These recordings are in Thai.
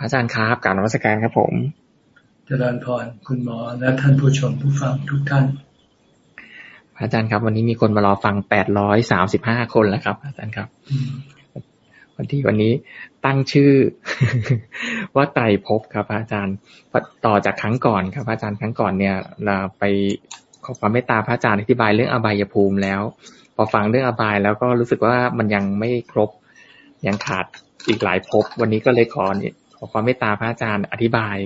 อาจารย์ครับการนวัตการครับผมเจริญพรคุณหมอและท่านผู้ชมผู้ฟังทุกท่าน อาจารย์ครับ วันนี้มีคนมารอฟังแปดร้อยสามสิบห้าคนแล้วครับ อาจารย์ครับ วันที่วันนี้ตั้งชื่อ ว่าไตรภพครับ อาจารย์ต่อจากครั้งก่อนครับ อาจารย์ครั้งก่อนเนี่ย เราไปขอความเมตตาพระอาจารย์อธิบายเรื่องอบายภูมิแล้ว พอฟังเรื่องอบายแล้วก็รู้สึกว่ามันยังไม่ครบยังขาดอีกหลายภพวันนี้ก็เลยขอข อความเมตตาพระอาจารย์อธิบาย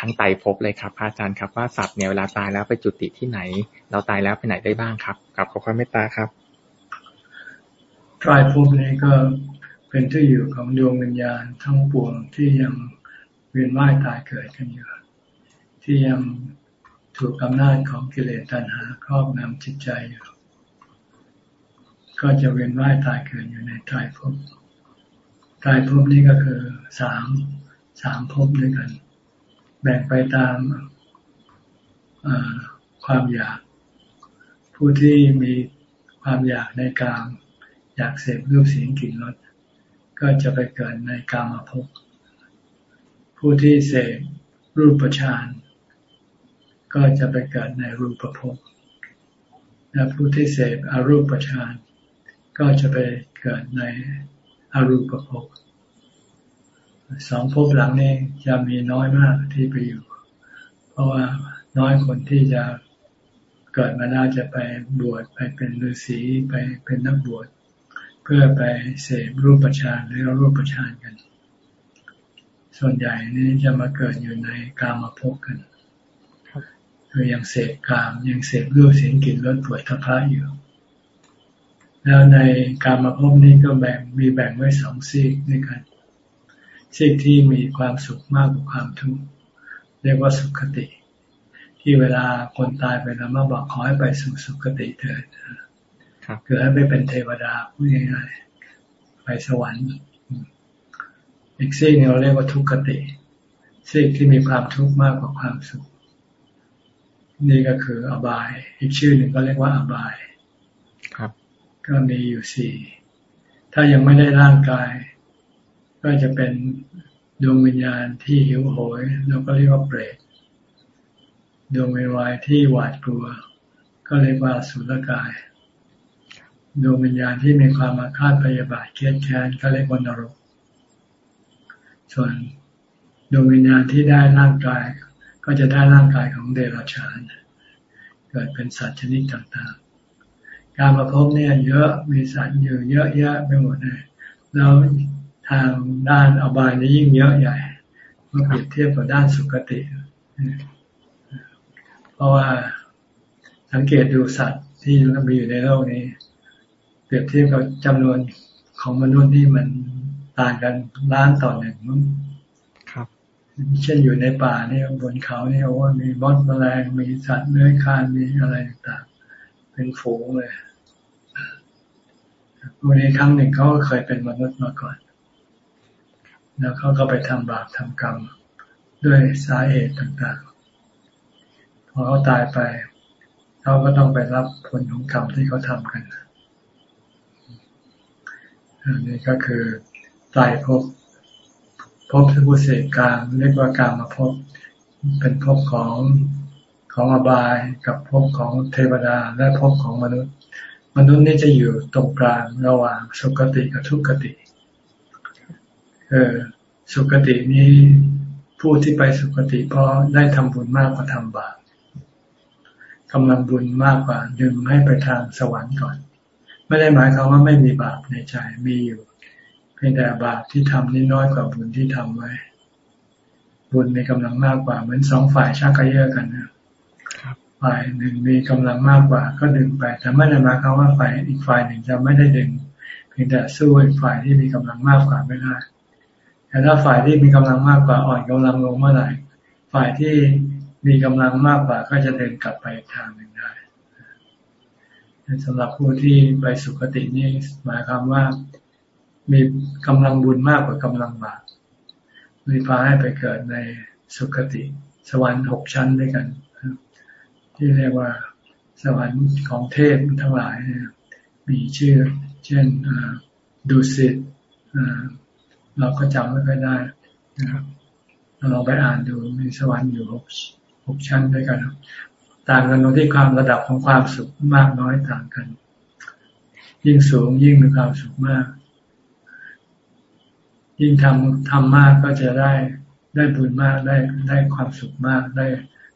ทั้งไตรภพเลยครับพระอาจารย์ครับว่าสัตว์เนี่ยเวลาตายแล้วไปจุติที่ไหน เราตายแล้วไปไหนได้บ้างครับกับขอความเมตตาครับไตรภพนี้ก็เป็นที่อยู่ของดวงวิญญาณทั้งปวงที่ยังเวียนว่ายตายเกิดกันอยู่ที่ยังถูกอำนาจของกิเลสตัณหาครอบงำจิตใจอยู่ก็จะเวียนว่ายตายเกิดอยู่ในไตรภพไตรภพนี้ก็คือสาม สามภพด้วยกัน แบ่งไปตามความอยาก ผู้ที่มีความอยากในกาม อยากเสพรูปเสียงกลิ่นรสก็จะไปเกิดในกามภพผู้ที่เสพรูปประชานก็จะไปเกิดในรูปภพและผู้ที่เสพอรูปประชานก็จะไปเกิดในอรูปภพ สองภพหลังนี้จะมีน้อยมากที่ไปอยู่ เพราะว่าน้อยคนที่จะเกิดมาได้จะไปบวชไปเป็นฤาษีไปเป็นนักบวชเพื่อไปเสพรูปฌานหรือรูปฌานกัน ส่วนใหญ่นี้จะมาเกิดอยู่ในกามาภพกันคือยังเสพกามยังเสพรูปเสียงกลิ่นรสปวดทพะอยู่ แล้วในกามาภพนี้ก็แบ่งมีแบ่งไว้สองซีกด้วยกัน ซีกที่มีความสุขมากกว่าความทุกข์เรียกว่าสุขติ ที่เวลาคนตายไปแล้วมาบอกขอให้ไปสู่สุขติเถิดคือให้ไปเป็นเทวดาพูดง่ายๆไปสวรรค์อีกซีกนึงเราเรียกว่าทุกขติซีกที่มีความทุกข์มากกว่าความสุข นี่ก็คืออบาย อีกชื่อหนึ่งก็เรียกว่าอบาย ครับ ก็มีอยู่สี่ถ้ายังไม่ได้ร่างกาย ก็จะเป็นดวงวิญญาณที่หิวโหยเราก็เรียกว่าเปรตดวงวิญญาณที่หวาดกลัว ก็เรียกว่าสุรกาย ดวงวิญญาณที่มีความมาคาดพยาบาทเครียดแค้นก็เรียกว่านรก ส่วนดวงวิญญาณที่ได้ร่างกาย ก็จะได้ร่างกายของเดรัจฉานเกิดเป็นสัตว์ชนิดต่างๆ การมาพบเนี่ยเยอะมีสัตว์อยู่เยอะแยะไปหมดเลยแล้วางด้านอบายนี่ยิ่งเยอะใหญ่เมื่อเปรียบเทียบกับด้านสุคติ เพราะว่าสังเกตดูสัตว์ที่มีอยู่ในโลกนี้รียบเทียบกับจำนวนของมนุษย์ที่มันต่างกันล้านต่อหนึ่งมั้งครับ เช่นอยู่ในป่าเนี่ยบนเขาเนี่ยว่ามีบอสแมลงมีสัตว์เลื้อยคลานมีอะไรต่างๆเป็นฝูงเลยวันนี้ครั้งหนึ่งเขาเคยเป็นมนุษย์มาก่อน แล้วเขาก็ไปทำบาปทำกรรมด้วยสาเหตุต่างๆ พอเขาตายไป เขาก็ต้องไปรับผลของกรรมที่เขาทำกันอันนี้ก็คือตายพภพที่ผู้เสกกลางเรียกว่าการมาภพเป็นภพของของอบายกับภพของเทวดาและภพของมนุษย์ มนุษย์นี่จะอยู่ตรงกลางระหว่างสุคติกับทุกขติ เออสุคตินี้ผู้ที่ไปสุคติเพราะได้ทำบุญมากกว่าทำบาปกำลังบุญมากกว่าดึงให้ไปทางสวรรค์ก่อน ไม่ได้หมายความว่าไม่มีบาปในใจมีอยู่เพียงแต่บาปที่ทำนี่น้อยกว่าบุญที่ทำไว้ บุญมีกำลังมากกว่าเหมือนสองฝ่ายชักกระเยาะกันนะฝ่ายหนึ่งมีกำลังมากกว่า ก็ดึงไปแต่ไม่ได้หมายความว่าฝ่ายอีกฝ่ายหนึ่งจะไม่ได้ดึงเพียงแต่สู้อีกฝ่ายที่มีกำลังมากกว่าไม่ได้ แต่ถ้าฝ่ายที่มีกำลังมากกว่าอ่อนกำลังลงเมื่อไหร่ ฝ่ายที่มีกำลังมากกว่าก็จะเดินกลับไปทางหนึ่งได้สำหรับผู้ที่ไปสุคตินี่หมายความว่ามีกำลังบุญมากกว่ากำลังบาปมีพาให้ไปเกิดในสุคติ สวรรค์หกชั้นด้วยกัน ที่เรียกว่าสวรรค์ของเทพทั้งหลาย มีชื่อ เช่นดุสิต เราก็จำไม่ค่อยได้นะครับลองไปอ่านดูมีสวรรค์อยู่หกหกชั้นด้วยกันต่างกันตรงที่ความระดับของความสุขมากน้อยต่างกัน ยิ่งสูงยิ่งมีความสุขมาก ยิ่งทำทำมากก็จะได้ได้บุญมากได้ได้ความสุขมากได้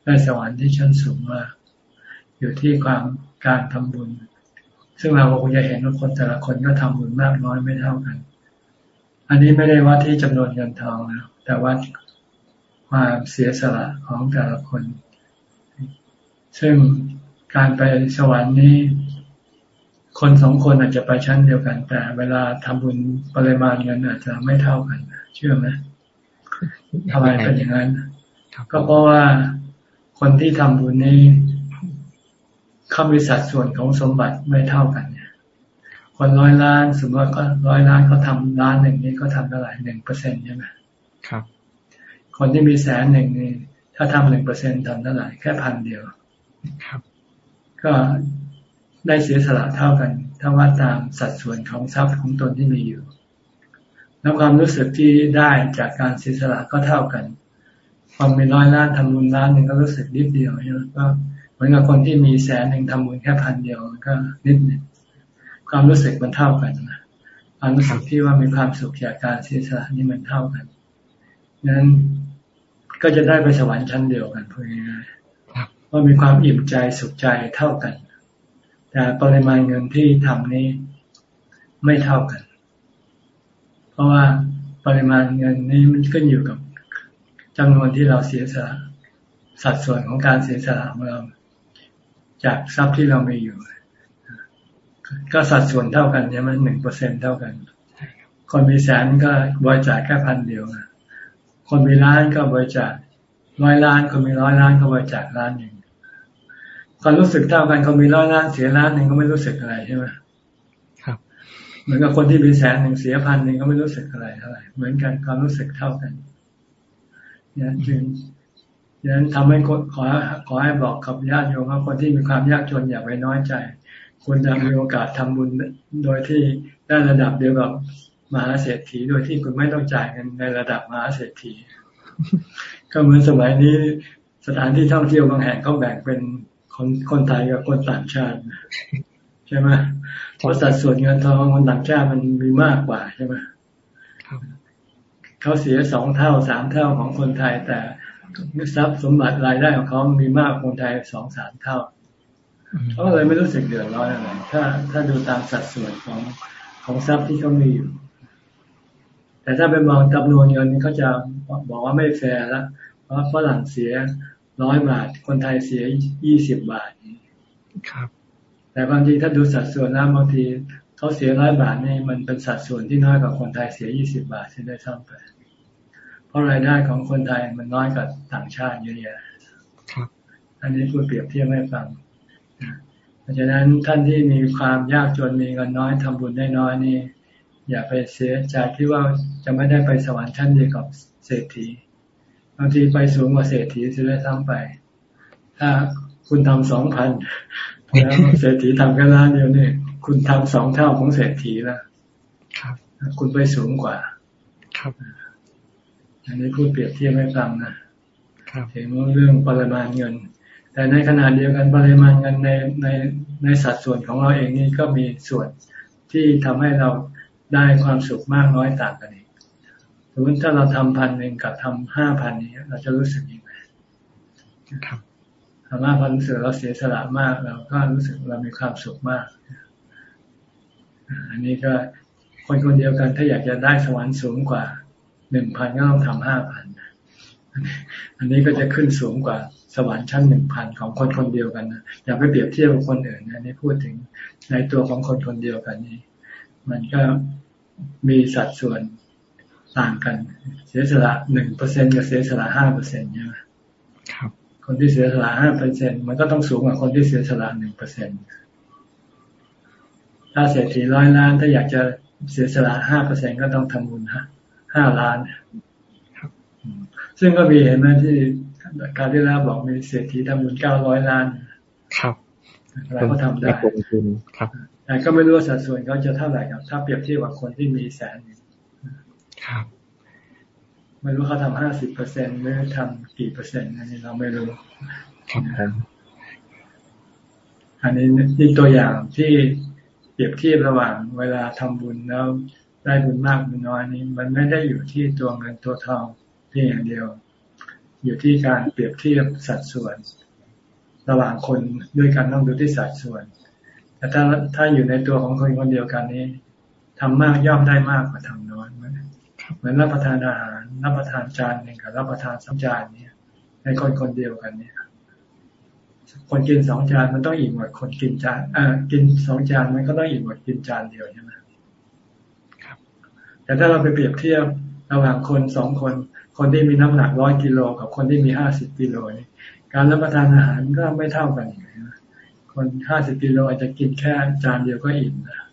ได้สวรรค์ที่ชั้นสูงมาก อยู่ที่ความการทำบุญ ซึ่งเราคงจะเห็นว่าคนแต่ละคนก็ทำบุญมากน้อยไม่เท่ากัน อันนี้ไม่ได้ว่าที่จำนวนเงินทองนะแต่ว่าความเสียสละของแต่ละคน ซึ่งการไปสวรรค์นี้ คนสองคนอาจจะไปชั้นเดียวกัน แต่เวลาทำบุญปริมาณเงินอาจจะไม่เท่ากันเชื่อไหมทำไมเป็นอย่างนั้น ก็เพราะว่าคนที่ทำบุญนี้เขามีสัดส่วนของสมบัติไม่เท่ากันเนี่ย คนร้อยล้านสมมติว่าก็ร้อยล้านเขาทาล้านหนึ่งนี้ก็ทำเท่าไหร่หนึ่งเปอร์เซ็นใช่ไหมครับ คนที่มีแสนหนึ่งนี่ถ้าทำหนึ่งเปอร์เซ็นทำเท่าไหร่แค่พันเดียวครับ ก็ได้เสียสละเท่ากัน ถ้าว่าตามสัดส่วนของทรัพย์ของตนที่มีอยู่ แล้วความรู้สึกที่ได้จากการเสียสละก็เท่ากันความมีร้อยล้านทำบุญล้านหนึ่งก็รู้สึกนิดเดียวใช่ไหมก็เหมือนกับคนที่มีแสนหนึ่งทำบุญแค่พันเดียวก็นิดหนึ่ง ความรู้สึกมันเท่ากันนะความรู้สึกที่ว่ามีความสุขจากการเสียสละนี่มันเท่ากันนั้นก็จะได้ไปสวรรค์ชั้นเดียวกันพูดง่ายๆว่ามีความอิ่มใจสุขใจเท่ากัน แต่ปริมาณเงินที่ทำนี้ไม่เท่ากัน เพราะว่าปริมาณเงินนี้มันขึ้นอยู่กับจำนวนที่เราเสียสละสัดส่วนของการเสียสละของเรา จากทรัพย์ที่เรามีอยู่ ก็สัดส่วนเท่ากันใช่ไหมหนึ่งเปอร์เซ็นเท่ากัน คนมีแสนก็บริจาคแค่พันเดียวนะคนมีล้านก็บริจาคร้อยล้านคนมีร้อยล้านก็บริจาคล้านหนึ่งความรู้สึกเท่ากันคนมีร้อยล้านเสียล้านหนึ่งก็ไม่รู้สึกอะไรใช่ไหมครับเหมือนกับคนที่มีแสนหนึ่งเสียพันหนึ่งก็ไม่รู้สึกอะไรเท่าไหร่เหมือนกันความรู้สึกเท่ากันเนี่ยจึงดังนั้นทำให้ขอขอให้บอกกับญาติโยมว่าคนที่มีความยากจนอย่าไปน้อยใจ คุณจะมีโอกาสทำบุญโดยที่ได้ระดับเดียวกับมหาเศรษฐีโดยที่คุณไม่ต้องจ่ายเงินในระดับมหาเศรษฐี ก็เหมือนสมัยนี้สถานที่ท่องเที่ยวบางแห่งเขาแบ่งเป็นคนคนไทยกับคนต่างชาติใช่ไหมเพราะสัดส่วนเงินทองคนต่างชาติมันมีมากกว่าใช่ไหมเขาเสียสองเท่าสามเท่าของคนไทยแต่ทรัพย์สมบัติรายได้ของเขามีมากคนไทยสองสามเท่า เขาเลยไม่รู้สึกเดือดร้อนอะไรถ้าถ้าดูตามสัดส่วนของของทรัพย์ที่เขามีอยู่ แต่ถ้าไปมองจำนวนเงินนี่เขาจะบอกว่าไม่แฟร์ละเพราะฝรั่งเสียร้อยบาท คนไทยเสียยี่สิบบาทครับ แต่บางทีถ้าดูสัดส่วนแล้วบางทีเขาเสียร้อยบาทนี่มันเป็นสัดส่วนที่น้อยกว่าคนไทยเสียยี่สิบาทที่ได้ซ้ำไปเพราะรายได้ของคนไทยมันน้อยกว่าต่างชาติเยอะแยะครับ อันนี้พูดเปรียบเทียบให้ฟัง เพราะฉะนั้นท่านที่มีความยากจนมีเงินน้อยทำบุญได้น้อยนี่ อย่าไปเสียใจที่ว่าจะไม่ได้ไปสวรรค์ชั้นเดียวกับเศรษฐีบางทีไปสูงกว่าเศรษฐีจะได้ทำไป ถ้าคุณทำสองพันแล้วเศรษฐีทำแค่ล้านเดียวนี่คุณทำสองเท่าของเศรษฐีแล้วครับคุณไปสูงกว่า ครับ อันนี้พูดเปรียบเทียบให้ฟังนะครับถึงเรื่องปริมาณเงิน แต่ในขณะเดียวกันปริมาณเงินในในในสัดส่วนของเราเองนี่ก็มีส่วนที่ทำให้เราได้ความสุขมากน้อยต่างกันเองสมมติถ้าเราทำพันหนึ่งกับทำห้าพันนี้เราจะรู้สึกยังไงครับทำห้าพันรู้สึกเราเสียสละมากเราก็รู้สึกเรามีความสุขมาก อันนี้ก็คนคนเดียวกันถ้าอยากจะได้สวรรค์สูงกว่าหนึ่งพันก็ต้องทำห้าพัน อันนี้ก็จะขึ้นสูงกว่าสวรรค์ชั้นหนึ่งพันของคนคนเดียวกันนะอย่าไปเปรียบเทียบกับคนอื่นนะนี่พูดถึงในตัวของคนคนเดียวกันนี้ มันก็มีสัดส่วนต่างกัน เสียสละหนึ่งเปอร์เซ็นกับเสียสละห้าเปอร์เซ็นใช่ไหมครับ คนที่เสียสละห้าเปอร์เซ็นมันก็ต้องสูงกว่าคนที่เสียสละหนึ่งเปอร์เซ็นถ้าเศรษฐีร้อยล้านถ้าอยากจะเสียสละห้าเปอร์เซ็นก็ต้องทำบุญฮะห้าล้านครับ ซึ่งก็มีเห็นไหมที่การที่แล้วบอกมีเศรษฐีทำบุญเก้าร้อยล้าน ครับเราก็ทำได้ครับ แต่ก็ไม่รู้ว่าสัดส่วนเขาจะเท่าไหร่ครับ ถ้าเปรียบเทียบกับคนที่มีแสนครับ ไม่รู้เขาทำห้าสิบเปอร์เซ็นต์หรือทำกี่เปอร์เซ็นต์อันนี้เราไม่รู้ ครับผมอันนี้นี่ตัวอย่างที่เปรียบเทียบระหว่างเวลาทำบุญแล้วได้บุญมากบุญน้อยนี้ มันไม่ได้อยู่ที่ตัวเงินตัวทองเพียงอย่างเดียว อยู่ที่การเปรียบเทียบสัดส่วน ระหว่างคนด้วยกันต้องดูที่สัดส่วน แต่ถ้าถ้าอยู่ในตัวของคนคนเดียวกันนี้ทำมากย่อมได้มากกว่าทำน้อยเหมือนรับประทานอาหารรับประทานจานหนึ่งกับรับประทานสองจานเนี่ยในคนคนเดียวกันเนี่ยคนกินสองจานมันต้องอิ่มกว่าคนกินจานอ่ากินสองจานมันก็ต้องอิ่มกว่ากินจานเดียวใช่ไหมครับ แต่ถ้าเราไปเปรียบเทียบระหว่างคนสองคน คนที่มีน้ำหนักร้อยกิโลกับคนที่มีห้าสิบกิโลนี่การรับประทานอาหารก็ไม่เท่ากันนะคนห้าสิบกิโลอาจจะกินแค่จานเดียวก็อิ่มนะ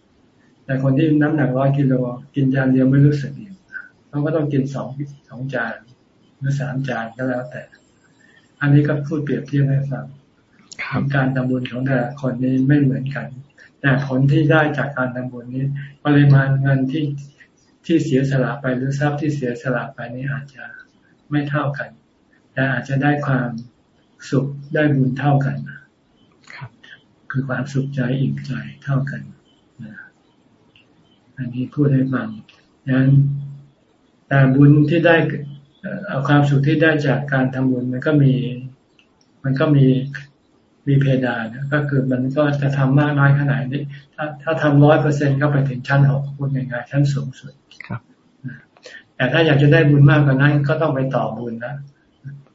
แต่คนที่น้ำหนักร้อยกิโลกินจานเดียวไม่รู้สึกอิ่มเขาก็ต้องกินสองสองจานหรือสามจานก็แล้วแต่ อันนี้ก็พูดเปรียบเทียบให้ฟังการทำบุญของแต่ละคนนี้ไม่เหมือนกัน แต่ผลที่ได้จากการทำบุญนี้ ปริมาณเงินที่ ที่เสียสละไปหรือทรัพย์ที่เสียสละไปนี้อาจจะไม่เท่ากัน แต่อาจจะได้ความสุขได้บุญเท่ากันครับ คือความสุขใจอิ่มใจเท่ากันอันนี้พูดให้ฟังดังนั้นแต่บุญที่ได้เอาความสุขที่ได้จากการทำบุญมันก็มี มันก็มี มีเพดานก็คือมันก็จะทำมากน้อยขนาดนี้ ถ้าถ้าทำร้อยเปอร์เซ็นก็ไปถึงชั้นหกพูดง่ายๆชั้นสูงสุดครับแต่ถ้าอยากจะได้บุญมากกว่านั้นก็ต้องไปต่อบุญนะ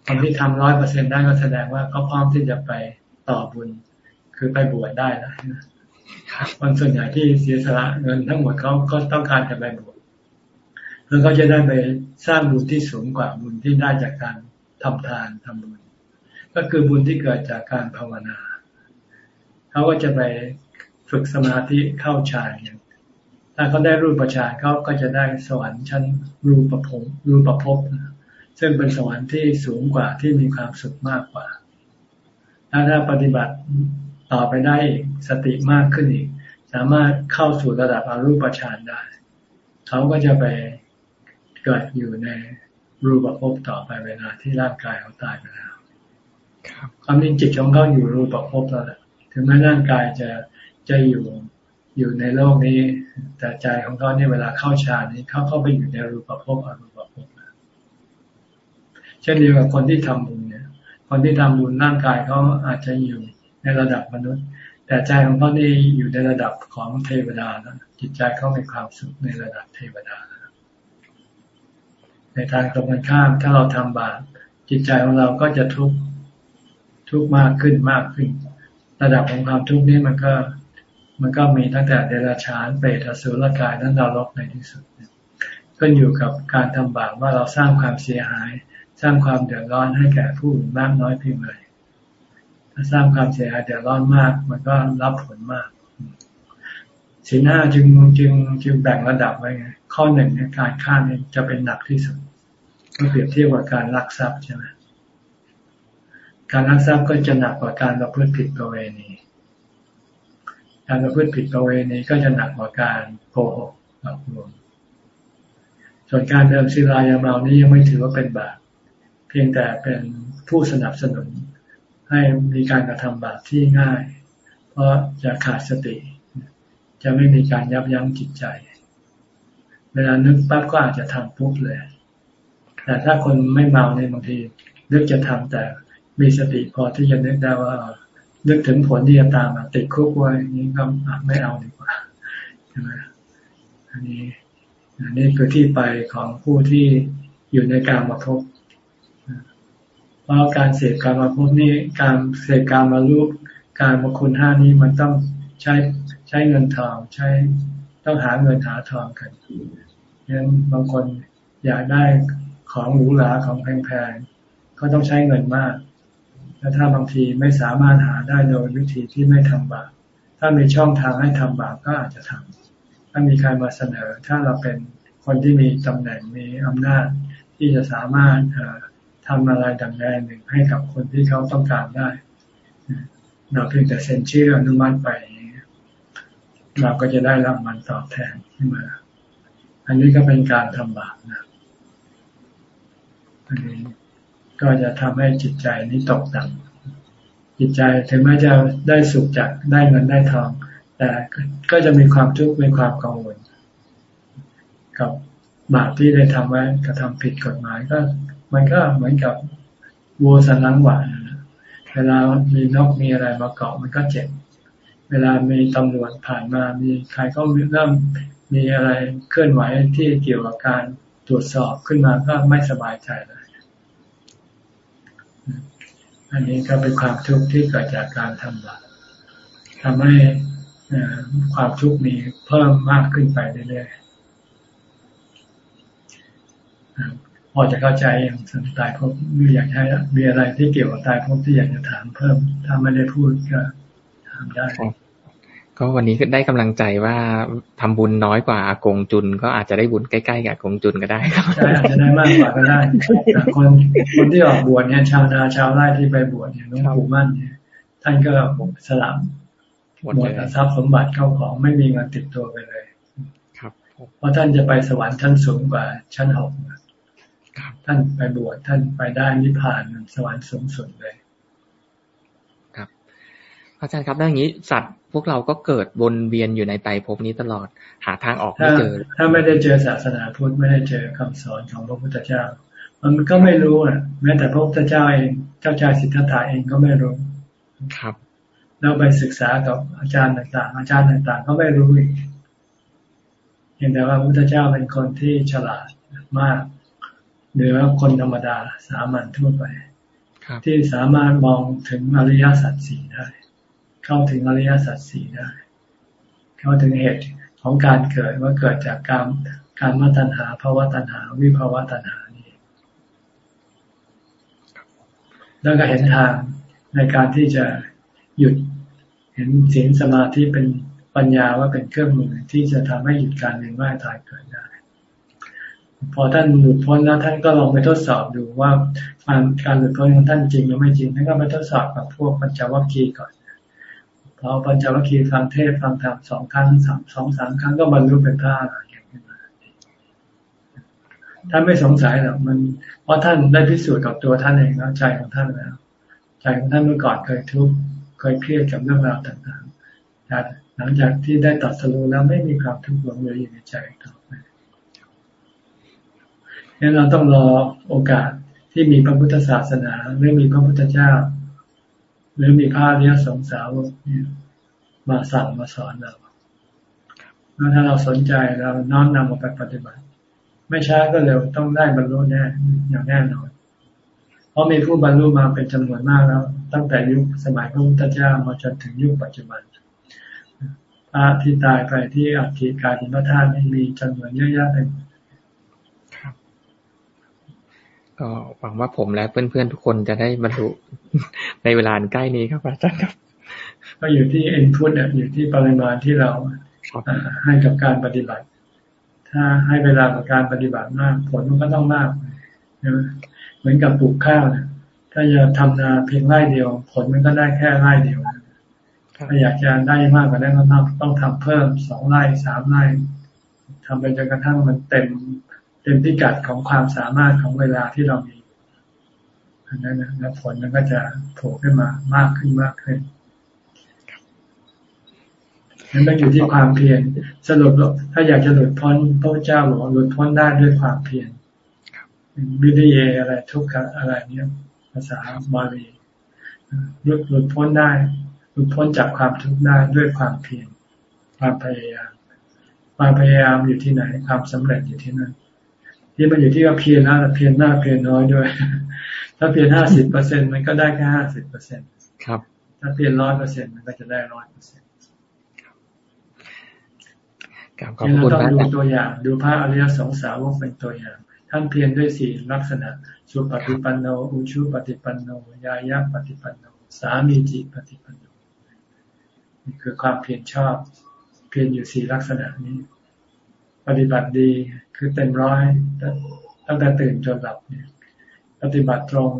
คนที่ทำร้อยเปอร์เซ็นได้ก็แสดงว่าเขาพร้อมที่จะไปต่อบุญ คือไปบวชได้นะคนส่วนใหญ่ที่เสียสละเงินทั้งหมดเขาก็ต้องการจะไปบวชเพื่อเขาจะได้ไปสร้างบุญที่สูงกว่าบุญที่ได้จากการทำทานทำบุญ ก็คือบุญที่เกิดจากการภาวนาเขาก็จะไปฝึกสมาธิเข้าฌานอย่างถ้าเขาได้รูปฌานเขาก็จะได้สวรรค์ชั้นรูปภพรูปภพซึ่งเป็นสวรรค์ที่สูงกว่าที่มีความสุขมากกว่า ถ้าถ้าปฏิบัติต่อไปได้สติมากขึ้นอีก สามารถเข้าสู่ระดับอรูปฌานได้เขาก็จะไปเกิดอยู่ในรูปภพต่อไปเวลาที่ร่างกายเขาตายไปแล้ว ความจริงจิตของเขาอยู่รูปภพแล้วแหละถึงแม้ร่างกายจะจะอยู่อยู่ในโลกนี้ แต่ใจของเขาเนี่ยเวลาเข้าฌานนี้เขาเข้าไปอยู่ในรูปภพอรูปภพเช่นเดียวกับคนที่ทำบุญเนี่ย คนที่ทำบุญร่างกายเขาอาจจะอยู่ในระดับมนุษย์ แต่ใจของเขานี่อยู่ในระดับของเทวดาแล้วจิตใจเขามีความสุขในระดับเทวดาในทางตรงกันข้ามถ้าเราทำบาปจิตใจของเราก็จะทุกข์ ทุกข์มากขึ้นมากขึ้น ระดับของความทุกข์นี้มันก็ มันก็มีตั้งแต่เดรัจฉานเปรตอสุรกายนั้นดารกในที่สุดก็อยู่กับการทำบาปว่าเราสร้างความเสียหาย สร้างความเดือดร้อนให้แก่ผู้อื่นมากน้อยเพียงไรถ้าสร้างความเสียหายเดือดร้อนมาก มันก็รับผลมากสีหน้าจึงจึงจึงแบ่งระดับไว้ไงข้อหนึ่งเนี่ยการฆ่าเนี่ยจะเป็นหนักที่สุดเมื่อเปรียบเทียบกับการลักทรัพย์ใช่ไหม การลักทรัพย์ก็จะหนักกว่าการประพฤติผิดประเวณี การประพฤติผิดประเวณีก็จะหนักกว่าการโกหกหลอกลวงส่วนการเดิมศิลายาเมานี้ยังไม่ถือว่าเป็นบาปเพียงแต่เป็นผู้สนับสนุน ให้มีการกระทำบาปที่ง่าย เพราะจะขาดสติ จะไม่มีการยับยั้งจิตใจ เวลานึกปั๊บก็อาจจะทำปุ๊บเลย แต่ถ้าคนไม่เมาในบางทีนึกจะทำแต่ มีสติพอที่จะนึกได้ว่านึกถึงผลที่จะตามมาติดคุกไว้นี้ก็ไม่เอาดีกว่าใช่ไหมอันนี้อันนี้คือที่ไปของผู้ที่อยู่ในการมาพบเพราะการเสพการมาพบนี่การเสพการมาลูกการมาคุณห้านี้มันต้องใช้ใช้เงินทองใช้ต้องหาเงินหาทองกันยังบางคนอยากได้ของหรูหราของแพงๆก็ต้องใช้เงินมาก และถ้าบางทีไม่สามารถหาได้โดยวิธีที่ไม่ทำบาปถ้ามีช่องทางให้ทำบาปก็อาจจะทำถ้ามีใครมาเสนอ ถ้าเราเป็นคนที่มีตำแหน่งมีอำนาจ ที่จะสามารถทำอะไรดังใดหนึ่งให้กับคนที่เขาต้องการได้เราเพียงแต่เซ็นชื่ออนุมัติไปเราก็จะได้รับมันตอบแทนขึ้นมา อันนี้ก็เป็นการทำบาปนะอันนี้ ก็จะทำให้จิตใจนี้ตกต่ำจิตใจถึงแม้จะได้สุขจากได้เงินได้ทอง แต่ก็จะมีความทุกข์มีความกังวล กับบาปที่ได้ทำไว้กระทำผิดกฎหมายก็ มันก็เหมือนกับวัวสันหลังหวานเวลามีนกมีอะไรมาเกาะมันก็เจ็บ เวลามีตำรวจผ่านมา มีใครก็เริ่มมีอะไรเคลื่อนไหวที่เกี่ยวกับการตรวจสอบขึ้นมาก็ไม่สบายใจเลย อันนี้ก็เป็นความทุกข์ที่เกิดจากการทำบาปทำให้ความทุกข์มีเพิ่มมากขึ้นไปเรื่อยๆพอจะเข้าใจอย่างสันตายพบมีอยากให้มีอะไรที่เกี่ยวกับตายพบที่อยากจะถามเพิ่ม ถ้าไม่ได้พูดก็ถามได้ ก็วันนี้ก็ได้กำลังใจว่าทำบุญน้อยกว่าอากงจุน ก็อาจจะได้บุญใกล้ๆกับอากงจุนก็ได้ครับใช่อาจจะได้มากกว่าก็ได้คนคนที่ออกบวชเนี่ยชาวนาชาวไร่ที่ไปบวชเนี่ยหลวงปู่มั่นเนี่ยท่านก็สลับหมดทรัพย์สมบัติเข้าของไม่มีเงินติดตัวไปเลย ครับเพราะท่านจะไปสวรรค์ชั้นสูงกว่าชั้นหกท่านไปบวชท่านไปได้นิพพานสวรรค์สูงสุดเลย อาจารย์ครับแล้วอย่างนี้สัตว์พวกเราก็เกิดวนเวียนอยู่ในไตรภพนี้ตลอดหาทางออกไม่เจอ ถ้าไม่ได้เจอศาสนาพุทธไม่ได้เจอคำสอนของพระพุทธเจ้า มันก็ไม่รู้อะ แม้แต่พระพุทธเจ้าเองเจ้าชายสิทธัตถะเองก็ไม่รู้ครับเราไปศึกษากับอาจารย์ต่างๆ อาจารย์ต่างๆ ก็ไม่รู้อีกเห็นแต่ว่าพระพุทธเจ้าเป็นคนที่ฉลาดมากเหนือคนธรรมดาสามัญทั่วไปที่สามารถมองถึงอริยสัจสี่ได้ เข้าถึงอริยสัจสี่ได้ เข้าถึงเหตุของการเกิดว่าเกิดจากการการมาตัญหาภาวะตัญหา วิภาวะตัญหานี่แล้วก็เห็นทางในการที่จะหยุดเห็นศีลสมาธิเป็นปัญญาว่าเป็นเครื่องมือที่จะทำให้หยุดการเวียนว่ายตายเกิดได้ พอท่านหลุดพ้นแล้วท่านก็ลองไปทดสอบดูว่าการการหลุดพ้นของท่านจริงหรือไม่จริงท่านก็ไปทดสอบกับพวกปัญจวัคคีย์ก่อน พอปัญจวัคคีย์ฟังเทศฟังธรรมสองครั้งสามสองสามครั้งก็บรรลุเป็นพระอรหันต์ขึ้นมาท่านไม่สงสัยหรอกมัน เพราะท่านได้พิสูจน์กับตัวท่านเองแล้วใจของท่านแล้วใจของท่านเมื่อก่อนเคยทุกข์เคยเครียดกับเรื่องราวต่างๆแต่หลังจากที่ได้ตัดสู้แล้วไม่มีความทุกข์หลงเหลืออยู่ในใจต่อไปนี่เราต้องรอโอกาสที่มีพระพุทธศาสนาหรือมีพระพุทธเจ้า หรือมีพระเนี้ยสงสาวมาสั่งมาสอนเราแล้วถ้าเราสนใจเราน้อมนำมาไปปฏิบัติ ไม่ช้าก็เร็วต้องได้บรรลุแน่อย่างแน่นอน เพราะมีผู้บรรลุมาเป็นจำนวนมากแล้ว ตั้งแต่ยุคสมัยพระพุทธเจ้ามาจนถึงยุคปัจจุบันพระที่ตายไปที่อัฐิกายพระธาตุมีจำนวนเยอะแยะเลย ก็หวังว่าผมและเพื่อนๆทุกคนจะได้บรรลุในเวลาใกล้นี้ครับอาจารย์ครับ ก็อยู่ที่อินพุตอยู่ที่ปริมาณที่เราให้กับการปฏิบัติ ถ้าให้เวลากับการปฏิบัติมาก ผลมันก็ต้องมากเหมือนกับปลูกข้าวเนี่ยถ้าจะทำนาเพียงไร่เดียว ผลมันก็ได้แค่ไร่เดียวถ้าอยากจะได้มากกว่านั้นก็ต้องทำเพิ่มสองไร่สามไร่ทำไปจนกระทั่งมันเต็ม เต็มพิกัดของความสามารถของเวลาที่เรามีอันนั้นนะผลมันก็จะโผล่ขึ้นมามากขึ้นมากขึ้นนั่นต้องอยู่ที่ความเพียรสรุปถ้าอยากจะหลุดพ้นพระเจ้าบอกหลุดพ้นได้ด้วยความเพียรวิริยอะไรทุกข์อะไรเนี้ยภาษาบาลีหลุดหลุดพ้นได้ หลุดพ้นจากความทุกข์ได้ด้วยความเพียรความพยายาม ความพยายามอยู่ที่ไหนความสำเร็จอยู่ที่นั่น ที่มันอยู่ที่ว่าเพียรนะเพียรหน้าเพียรน้อยด้วย ถ้าเพียรห้าสิบเปอร์เซ็นมันก็ได้แค่ห้าสิบเปอร์เซ็นครับ ถ้าเพียรร้อยเปอร์เซ็นมันก็จะได้ร้อยเปอร์เซ็นต์ขอบคุณต้องดูตัวอย่าง ดูพระอริยสงสาวกเป็นตัวอย่าง ท่านเพียรด้วยสี่ลักษณะสุปฏิปันโนอุชุปฏิปันโนยายะปฏิปันโนสามีจิปฏิปันโนนี่คือความเพียรชอบ เพียรอยู่สี่ลักษณะนี้ป ฏิบัติดีคือเต็มร้อยตั้งแต่ตื่นจนหลับเนี่ย ปฏิบัติตรง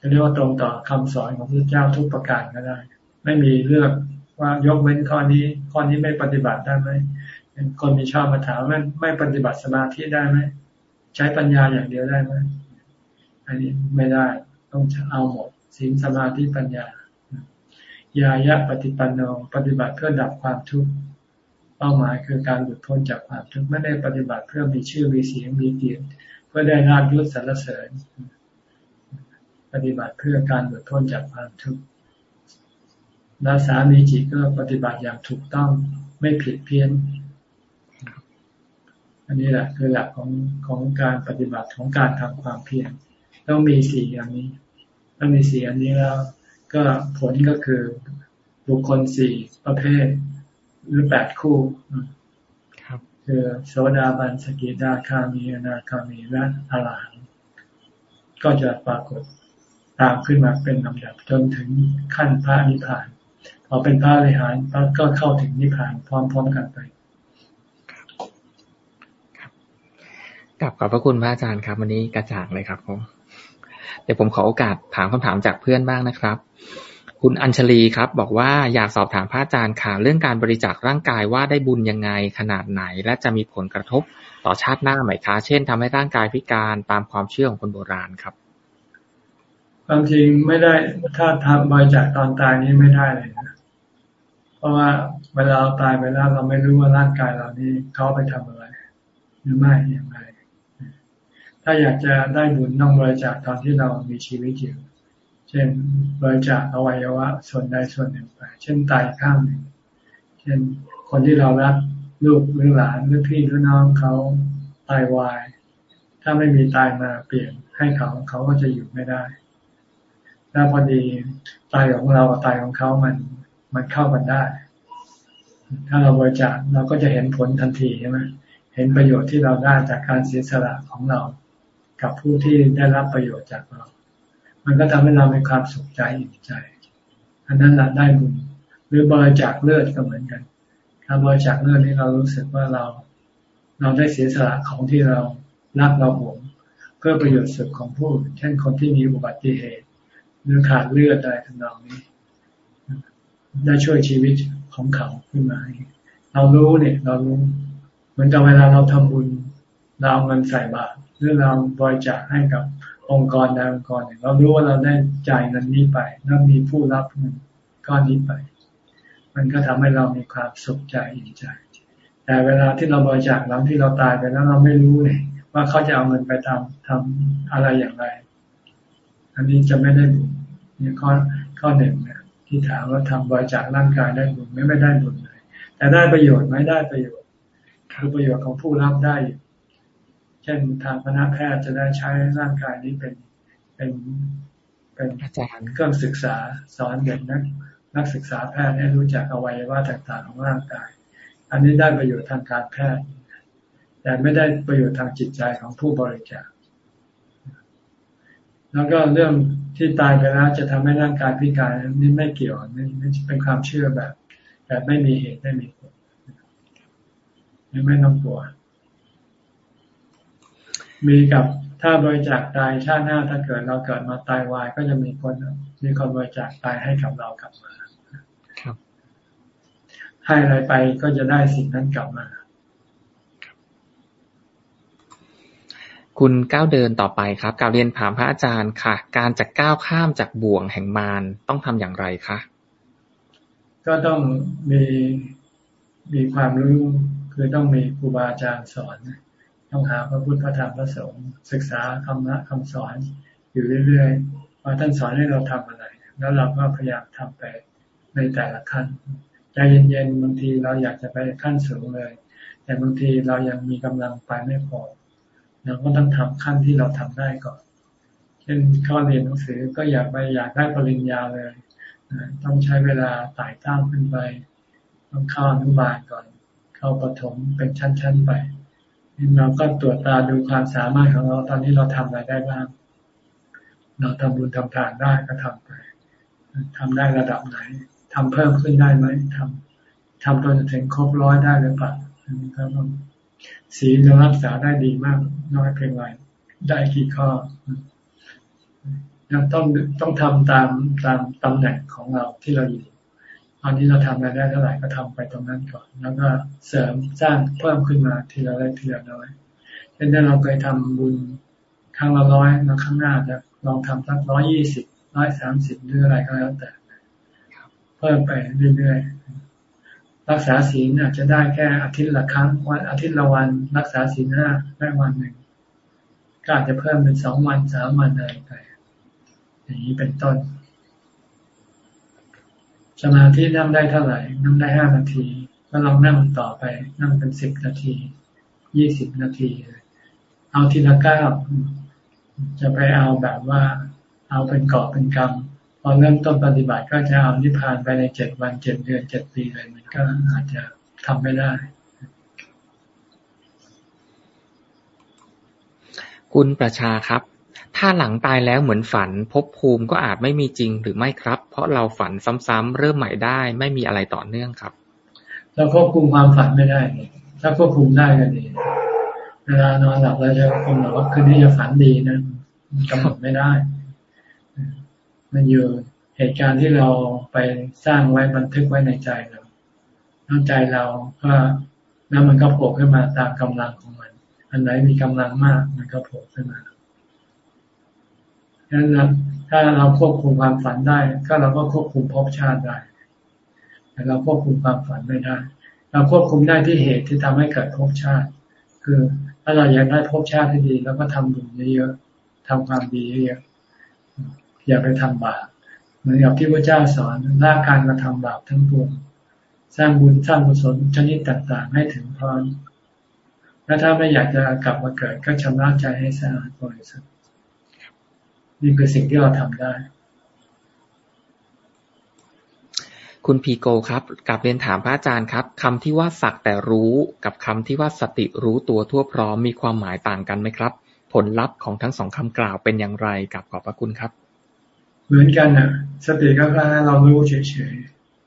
จะเรียกว่าตรงต่อคำสอนของพระเจ้าทุกประการก็ได้ ไม่มีเลือกว่ายกเว้นข้อนี้ ข้อนี้ไม่ปฏิบัติได้ไหมคนมีชอบมาถามว่าไม่ปฏิบัติสมาธิได้ไหมใช้ปัญญาอย่างเดียวได้ไหมอันนี้ไม่ได้ต้องเอาหมดศีลสมาธิปัญญายายะปฏิปันโนปฏิบัติเพื่อดับความทุกข์ เป้าหมายคือการหลุดพ้นจากความทุกข์ไม่ได้ปฏิบัติเพื่อมีชื่อมีเสียงมีเกียรติเพื่อได้ราบยศสรรเสริญ ปฏิบัติเพื่อการหลุดพ้นจากความทุกข์นาสามีจิตก็ปฏิบัติอย่างถูกต้องไม่ผิดเพี้ยน อันนี้แหละคือหลักของของการปฏิบัติของการทำความเพียรต้องมีสี่อย่างนี้ถ้ามีสี่อันนี้แล้ว ก็ผลก็คือบุคคลสี่ประเภท หรือแปดคู่คือโสดาบันสกิดาคามีอนาคามีและอรหันต์ก็จะปรากฏตามขึ้นมาเป็นลำดับจนถึงขั้นพระนิพพานพอเป็นพระอรหันต์ก็เข้าถึงนิพพานพร้อม ๆกันไปกลับขอบพระคุณพระอาจารย์ครับ วันนี้กระจ่างเลยครับผมเดี๋ยวผมขอโอกาสถามคำถามจากเพื่อนบ้างนะครับ คุณอัญชลีครับ บอกว่าอยากสอบถามพระอาจารย์ค่ะเรื่องการบริจาคร่างกายว่าได้บุญยังไงขนาดไหน และจะมีผลกระทบต่อชาติหน้าไหมคะ เช่นทำให้ร่างกายพิการตามความเชื่อของคนโบราณครับความจริงไม่ได้ถ้าทำบริจาคตอนตายนี้ไม่ได้เลยนะเพราะว่าเวลาเราตายไปแล้วเราไม่รู้ว่าร่างกายเรานี้เขาไปทำอะไร หรือไม่อย่างไรถ้าอยากจะได้บุญต้องบริจาคตอนที่เรามีชีวิตอยู่ ช่นบริจาคอวัยวะส่วนใดส่วนหนึ่งไป เช่นตายข้างหนึ่ง เช่นคนที่เรารักลูกหรือหลานหรือพี่หรือน้องเขาตายวาย ถ้าไม่มีตายมาเปลี่ยนให้เขาเขาก็จะอยู่ไม่ได้ แล้วพอดีตายของเรากับตายของเขามันมันเข้ากันได้ ถ้าเราบริจาคเราก็จะเห็นผลทันทีใช่ไหมเห็นประโยชน์ที่เราได้จากการเสียสละของเรา กับผู้ที่ได้รับประโยชน์จากเรา มันก็ทำให้เรามีความสุขใจอิ่มใจ อันนั้นแหละได้บุญ หรือบริจาคเลือดก็เหมือนกันถ้าบริจาคเลือดนี่เรารู้สึกว่าเรา เราได้เสียสละของที่เรารักเราหวงเพื่อประโยชน์สุขของผู้เช่นคนที่มีอุบัติเหตุหรือขาดเลือดอะไรทั้งนั้นนี้ ได้ช่วยชีวิตของเขาขึ้นมาเรารู้เนี่ยเรารู้เหมือนกับเวลาเราทำบุญเราเอาเงินใส่บาตรหรือเราบริจาคให้กับ องค์กรใดองค์กรหนึ่งเรารู้ว่าเราได้จ่ายเงินนี้ไปแล้วมีผู้รับเงินก้อนนี้ไป มันก็ทำให้เรามีความสุขใจอิ่มใจ แต่เวลาที่เราบริจาคหลังที่เราตายไปแล้วเราไม่รู้เลยว่าเขาจะเอาเงินไปทำทำอะไรอย่างไร อันนี้จะไม่ได้บุญนี่ข้อข้อหนึ่งนะที่ถามว่าทำบริจาคร่างกายได้บุญไม่ไม่ได้บุญเลย แต่ได้ประโยชน์ไหมได้ประโยชน์คือประโยชน์ของผู้รับได้อยู่ เช่นทางคณะแพทย์จะได้ใช้ร่างกายนี้เป็นเป็นเป็นอาจารย์เครื่องศึกษาสอนเด็กนักนักศึกษาแพทย์ให้รู้จักอวัยวะต่างๆของร่างกาย อันนี้ได้ประโยชน์ทางการแพทย์ แต่ไม่ได้ประโยชน์ทางจิตใจของผู้บริจาค แล้วก็เรื่องที่ตายไปแล้วจะทำให้ร่างกายพิการนี่ไม่เกี่ยวนี่เป็นความเชื่อแบบแบบไม่มีเหตุไม่มีผลไม่ต้องกลัว มีกับถ้าบริจาคตายชาติหน้าถ้าเกิดเราเกิดมาตายวายก็จะมีคนมีคนบริจาคตายให้กับเรากลับมาครับให้อะไรไปก็จะได้สิ่งนั้นกลับมา คุณก้าวเดินต่อไปครับกาวเรียนถามพระอาจารย์ค่ะ การจะก้าวข้ามจากบ่วงแห่งมารต้องทำอย่างไรคะก็ต้องมีมีความรู้คือต้องมีครูบาอาจารย์สอน ต้องหาพระพุทธพระธรรมพระสงฆ์ศึกษาคำนะคำสอนอยู่เรื่อยๆว่าท่านสอนให้เราทำอะไร แล้วเราก็พยายามทำไปในแต่ละขั้นใจเย็นๆบางทีเราอยากจะไปขั้นสูงเลย แต่บางทีเรายังมีกำลังไปไม่พอเราก็ต้องทำขั้นที่เราทำได้ก่อน เช่นข้าเรียนหนังสือก็อยากไปอยากได้ปริญญาเลย ต้องใช้เวลาไต่ต้ามขึ้นไป ต้องเข้าอนุบาลก่อน เข้าปฐมเป็นชั้นๆไป เราก็ตรวจตาดูความสามารถของเราตอนนี้เราทำอะไรได้บ้าง เราทำบุญทำทานได้ก็ทำไปทำได้ระดับไหนทำเพิ่มขึ้นได้ไหมทำทำจนถึงครบร้อยได้หรือเปล่าอันนี้ก็ต้องศีลเรารักษาได้ดีมาก น้อยเพียงไรได้กี่ข้อต้องต้องทำตามตามตำแหน่งของเราที่เราอยู่ ตอนนี้เราทำอะไรได้เท่าไหร่ก็ทำไปตรงนั้นก่อน แล้วก็เสริมสร้างเพิ่มขึ้นมาทีละเล็กทีละน้อยเช่นถ้าเราเคยทำบุญครั้งละร้อยแล้วข้างหน้าจะลองทำสักร้อยยี่สิบร้อยสามสิบหรืออะไรก็แล้วแต่ เพิ่มไปเรื่อยๆรักษาศีลอาจจะได้แค่อาทิตย์ละครั้งวันอาทิตย์ละวัน รักษาศีลห้าได้วันหนึ่งก็อาจจะเพิ่มเป็นสองวันสามวันอะไรไปอย่างนี้เป็นต้น สมาธินั่งได้เท่าไหร่ นั่งได้ห้านาที ก็ลองนั่งต่อไป นั่งเป็นสิบนาที ยี่สิบนาที เอาทีละก้าวจะไปเอาแบบว่า เอาเป็นกอบเป็นกรรมพอเริ่มต้นปฏิบัติก็จะเอานิพพานไปในเจ็ดวันเจ็ดเดือนเจ็ดปีเลยมันก็อาจจะทำไม่ได้ คุณประชาครับ ถ้าหลังตายแล้วเหมือนฝัน ภพภูมิก็อาจไม่มีจริงหรือไม่ครับ เพราะเราฝันซ้ำๆเริ่มใหม่ได้ ไม่มีอะไรต่อเนื่องครับ เราควบคุมความฝันไม่ได้ ถ้าควบคุมได้ก็ดีเวลานอนหลับเราจะกำหนดว่าคืนนี้จะฝันดีนะกำหนดไม่ได้ มันอยู่เหตุการณ์ที่เราไปสร้างไว้บันทึกไว้ในใจเราแล้วใจเราก็แล้วมันก็โผล่ขึ้นมาตามกำลังของมัน อันไหนมีกำลังมากมันก็โผล่ขึ้นมา ดังนั้นถ้าเราควบคุมความฝันได้ ก็เราก็ควบคุมภพชาติได้ แต่เราควบคุมความฝันไม่ได้ เราควบคุมได้ที่เหตุที่ทำให้เกิดภพชาติ คือถ้าเราอยากได้ภพชาติที่ดีเราก็ทำบุญเยอะๆทำความดีเยอะๆอย่าไปทำบาปเหมือนกับที่พระเจ้าสอนละการกระทำบาปทั้งปวงสร้างบุญสร้างกุศลชนิดต่างๆ ให้ถึงพร้อมและถ้าไม่อยากจะกลับมาเกิดก็ชำระใจให้สะอาดบริสุทธิ์ นี่คือสิ่งที่เราทำได้ คุณพีโกครับกับเรียนถามพระอาจารย์ครับคำที่ว่าสักแต่รู้กับคำที่ว่าสติรู้ตัวทั่วพร้อมมีความหมายต่างกันไหมครับ ผลลัพธ์ของทั้งสองคำกล่าวเป็นอย่างไรกับขอบพระคุณครับ เหมือนกันอะสติก็แค่เรารู้เฉย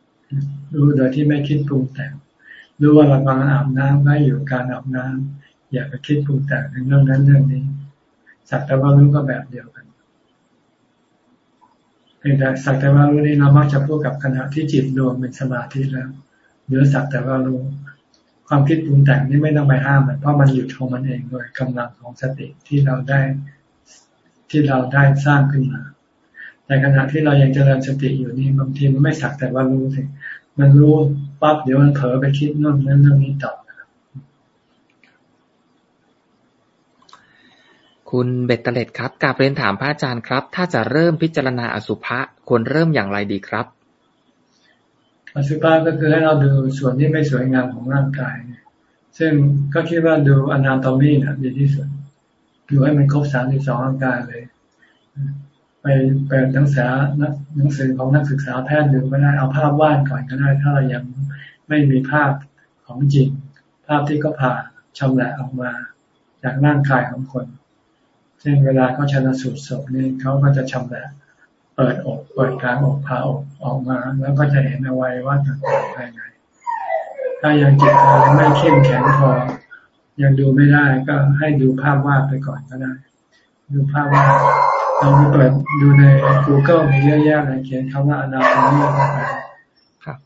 ๆรู้โดยที่ไม่คิดปรุงแต่งรู้ว่าเรากำลังอาบน้ำไม่อยู่การอาบน้ำอย่าไปคิดปรุงแต่งเรื่องนั้นเรื่องนี้สักแต่ว่ารู้ก็แบบเดียว กันแต่สักแต่ว่ารู้นี่เรามักจะพูดกับขณะที่จิตรวมเป็นสมาธิแล้วหรือสักแต่ว่ารู้ความคิดปรุงแต่งนี่ไม่ต้องไปห้ามมันเพราะมันอยู่ของมันเองโดยกำลังของสติที่เราได้ที่เราได้สร้างขึ้นมาแต่ขณะที่เรายังเจริญสติอยู่นี่บางทีมันไม่สักแต่ว่ารู้สิมันรู้ปั๊บเดี๋ยวมันเผลอไปคิดนู่นนั่นเรื่องนี้ต่อ คุณเบตเตเลตครับกาเรียนถามพระอาจารย์ครับ ถ้าจะเริ่มพิจารณาอสุภะควรเริ่มอย่างไรดีครับ อสุภะก็คือให้เราดูส่วนที่ไม่สวยงามของร่างกาย ซึ่งก็คิดว่าดูอนาโตมีนะดีที่สุด ดูให้มันครบสามสิบสองร่างกายเลย ไปเปิดหนังสือหนังสือของนักศึกษาแพทย์ดูก็ได้เอาภาพวาดก่อนก็ได้ ถ้าเรายังไม่มีภาพของจริง ภาพที่ก็ผ่าชำแหละออกมาจากร่างกายของคน เช่นเวลาเขาชนะสูตรศพนี่เขาก็จะชำแหละเปิดอกเปิดกลางอกพาอกออกมา แล้วก็จะเห็นเอาไว้ว่าต่างๆภายในถ้ายังจิตใจไม่เข้มแข็งพอ ยังดูไม่ได้ก็ให้ดูภาพวาดไปก่อนก็ได้ ดูภาพวาดเราไปเปิดดูใน Google มีเยอะแยะเลยเขียนคำว่าอนาคตนี้เข้าไปครับ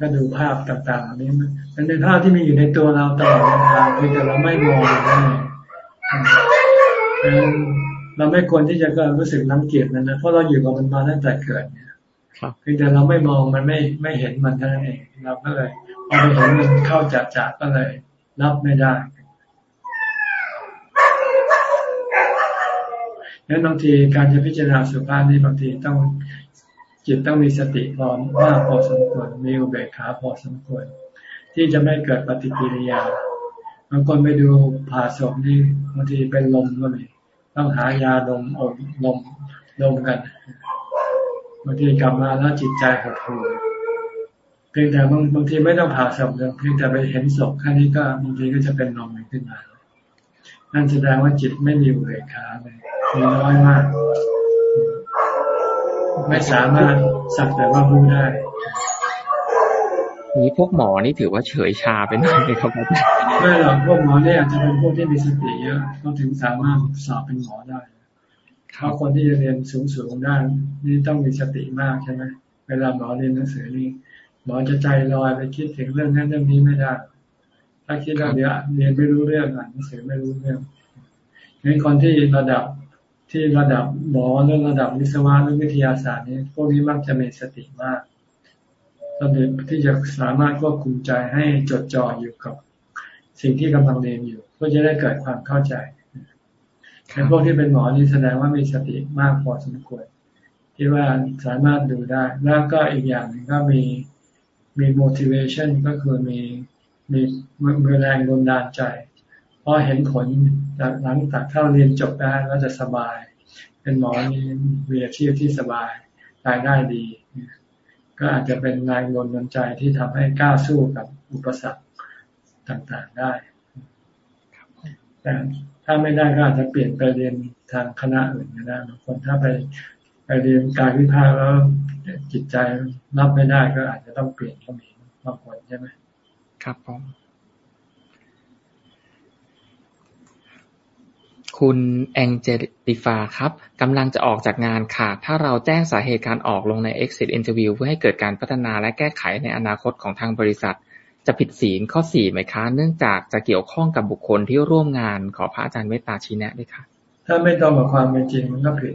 ก็ดูภาพต่างๆอันนี้มันเป็นภาพที่มีอยู่ในตัวเราตลอดเวลาเพียงแต่เราไม่มองนั่นเองเราไม่ควรที่จะก็รู้สึกน้ำเกลียดนันนะเพราะเราอยู่กับมันมาตั้งแต่เกิดเนี่ยเพียงแต่เราไม่มองมันไม่ไม่เห็นมันนั่นเองเราก็เลยพอไปเห็นมันเข้าจัดจากก็เลยรับไม่ได้ดังนั้นบางทีการจะพิจารณาสุภาพนี่บางทีต้อง จิตต้องมีสติพร้อมมากพอสมควรมีอุเบกขาพอสมควร ที่จะไม่เกิดปฏิกิริยาบางคนไปดูผ่าศพนี่บางทีเป็นลมก็มีต้องหายาดมอมลมดมกันบางทีกลับมาแล้วจิตใจหดหู่เพียงแต่บางบางทีไม่ต้องผ่าศพเลยเพียงแต่ไปเห็นศพแค่นี้ก็บางทีก็จะเป็นลมขึ้นมานั่นแสดงว่าจิตไม่มีอุเบกขาเลยมีน้อยมาก ไม่สามารถสักแต่ว่ารู้ได้นี้พวกหมอนี่ถือว่าเฉยชาไปหน่อยเลยครับไม่หรอกพวกหมอเนี่ยอาจจะเป็นพวกที่มีสติเยอะเขาถึงสามารถสอบเป็นหมอได้เพราะคนที่จะเรียนสูงสูงได้นี่ต้องมีสติมากใช่ไหมเวลาหมอเรียนหนังสือนี่หมอจะใจลอยไปคิดถึงเรื่องนั้นเรื่องนี้ไม่ได้ ถ้าคิดว่าเดี๋ยวเรียนไม่รู้เรื่องอ่านหนังสือไม่รู้เรื่องงั้นคนที่ระดับ ที่ระดับหมอหรือระดับวิศวะหรือวิทยาศาสตร์นี้พวกนี้มักจะมีสติมากระดับที่จะสามารถควบคุมใจให้จดจ่ออยู่กับสิ่งที่กำลังเรียนอยู่เพื่อจะได้เกิดความเข้าใจแต่พวกที่เป็นหมอนี่แสดงว่ามีสติมากพอสมควรที่ว่าสามารถดูได้ แล้วก็อีกอย่างหนึ่งก็มีมี motivation ก็คือมีมีมีแรงดนดาลใจพอเห็นผล จากหลังจากเข้าเรียนจบได้ก็จะสบาย เป็นหมอนี่มีอาชีพที่สบายรายได้ดี ก็อาจจะเป็นแรงดนใจที่ทำให้กล้าสู้กับอุปสรรคต่างๆได้แต่ถ้าไม่ได้ก็อาจจะเปลี่ยนไปเรียนทางคณะอื่นก็ได้บางคนถ้าไปไปเรียนการวิพากษ์แล้วจิตใจรับไม่ได้ก็อาจจะต้องเปลี่ยนก็มีบางคนใช่ไหมครับผม คุณแองเจลิฟาครับ กำลังจะออกจากงานค่ะ ถ้าเราแจ้งสาเหตุการออกลงใน exit interview เพื่อให้เกิดการพัฒนาและแก้ไขในอนาคตของทางบริษัท จะผิดศีลข้อสี่ไหมคะ เนื่องจากจะเกี่ยวข้องกับบุคคลที่ร่วมงานขอพระอาจารย์เมตตาชี้แนะด้วยค่ะ ถ้าไม่ตรงกับความเป็นจริงมันก็ผิด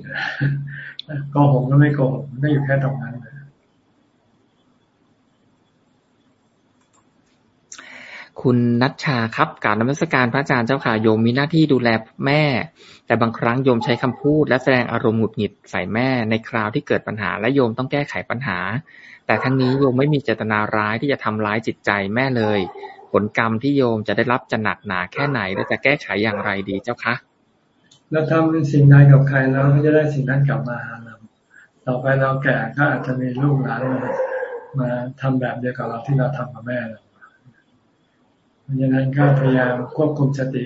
โกหกก็ไม่โกหกมันก็อยู่แค่ตรงนั้นเลย คุณนัชชาครับการนมัสการพระอาจารย์เจ้าค่ะโยมมีหน้าที่ดูแลแม่ แต่บางครั้งโยมใช้คำพูด และแสดงอารมณ์หงุดหงิดใส่แม่ในคราวที่เกิดปัญหา และโยมต้องแก้ไขปัญหา แต่ทั้งนี้โยมไม่มีเจตนาร้ายที่จะทำร้ายจิตใจแม่เลย ผลกรรมที่โยมจะได้รับจะหนักหนาแค่ไหนและจะแก้ไขอย่างไรดีเจ้าคะเราทำสิ่งใดกับใครแล้วก็จะได้สิ่งนั้นกลับมาหาเราต่อไปเราแก่ก็อาจจะมีลูกหลานมามาทำแบบเดียวกับเราที่เราทำกับแม่เรา เพราะฉะนั้นก็พยายามควบคุมสติ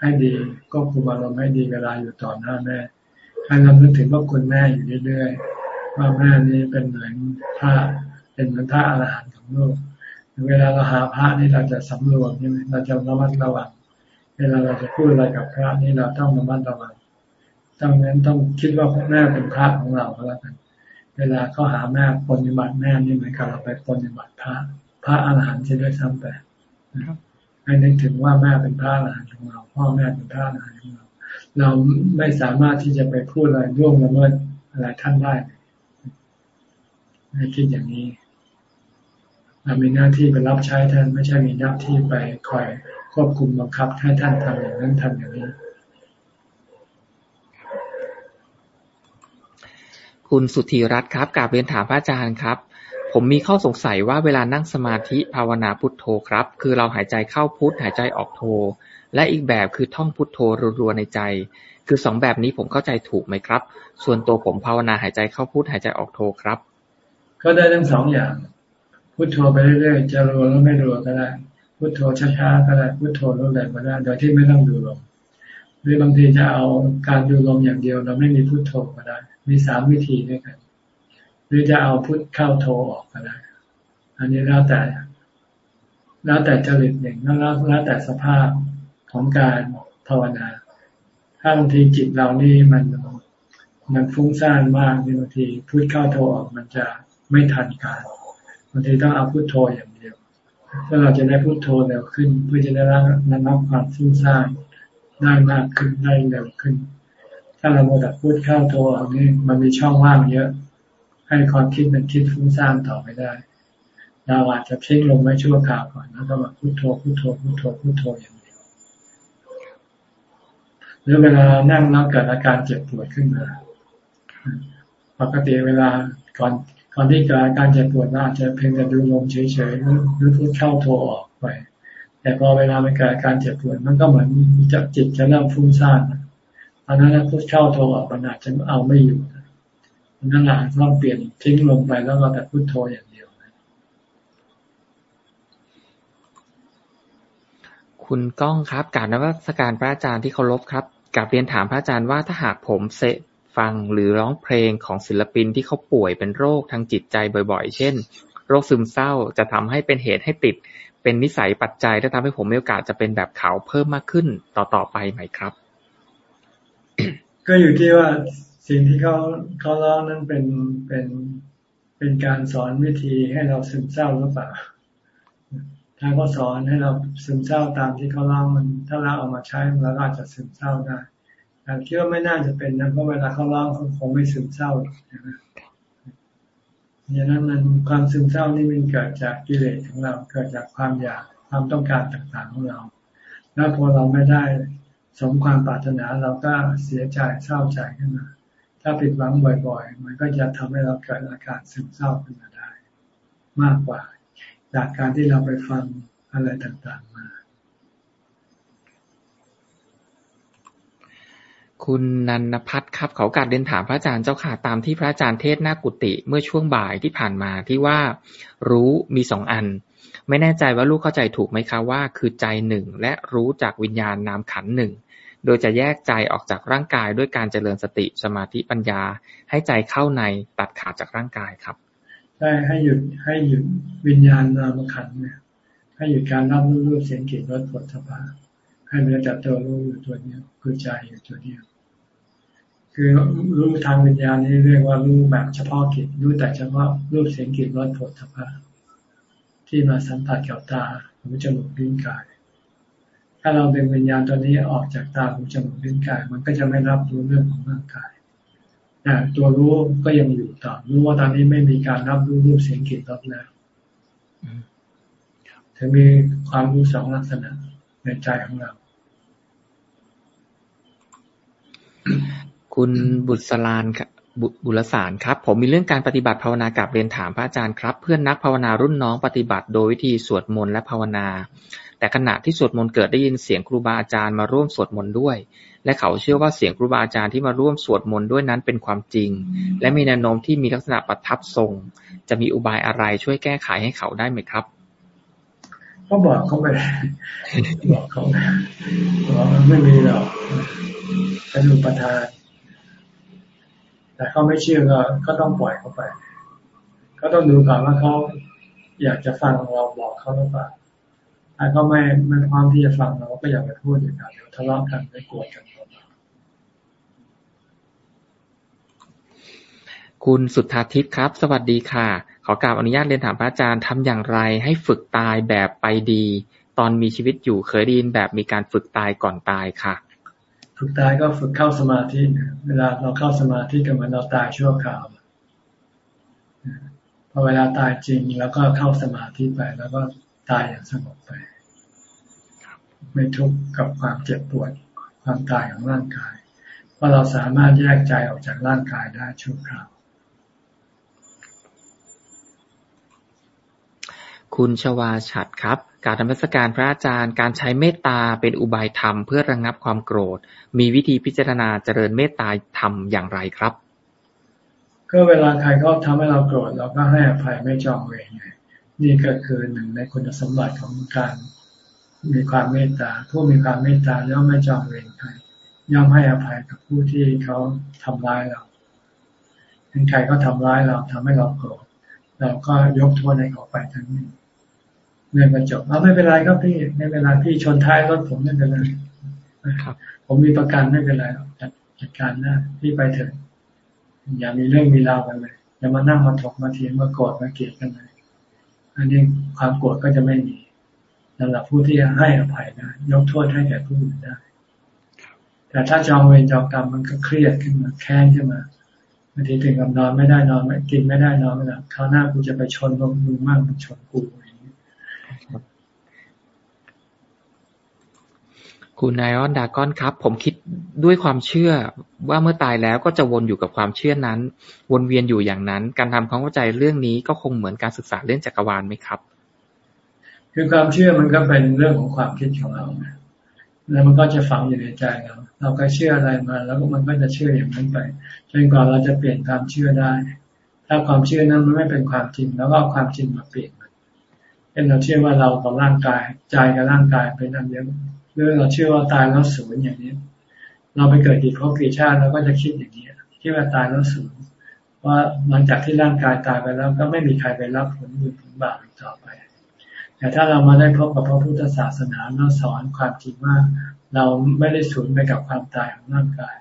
ให้ดีควบคุมอารมณ์ให้ดีเวลาอยู่ต่อหน้าแม่ให้เรานึกถึงว่าคุณแม่อยู่เรื่อยๆว่าแม่นี้เป็นเหมือนพระเป็นเหมือนพระอรหันต์ของโลกเวลาเราหาพระนี่เราจะสำรวมใช่ไหมเราจะระมัดระวังเวลาเราจะพูดอะไรกับพระนี่เราต้องระมัดระวังต้งนั้นต้องคิดว่าแม่เป็นพระของเราก็แล้วกัน เวลาเขาหาแม่ปฏิบัติแม่นี่เหมือนกับเราไปปฏิบัติพระ พระอรหันต์ที่ด้วยซ้ำไป ให้นึกถึงว่าแม่เป็นพระอรหันต์ของเรา พ่อแม่เป็นพระอรหันต์ของเรา เราไม่สามารถที่จะไปพูดอะไรร่วงละเมิดอะไรท่านได้ให้คิดอย่างนี้เรามีหน้าที่ไปรับใช้ท่านไม่ใช่มีหน้าที่ไปคอยควบคุมบังคับให้ท่านทำอย่างนั้นทำอย่างนี้ คุณสุธีรัตน์ครับกาบเรียนถามพระอาจารย์ครับ ผมมีข้อสงสัยว่าเวลานั่งสมาธิภาวนาพุทโธครับ คือเราหายใจเข้าพุทหายใจออกโธ และอีกแบบคือท่องพุทโธรัวๆในใจ คือสองแบบนี้ผมเข้าใจถูกไหมครับ ส่วนตัวผมภาวนาหายใจเข้าพุทหายใจออกโธครับ ก็ได้ทั้งสองอย่าง พุทโธไปเรื่อยๆจะรัวแล้วไม่รัวก็ได้พุทโธช้าๆก็ได้พุทโธรุนแรงก็ได้โดยที่ไม่ต้องดูลมหรือบางทีจะเอาการดูลมอย่างเดียว เราไม่มีพุทโธก็ได้ มีสามวิธีด้วยกัน หรือจะเอาพุทเข้าโทออกก็ได้ อันนี้แล้วแต่ แล้วแต่จริตหนึ่งแล้วแล้วแต่สภาพของการภาวนา ถ้าบางทีจิตเรานี่มันมันฟุ้งซ่านมากบางทีพุทเข้าโทออกมันจะไม่ทันการบางทีต้องเอาพุทโธอย่างเดียวเพื่อเราจะได้พุทโธเร็วขึ้น เพื่อจะได้รับรับความฟุ้งซ่านได้มากขึ้นได้เร็วขึ้น ถ้าเราโมดัพุทเข้าโทออกนี่มันมีช่องว่างเยอะ ให้ความคิดมันคิดฟุ้งซ่านต่อไปได้เราอาจจะทิ้งลงไว้ชั่วคราวก่อนแล้วก็มาพุโทโธพุโทโธพุโทโธพุโทโธอย่างเดียวหรือเวลานั่งแล้วเกิดอาการเจ็บปวดขึ้นมาปกติเวลาก่อนก่อนที่เกิดอาการเจ็บปวดอาจจะเพียงแต่ดูลมเฉยๆหรือพูดเข้าโทออกไป แต่พอเวลามันเกิดอาการเจ็บปวดมันก็เหมือนจะจิตจะเริ่มฟุ้งซ่านตอนนั้นพูดเข้าโทออกมันอาจจะเอาไม่อยู่ นั่นแหละต้องเปลี่ยนทิ้งลงไปแล้วเราแต่พุโทโธอย่างเดียว คุณก้องครับการนวัตการพระอาจารย์ที่เคารพครับกับเรียนถามพระอาจารย์ว่าถ้าหากผมเสฟังหรือร้องเพลงของศิลปินที่เขาป่วยเป็นโรคทางจิตใจบ่อย ๆ เช่น โรคซึมเศร้าจะทำให้เป็นเหตุให้ติด เป็นนิสัยปัจจัยและทำให้ผมมีโอกาสจะเป็นแบบเขาเพิ่มมากขึ้นต่อๆไปไหมครับ ก็อยู่ที่ว่า สิ่งที่เขาเขาเล่านั้นเป็นเป็นเป็นการสอนวิธีให้เราซึมเศร้าหรือเปล่าถ้าเขาสอนให้เราซึมเศร้าตามที่เขาเล่ามัน ถ้าเราเอามาใช้เราก็อาจจะซึมเศร้าได้แต่คิดว่าไม่น่าจะเป็นนะเพราะเวลาเขาเล่าเขาคงไม่ซึมเศร้านะอย่างนั้นมันความซึมเศร้านี่มันเกิดจากกิเลสของเรา เกิดจากความอยากความต้องการต่างๆของเรา แล้วพอเราไม่ได้สมความปรารถนาเราก็เสียใจเศร้าใจขึ้นมา ถ้าผิดหวังบ่อย ๆ มันก็จะทำให้เราเกิดอาการซึมเศร้าขึ้นมาได้ มากกว่า จากการที่เราไปฟังอะไรต่างๆมา คุณนันพัฒน์ครับเขาการเดินถามพระอาจารย์เจ้าค่ะตามที่พระอาจารย์เทศหน้ากุฏิเมื่อช่วงบ่ายที่ผ่านมาที่ว่ารู้มีสองอัน ไม่แน่ใจว่าลูกเข้าใจถูกไหมคะว่า คือใจหนึ่งและรู้จากวิญญาณนามขันหนึ่ง โดยจะแยกใจออกจากร่างกายด้วยการเจริญสติสมาธิปัญญา ให้ใจเข้าในตัดขาดจากร่างกายครับใช่ให้หยุดให้หยุดวิญญาณนามขันเนี่ยให้หยุดการรับรู้รูปเสียงกลิ่นรสผลสภาให้เหลือแต่ตัวรู้อยู่ตัวเดียวคือใจอยู่ตัวเดียวคือรู้ทางวิญญาณนี้เรียกว่ารู้แบบเฉพาะกิจรู้แต่เฉพาะรูปเสียงกลิ่นรสผลสภาที่มาสัมผัสกับตาหูจมูกลิ้นกาย ถ้าเราเป็นวิญญาณตัวนี้ออกจากตาหูจมูกลิ้นกาย มันก็จะไม่รับรู้เรื่องของร่างกายแต่ตัวรู้ก็ยังอยู่ต่อรู้ว่าตอนนี้ไม่มีการรับรู้รูปเสียงกลิ่นรสแล้วถึงมีความรู้สองลักษณะในใจของเรา คุณบุตรสลานบุรสารครับ ผมมีเรื่องการปฏิบัติภาวนากับเรียนถามพระอาจารย์ครับ เพื่อนนักภาวนารุ่นน้องปฏิบัติโดยวิธีสวดมนต์และภาวนา แต่ขณะที่สวดมนต์เกิดได้ยินเสียงครูบาอาจารย์มาร่วมสวดมนต์ด้วย และเขาเชื่อว่าเสียงครูบาอาจารย์ที่มาร่วมสวดมนต์ด้วยนั้นเป็นความจริง และมีแนวโน้มที่มีลักษณะประทับทรง จะมีอุบายอะไรช่วยแก้ไขให้เขาได้ไหมครับก็บอกเขาไปบอกเขาบอกไม่มีหรอกเป็นอุปทาน แต่เขาไม่เชื่อก็ก็ต้องปล่อยเขาไป ก็ต้องดูก่อนว่าเขาอยากจะฟังเราบอกเขาหรือเปล่า ถ้าเขาไม่ไม่พร้อมที่จะฟังเราก็อย่าไปพูดอย่างนั้นเดี๋ยวทะเลาะกันไม่กลัวกันคุณสุทธาทิพย์ครับ สวัสดีค่ะ ขอกราบอนุญาตเรียนถามพระอาจารย์ทำอย่างไรให้ฝึกตายแบบไปดี ตอนมีชีวิตอยู่เคยได้ยินแบบมีการฝึกตายก่อนตายค่ะ ฝึกตายก็ฝึกเข้าสมาธิเวลาเราเข้าสมาธิก็เหมือนเราตายชั่วคราวพอเวลาตายจริงแล้วก็เข้าสมาธิไปแล้วก็ ตายอย่างสงบไป ไม่ทุกข์กับความเจ็บปวด ความตายของร่างกาย เพราะเราสามารถแยกใจออกจากร่างกายได้ชั่วคราวคุณชวาฉัดครับ การธรรมสการพระอาจารย์การใช้เมตตาเป็นอุบายธรรมเพื่อระงงับความโกรธ มีวิธีพิจารณาเจริญเมตตาธรรมอย่างไรครับ ก็เวลาใครเขาทำให้เราโกรธเราก็ให้อภัยไม่จองเวรไง นี่ก็คือหนึ่งในคุณสมบัติของการมีความเมตตา ผู้มีความเมตตาย่อมไม่จองเวรใครย่อมให้อภัยกับผู้ที่เขาทำร้ายเราเห็นใครเขาทาร้ายเราทำให้เราโกรธเราก็ยกโทษให้เขาไปทั้งนี้เรื่องก็จบเอาไม่เป็นไรครับพี่ไม่เป็นไรพี่ชนท้ายรถผมไม่เป็นไรผมมีประกันไม่เป็นไรจัดจัดการนะพี่ไปเถอะอย่ามีเรื่องมีราวกันเลยอย่ามานั่งมาถกมาเถียงมาโกรธมาเกลียดกันเลย อันนี้ความโกรธก็จะไม่มีสำหรับผู้ที่ให้อภัยนะยกโทษให้แก่ผู้อื่นได้ แต่ถ้าจองเวรจองกรรมมันก็เครียดขึ้นมาแค้นขึ้นมาบางทีถึงกับนอนไม่ได้นอนไม่กินไม่ได้นอนไม่หลับคราวหน้ากูจะไปชนมึงมากมึงชนกูอย่างนี้ คุณนายออนดากอนครับ ผมคิดด้วยความเชื่อว่าเมื่อตายแล้วก็จะวนอยู่กับความเชื่อนั้น วนเวียนอยู่อย่างนั้น การทำความเข้าใจเรื่องนี้ก็คงเหมือนการศึกษาเรื่องจักรวาลไหมครับ คือความเชื่อมันก็เป็นเรื่องของความคิดของเราแล้วมันก็จะฝังอยู่ในใจเราเราก็เชื่ออะไรมา แล้วมันก็จะเชื่ออย่างนั้นไปจนกว่าเราจะเปลี่ยนความเชื่อได้ ถ้าความเชื่อนั้นมันไม่เป็นความจริง แล้วก็ความจริงมาเปลี่ยนเช่นเราเชื่อว่าเรากับร่างกายใจกับร่างกายเป็นอันเดียว หรือเราเชื่อว่าตายแล้วสูญอย่างนี้ เราไปเกิดกี่ภพกี่ชาติเราก็จะคิดอย่างนี้คิดว่าตายแล้วสูญว่าหลังจากที่ร่างกายตายไปแล้ว ก็ไม่มีใครไปรับผลบุญผลบาปต่อไป แต่ถ้าเรามาได้พบกับพระพุทธศาสนาเราสอนความจริงว่าเราไม่ได้สูญไปกับความตายของร่างกาย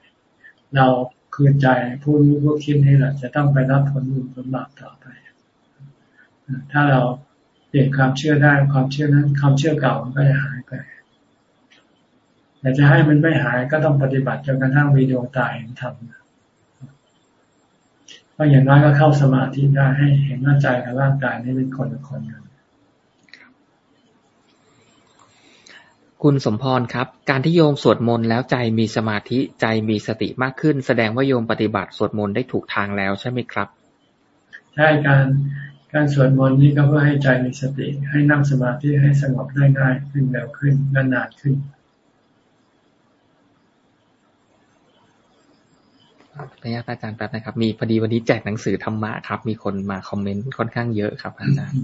เราคือใจผู้รู้ผู้คิดนี่แหละจะต้องไปรับผลบุญผลบาปต่อไป ถ้าเราเปลี่ยนความเชื่อได้ความเชื่อนั้น ความเชื่อเก่ามันก็จะหายไป แต่จะให้มันไม่หายก็ต้องปฏิบัติจนกระทั่งวีดีโอตายเห็นธรรมเพราะอย่างน้อยก็เข้าสมาธิได้ให้เห็นว่าใจกับร่างกายนี้เป็นคนละคนกันคุณสมพรครับ การที่โยมสวดมนต์แล้วใจมีสมาธิใจมีสติมากขึ้น แสดงว่าโยมปฏิบัติสวดมนต์ได้ถูกทางแล้วใช่ไหมครับใช่การการสวดมนต์นี่ก็เพื่อให้ใจมีสติ ให้นั่งสมาธิให้สงบได้ง่ายขึ้นเร็วขึ้นนานขึ้น ระยะอาจารย์แป๊บนะครับ มีพอดีวันนี้แจกหนังสือธรรมะครับ มีคนมาคอมเมนต์ค่อนข้างเยอะครับอาจารย์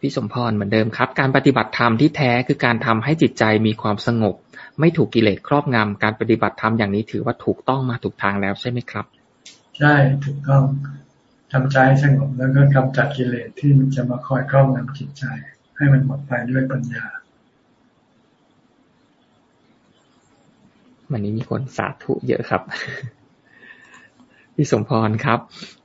พี่สมพรเหมือนเดิมครับ การปฏิบัติธรรมที่แท้คือการทำให้จิตใจมีความสงบ ไม่ถูกกิเลสครอบงำการปฏิบัติธรรมอย่างนี้ถือว่าถูกต้องมาถูกทางแล้วใช่ไหมครับ ใช่ถูกต้องทำใจสงบแล้วก็กำจัดกิเลสที่มันจะมาคอยครอบงำจิตใจ ให้มันหมดไปด้วยปัญญา วันนี้มีคนสาธุเยอะครับ พี่สมพรครับ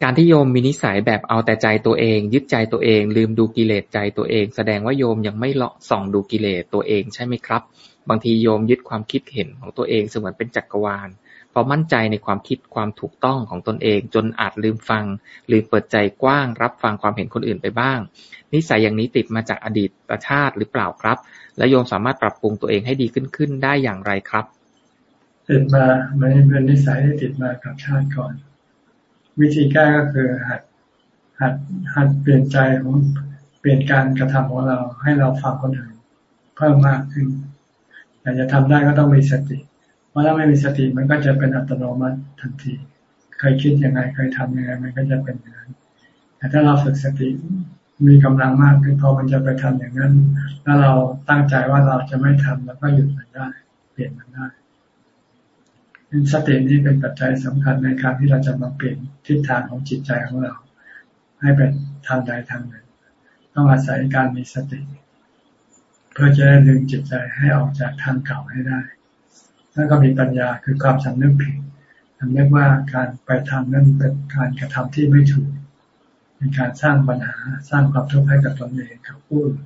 การที่โยมมีนิสัยแบบเอาแต่ใจตัวเอง ยึดใจตัวเอง ลืมดูกิเลสใจตัวเอง แสดงว่าโยมยังไม่เลาะส่องดูกิเลสตัวเองใช่ไหมครับ บางทีโยมยึดความคิดเห็นของตัวเองเสมือนเป็นจักรวาลพอมั่นใจในความคิดความถูกต้องของตนเอง จนอาจลืมฟังหรือเปิดใจกว้าง รับฟังความเห็นคนอื่นไปบ้าง นิสัยอย่างนี้ติดมาจากอดีตชาติหรือเปล่าครับ และโยมสามารถปรับปรุงตัวเองให้ดีขึ้นขึ้นได้อย่างไรครับ ติดมามันเป็นนิสัยที่ติดมากับชาติก่อน วิธีแก้ก็คือหัดหัดหัดเปลี่ยนใจของเปลี่ยนการกระทำของเราให้เราฟังคนอื่นเพิ่มมากขึ้นอยากจะทำได้ก็ต้องมีสติเพราะถ้าไม่มีสติมันก็จะเป็นอัตโนมัติทันทีเคยคิดยังไงเคยทำยังไงมันก็จะเป็นอย่างนั้น แต่ถ้าเราฝึกสติมีกำลังมากขึ้นพอมันจะไปทำอย่างนั้นแล้วเราตั้งใจว่าเราจะไม่ทำแล้วก็หยุดมันได้ เปลี่ยนมันได้ สตินี้เป็นปัจจัยสำคัญในการที่เราจะมาเปลี่ยนทิศทางของจิตใจของเรา ให้เป็นทางใดทางหนึ่ง ต้องอาศัยการมีสติ เพื่อจะได้ดึงจิตใจให้ออกจากทางเก่าให้ได้ แล้วก็มีปัญญาคือความสำนึกผิดสำนึกว่าการไปทำนั้นเป็นการกระทำที่ไม่ถูก เป็นการสร้างปัญหาสร้างความทุกข์ให้กับตนเองกับผู้อื่น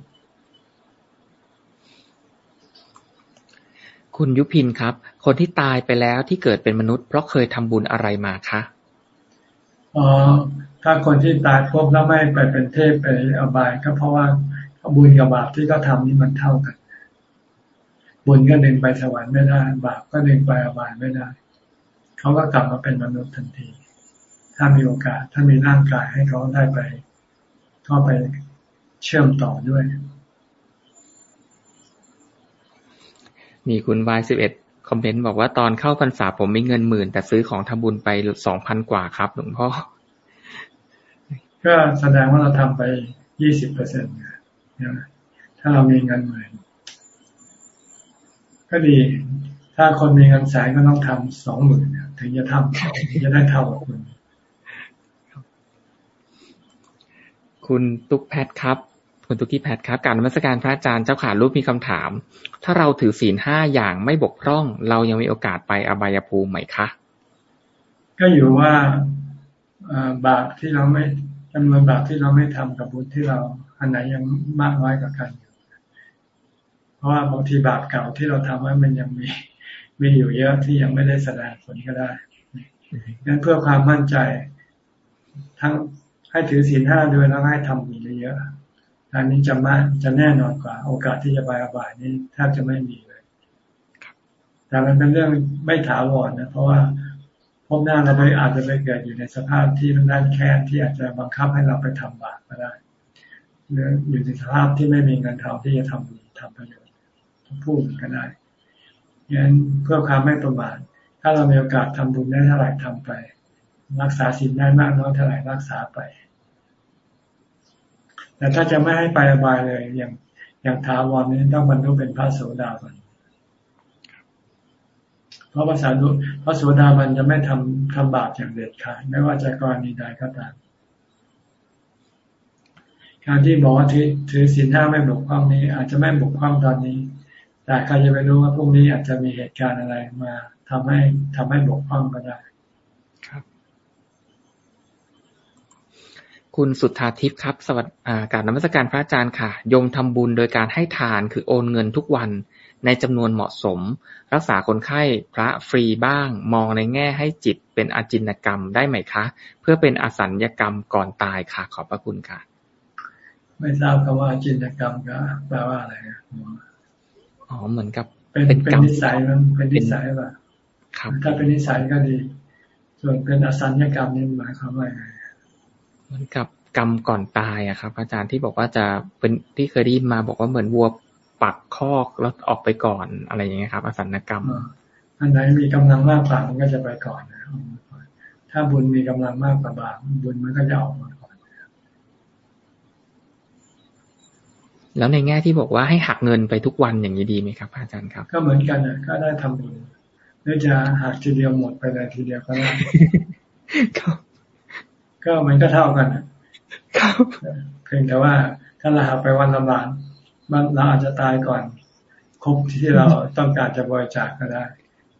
คุณยุพินครับ คนที่ตายไปแล้วที่เกิดเป็นมนุษย์ เพราะเคยทำบุญอะไรมาคะอ๋อถ้าคนที่ตายพบแล้วไม่ไปเป็นเทพไปอบายก็เพราะว่าบุญกับบาปที่เขาทานี่มันเท่ากัน บุญก็ดึงไปสวรรค์ไม่ได้ บาปก็ดึงไปอบายไม่ได้ เขาก็กลับมาเป็นมนุษย์ทันที ถ้ามีโอกาส ถ้ามีร่างกายให้เขาได้ไปเข้าไปเชื่อมต่อด้วย มีคุณวายสิบเอ็ดคอมเมนต์บอกว่าตอนเข้าพรรษาผมมีเงินหมื่น แต่ซื้อของทำบุญไปสองพันกว่าครับหลวงพ่อ ก็แสดงว่าเราทำไปยี่สิบเปอร์เซ็นต์ถ้าเรามีเงินหมื่นก็ดี ถ้าคนมีเงินแสนก็ต้องทำสองหมื่นถึงจะทำถึงจะได้เท่ากับคุณ คุณตุ๊กแพทครับ คุณตุกี้แพทครับการนมัสการพระอาจารย์เจ้าขารูปมีคำถาม ถ้าเราถือศีลห้าอย่างไม่บกพร่อง เรายังมีโอกาสไปอบายภูมิไหมคะ ก็อยู่ว่าบาปที่เราไม่จำนวนบาปที่เราไม่ทำกับบุญที่เราอันไหนยังมากน้อยกว่ากัน เพราะว่าบางทีบาปเก่าที่เราทำไว้มันยังมีมีอยู่เยอะที่ยังไม่ได้แสดงผลก็ได้งั้นเพื่อความมั่นใจ ทั้งให้ถือศีลห้าด้วยแล้วให้ทำบุญเยอะ อันนี้จะมาจะแน่นอนกว่า โอกาสที่จะไปอบายนี้แทบจะไม่มีเลย แต่มันเป็นเรื่องไม่ถาวรนะ เพราะว่าพบหน้าเราไปอาจจะไปเกิดอยู่ในสภาพที่มันด้านแค้นที่อาจจะบังคับให้เราไปทำบาปก็ได้หรืออยู่ในสภาพที่ไม่มีเงินทองที่จะทำทำประโยชน์พูดก็ได้ยันเพื่อความไม่ประมาทถ้าเรามีโอกาสทำบุญได้เท่าไหร่ทำไป รักษาศีลได้มากน้อยเท่าไหร่รักษาไป แต่ถ้าจะไม่ให้ไปอบายเลย อย่างอย่างทาวรนี้ต้องบรรลุเป็นพระโสดาบันเพราะภาษาดุพระโสดาบันจะไม่ทำทำบาปอย่างเด็ดขาดไม่ว่าจะกรณีใดก็ตามการที่บอกว่าถือถือศีลห้าไม่บกพร่องนี้ อาจจะไม่บกพร่องตอนนี้ แต่ใครจะไปรู้ว่าพรุ่งนี้อาจจะมีเหตุการณ์อะไรมาทำให้ทำให้บกพร่องก็ได้ คุณสุทธาทิพย์ครับ สวัสดีการนมัสการพระอาจารย์ค่ะ ยมทำบุญโดยการให้ทานคือโอนเงินทุกวันในจำนวนเหมาะสม รักษาคนไข้พระฟรีบ้าง มองในแง่ให้จิตเป็นอาจินกรรมได้ไหมคะ เพื่อเป็นอสัญญกรรมก่อนตายค่ะ ขอบพระคุณค่ะ ไม่ทราบคำว่าอาจินกรรมก็แปลว่าอะไรอ๋อเหมือนกับ เป็นเป็นนิสัยมันเป็นนิสัยป่ะครับถ้าเป็นนิสัยก็ดี ส่วนเป็นอสัญญกรรมนี่หมายความว่าไงเห มือนกับกรรมก่อนตายอะครับ อาจารย์ที่บอกว่าจะเป็นที่เคยได้ยินมาบอกว่าเหมือนวัวปักคอกแล้วออกไปก่อนอะไรอย่างเงี้ยครับ อสัญกรรม อันไหนมีกำลังมากกว่ามันก็จะไปก่อนนะถ้าบุญมีกำลังมากกว่าบาปบุญมันก็จะออกมาก่อน แล้วในแง่ที่บอกว่าให้หักเงินไปทุกวันอย่างนี้ดีไหมครับ อาจารย์ครับ ก็เหมือนกันอะก็ได้ทำบุญหรือจะหักทีเดียวหมดไปเลยทีเดียวก็ได้ ก็มันก็เท่ากันเพียงแต่ว่าถ้าเราหักไปวันละบาทมันเราอาจจะตายก่อน ครบที่เราต้องการจะบริจาคก็ได้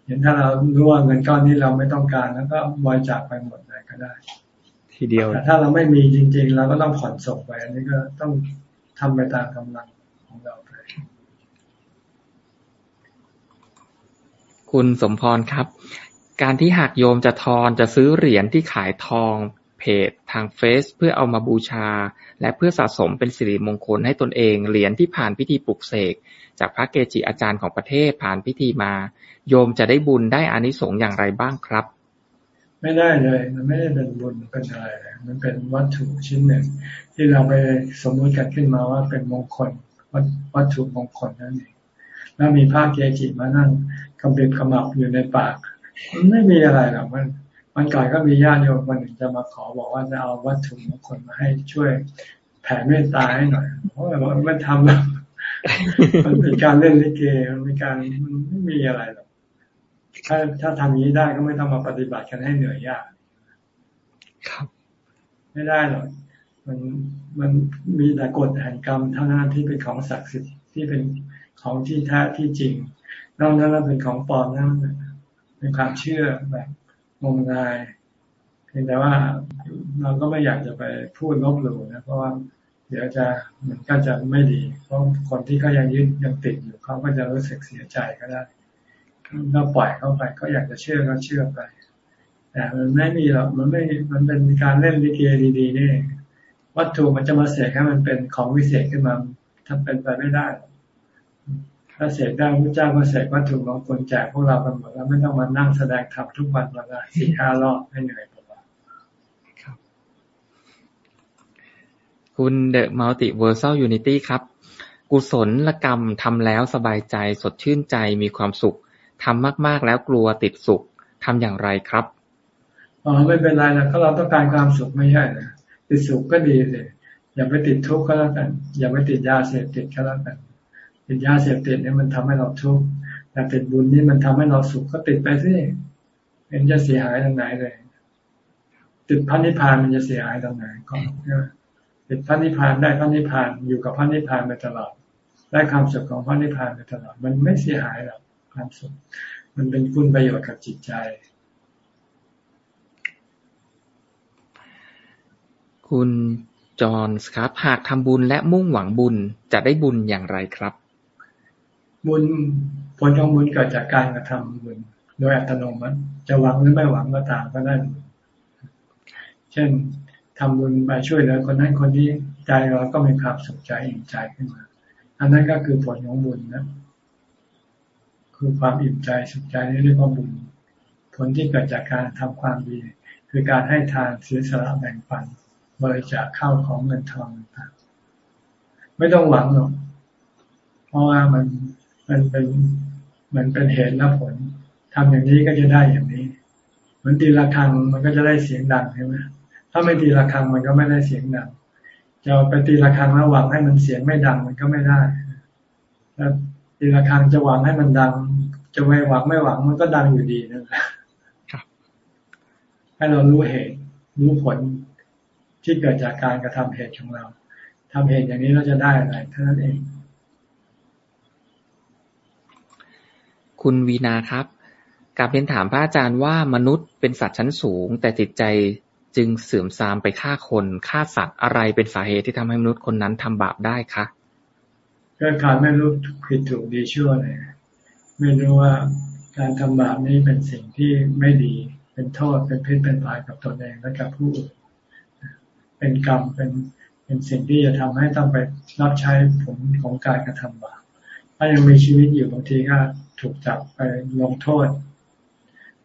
เห็นถ้าเรารู้ว่าเงินก้อนนี้เราไม่ต้องการแล้วก็บริจาคไปหมดเลยก็ได้ ทีเดียวแต่ถ้าเราไม่มีจริง ๆ เราก็ต้องผ่อนส่งไป อันนี้ก็ต้องทำไปตามกำลังของเราไป คุณสมพรครับ การที่หากโยมจะทอนจะซื้อเหรียญที่ขายทอง เพจ ทางเฟซเพื่อเอามาบูชา และเพื่อสะสมเป็นสิริมงคลให้ตนเอง เหรียญที่ผ่านพิธีปลุกเสก จากพระเกจิอาจารย์ของประเทศผ่านพิธีมา โยมจะได้บุญได้อานิสงส์อย่างไรบ้างครับ ไม่ได้เลย มันไม่ได้เป็นบุญเป็นอะไรมันเป็นวัตถุชิ้นหนึ่ง ที่เราไปสมมติกันขึ้นมาว่าเป็นมงคลวัตถุมงคลนั่นเองแล้วมีพระเกจิมานั่งกำเบ็บขมับอยู่ในปาก มันไม่มีอะไรหรอกมัน วันก่อนก็มีญาติโยมคนหนึ่งจะมาขอบอกว่าจะเอาวัตถุมงคลมาให้ช่วยแผ่เมตตาให้หน่อย เพราะว่ามันทำแล้วมันเป็นการเล่นลิเกมันเป็นการมันไม่มีอะไรหรอกถ้าถ้าทำนี้ได้ก็ไม่ต้องมาปฏิบัติกันให้เหนื่อยยาก ครับ ไม่ได้หรอกมันมันมีแต่กฎแห่งกรรมเท่านั้นที่เป็นของศักดิ์สิทธิ์ที่เป็นของที่แท้ที่จริงนอกนั้นเป็นของปลอมนั่นเป็นความเชื่อแบบ งมงายเพียงแต่ว่าเราก็ไม่อยากจะไปพูดลบหลู่นะ เพราะว่าเดี๋ยวจะมันก็จะไม่ดี เพราะคนที่เขายังยึดยังติดอยู่เขาก็จะรู้สึกเสียใจก็ได้ก็ปล่อยเข้าไปก็อยากจะเชื่อก็เชื่อไป แต่มันไม่มีหรอกมันไม่มันเป็นการเล่นลิเกดีๆนี่วัตถุมันจะมาเสกให้มันเป็นของวิเศษขึ้นมาทำเป็นไปไม่ได้ ถ้าเสกได้พระเจ้าก็เสกวัตถุมงคลแจกพวกเรากันหมดแล้วไม่ต้องมานั่งแสดงธรรมทุกวันวันละสี่ห้ารอบให้เหนื่อยเปล่าคุณ The Multiversal Unity ครับ กุศลกรรมทำแล้วสบายใจสดชื่นใจมีความสุขทำมาก ๆ แล้วกลัวติดสุขทำอย่างไรครับอ๋อไม่เป็นไรนะก็เราต้องการความสุขไม่ใช่นะติดสุขก็ดีเลยอย่าไปติดทุกข์ก็แล้วกัน อย่าไปติดยาเสพติดก็แล้วกัน ติดยาเสพติดเนี่ยมันทำให้เราทุกข์แต่ติดบุญนี่มันทำให้เราสุขก็ติดไปสิเป็นจะเสียหายตรงไหนเลย ติดพระนิพพานมันจะเสียหายตรงไหนก็ติดพระนิพพานได้พระนิพพานอยู่กับพระนิพพานไปตลอด ได้ความสุขของพระนิพพานไปตลอด มันไม่เสียหายหรอกความสุข มันเป็นคุณประโยชน์กับจิตใจ คุณจอห์นครับหากทำบุญและมุ่งหวังบุญจะได้บุญอย่างไรครับ บุญผลของบุญเกิดจากการกระทำบุญโดยอัตโนมัติจะหวังหรือไม่หวังก็ตามก็ได้เช่นทำบุญไปช่วยเหลือคนนั้นคนนี้ใจเราก็มีความสุขใจอิ่มใจขึ้นมา อันนั้นก็คือผลของบุญนะ คือความอิ่มใจสุขใจนี่เรียกว่าบุญ ผลที่เกิดจากการทำความดี คือการให้ทานเสียสละแบ่งปันบริจาคเข้าของเงินทองต่างไม่ต้องหวังหรอกเพราะว่ามัน มันเป็นมันเป็นเหตุและผลทำอย่างนี้ก็จะได้อย่างนี้ เหมือนตีระฆังมันก็จะได้เสียงดังใช่ไหมถ้าไม่ตีระฆังมันก็ไม่ได้เสียงดังจะไปตีระฆังแล้วหวังให้มันเสียงไม่ดังมันก็ไม่ได้แล้วตีระฆังจะหวังให้มันดัง จะไม่หวังไม่หวังมันก็ดังอยู่ดีนั่นแหละให้เรารู้เหตุรู้ผลที่เกิดจากการกระทำเหตุของเราทำเหตุอย่างนี้เราจะได้อะไรเท่านั้นเอง คุณวีนาครับกลับเรียนถามพระอาจารย์ว่ามนุษย์เป็นสัตว์ชั้นสูง แต่จิตใจจึงเสื่อมทรามไปฆ่าคนฆ่าสัตว์อะไรเป็นสาเหตุที่ทำให้มนุษย์คนนั้นทำบาปได้คะก็การไม่รู้ผิดถูกดีชั่วเลยไม่รู้ว่าการทำบาปนี้เป็นสิ่งที่ไม่ดีเป็นโทษเป็นพิษเป็นภัยกับตนเองและกับผู้อื่นเป็นกรรมเป็นเป็นสิ่งที่จะทำให้ต้องไปรับใช้ผลของการกระทำบาปถ้ายังมีชีวิตอยู่บางทีก็ ถูกจับไปลงโทษ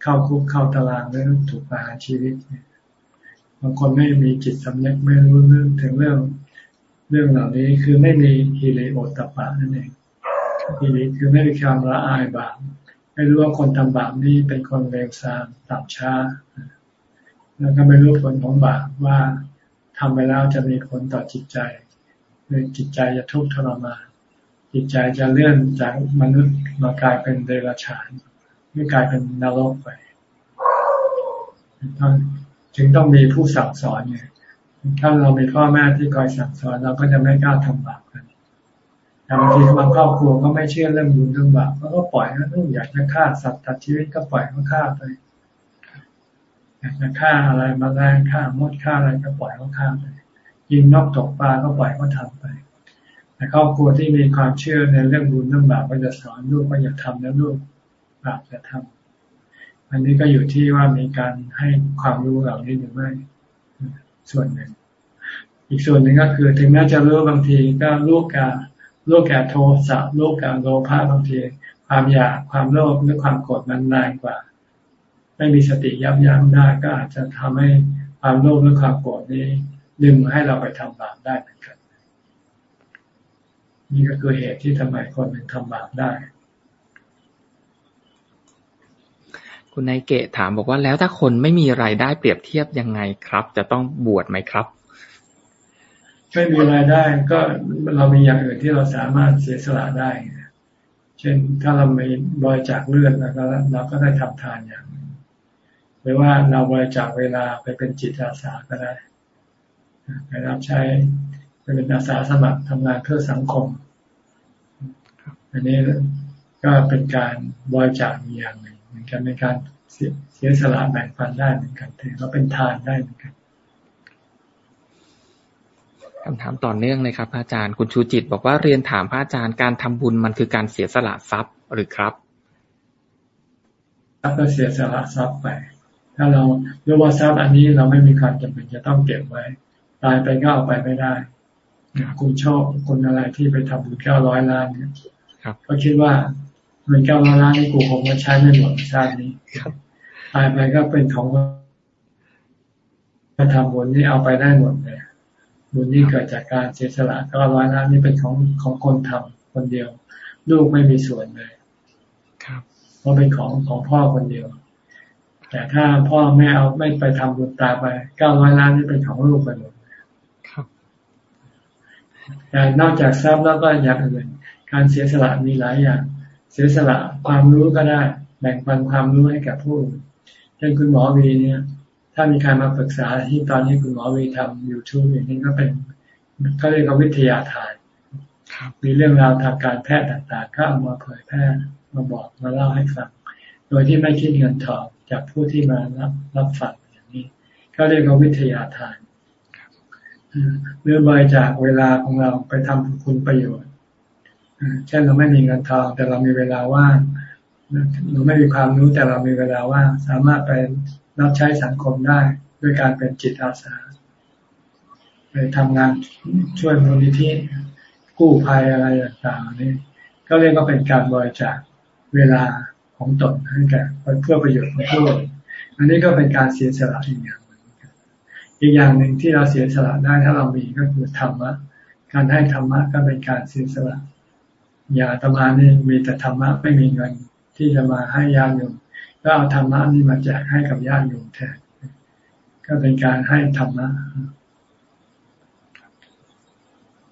เข้าคุกเข้าตารางหรือถูกประหารชีวิตบางคนไม่มีจิตสำนึกไม่รู้เรื่องถึงเรื่องเรื่องเหล่านี้คือไม่มีฮิริโอตปะนั่นเองฮิริคือไม่มีความละอายบาปไม่รู้ว่าคนทำบาปนี้เป็นคนเลวทรามต่ำช้า แล้วก็ไม่รู้ผลของบาปว่าทำไปแล้วจะมีผลต่อจิตใจคือจิตใจจะทุกข์ทรมาน จิตใจจะเลื่อนจากมนุษย์มากลายเป็นเดรัจฉานไม่กลายเป็นนรกไปจึงต้องมีผู้สั่งสอนไงถ้าเรามีพ่อแม่ที่คอยสั่งสอนเราก็จะไม่กล้าทำบาปกันแต่บางทีบางครอบครัวก็ไม่เชื่อเรื่องบุญเรื่องบาปเขาก็ปล่อยนะลูกอยากจะฆ่าสัตว์ตัดชีวิตก็ปล่อยเขาฆ่าไปอยากจะฆ่าอะไรมาแรงฆ่ามดฆ่าอะไรก็ปล่อยเขาฆ่าไปยิงนกตกปลาก็ปล่อยเขาทาไป แต่ครอบครัวที่มีความเชื่อในเรื่องบุญเรื่องบาปก็จะสอนลูกว่าอย่าทำแล้วลูกบาปจะทำอันนี้ก็อยู่ที่ว่ามีการให้ความรู้เหล่านี้หรือไม่ส่วนหนึ่ง อีกส่วนหนึ่งก็คือ ถึงแม้จะรู้บางทีก็ลูกกาลูกแก่โทสะลูกแก่โลภะบางที ความอยากความโลภหรือความโกรธมันแรงกว่า ไม่มีสติยับยั้งได้ก็อาจจะทำให้ความโลภหรือความโกรธนี้ดึงให้เราไปทำบาปได้เหมือนกัน นี่ก็คือเหตุที่ทำไมคนถึงทำบาปได้ คุณนายเกะถามบอกว่าแล้วถ้าคนไม่มีไรายได้เปรียบเทียบยังไงครับ จะต้องบวชไหมครับไม่มีรายได้ก็เรามีอย่างอื่นที่เราสามารถเสียสละได้ เช่นถ้าเราไม่บริจาคเลือดแล้วเราก็ได้ทำทานอย่างหรือว่าเราบริจาคเวลาไปเป็นจิตอาสาก็ได้ไปรับใช้ไปเป็นอาสาสมัครทำงานเพื่อสังคม อันนี้ก็เป็นการบริจาคอย่างหนึ่งเหมือนกันในการเสียสละแบ่งปันได้เหมือนกันถือว่าเป็นทานได้เหมือนกันคำถามต่อเนื่องเลยครับพระอาจารย์คุณชูจิตบอกว่าเรียนถามพระอาจารย์การทำบุญมันคือการเสียสละทรัพย์หรือครับทรัพย์ก็เสียสละทรัพย์ไป ถ้าเราเรู้ว่าทรัพย์อันนี้เราไม่มีความจำเป็นจะต้องเก็บไว้ ตายไปก็เอาไปไม่ได้คุณชอบคนอะไรที่ไปทำบุญเก้าร้อยล้านเนี่ย ก็คิดว่าเงินเก้าร้อยล้านนี่กูคงไม่ใช้ไม่หมดชาตินี้ตายไปก็เป็นของมาทำบุญนี่เอาไปได้หมดเลยบุญนี้เกิดจากการเสียสละก็ร้อยล้านนี่เป็นของของคนทำคนเดียว ลูกไม่มีส่วนเลยครับเพราะเป็นของของพ่อคนเดียว แต่ถ้าพ่อไม่เอาไม่ไปทำบุญตาไปเก้าร้อยล้านนี่เป็นของลูกไปหมดครับแต่นอกจากทรัพย์แล้วก็อย่างอื่น การเสียสละมีหลายอย่าง เสียสละความรู้ก็ได้ แบ่งปันความรู้ให้กับผู้เช่นคุณหมอวีเนี่ย ถ้ามีใครมาปรึกษาที่ตอนนี้คุณหมอวีทำยูทูบอย่างนี้ก็เป็นก็เรียกว่าวิทยาทาน มีเรื่องราวทางการแพทย์ต่างๆ ก็เอามาเผยแพร่มาบอกมาเล่าให้ฟัง โดยที่ไม่คิดเงินทองจากผู้ที่มารับรับฟังอย่างนี้ ก็เรียกว่าวิทยาทานหรือบริจาคเวลาของเราไปทำคุณประโยชน์ เช่นเราไม่มีเงินทองแต่เรามีเวลาว่างเราไม่มีความรู้แต่เรามีเวลาว่างสามารถไปรับใช้สังคมได้ด้วยการเป็นจิตอาสาไปทำงานช่วยมูลนิธิกู้ภัยอะไรต่างๆนี่ก็เรียกว่าเป็นการบริจาคเวลาของตนให้แก่เพื่อประโยชน์ของผู้อื่นอันนี้ก็เป็นการเสียสละอีกอย่างหนึ่งอีกอย่างหนึ่งที่เราเสียสละได้ถ้าเรามีก็คือธรรมะการให้ธรรมะก็เป็นการเสียสละ ยาตมานี่มีแต่ธรรมะไม่มีเงินที่จะมาให้ญาติโยมก็เอาธรรมะนี่มาแจกให้กับญาติโยมแทนก็เป็นการให้ธรรมะ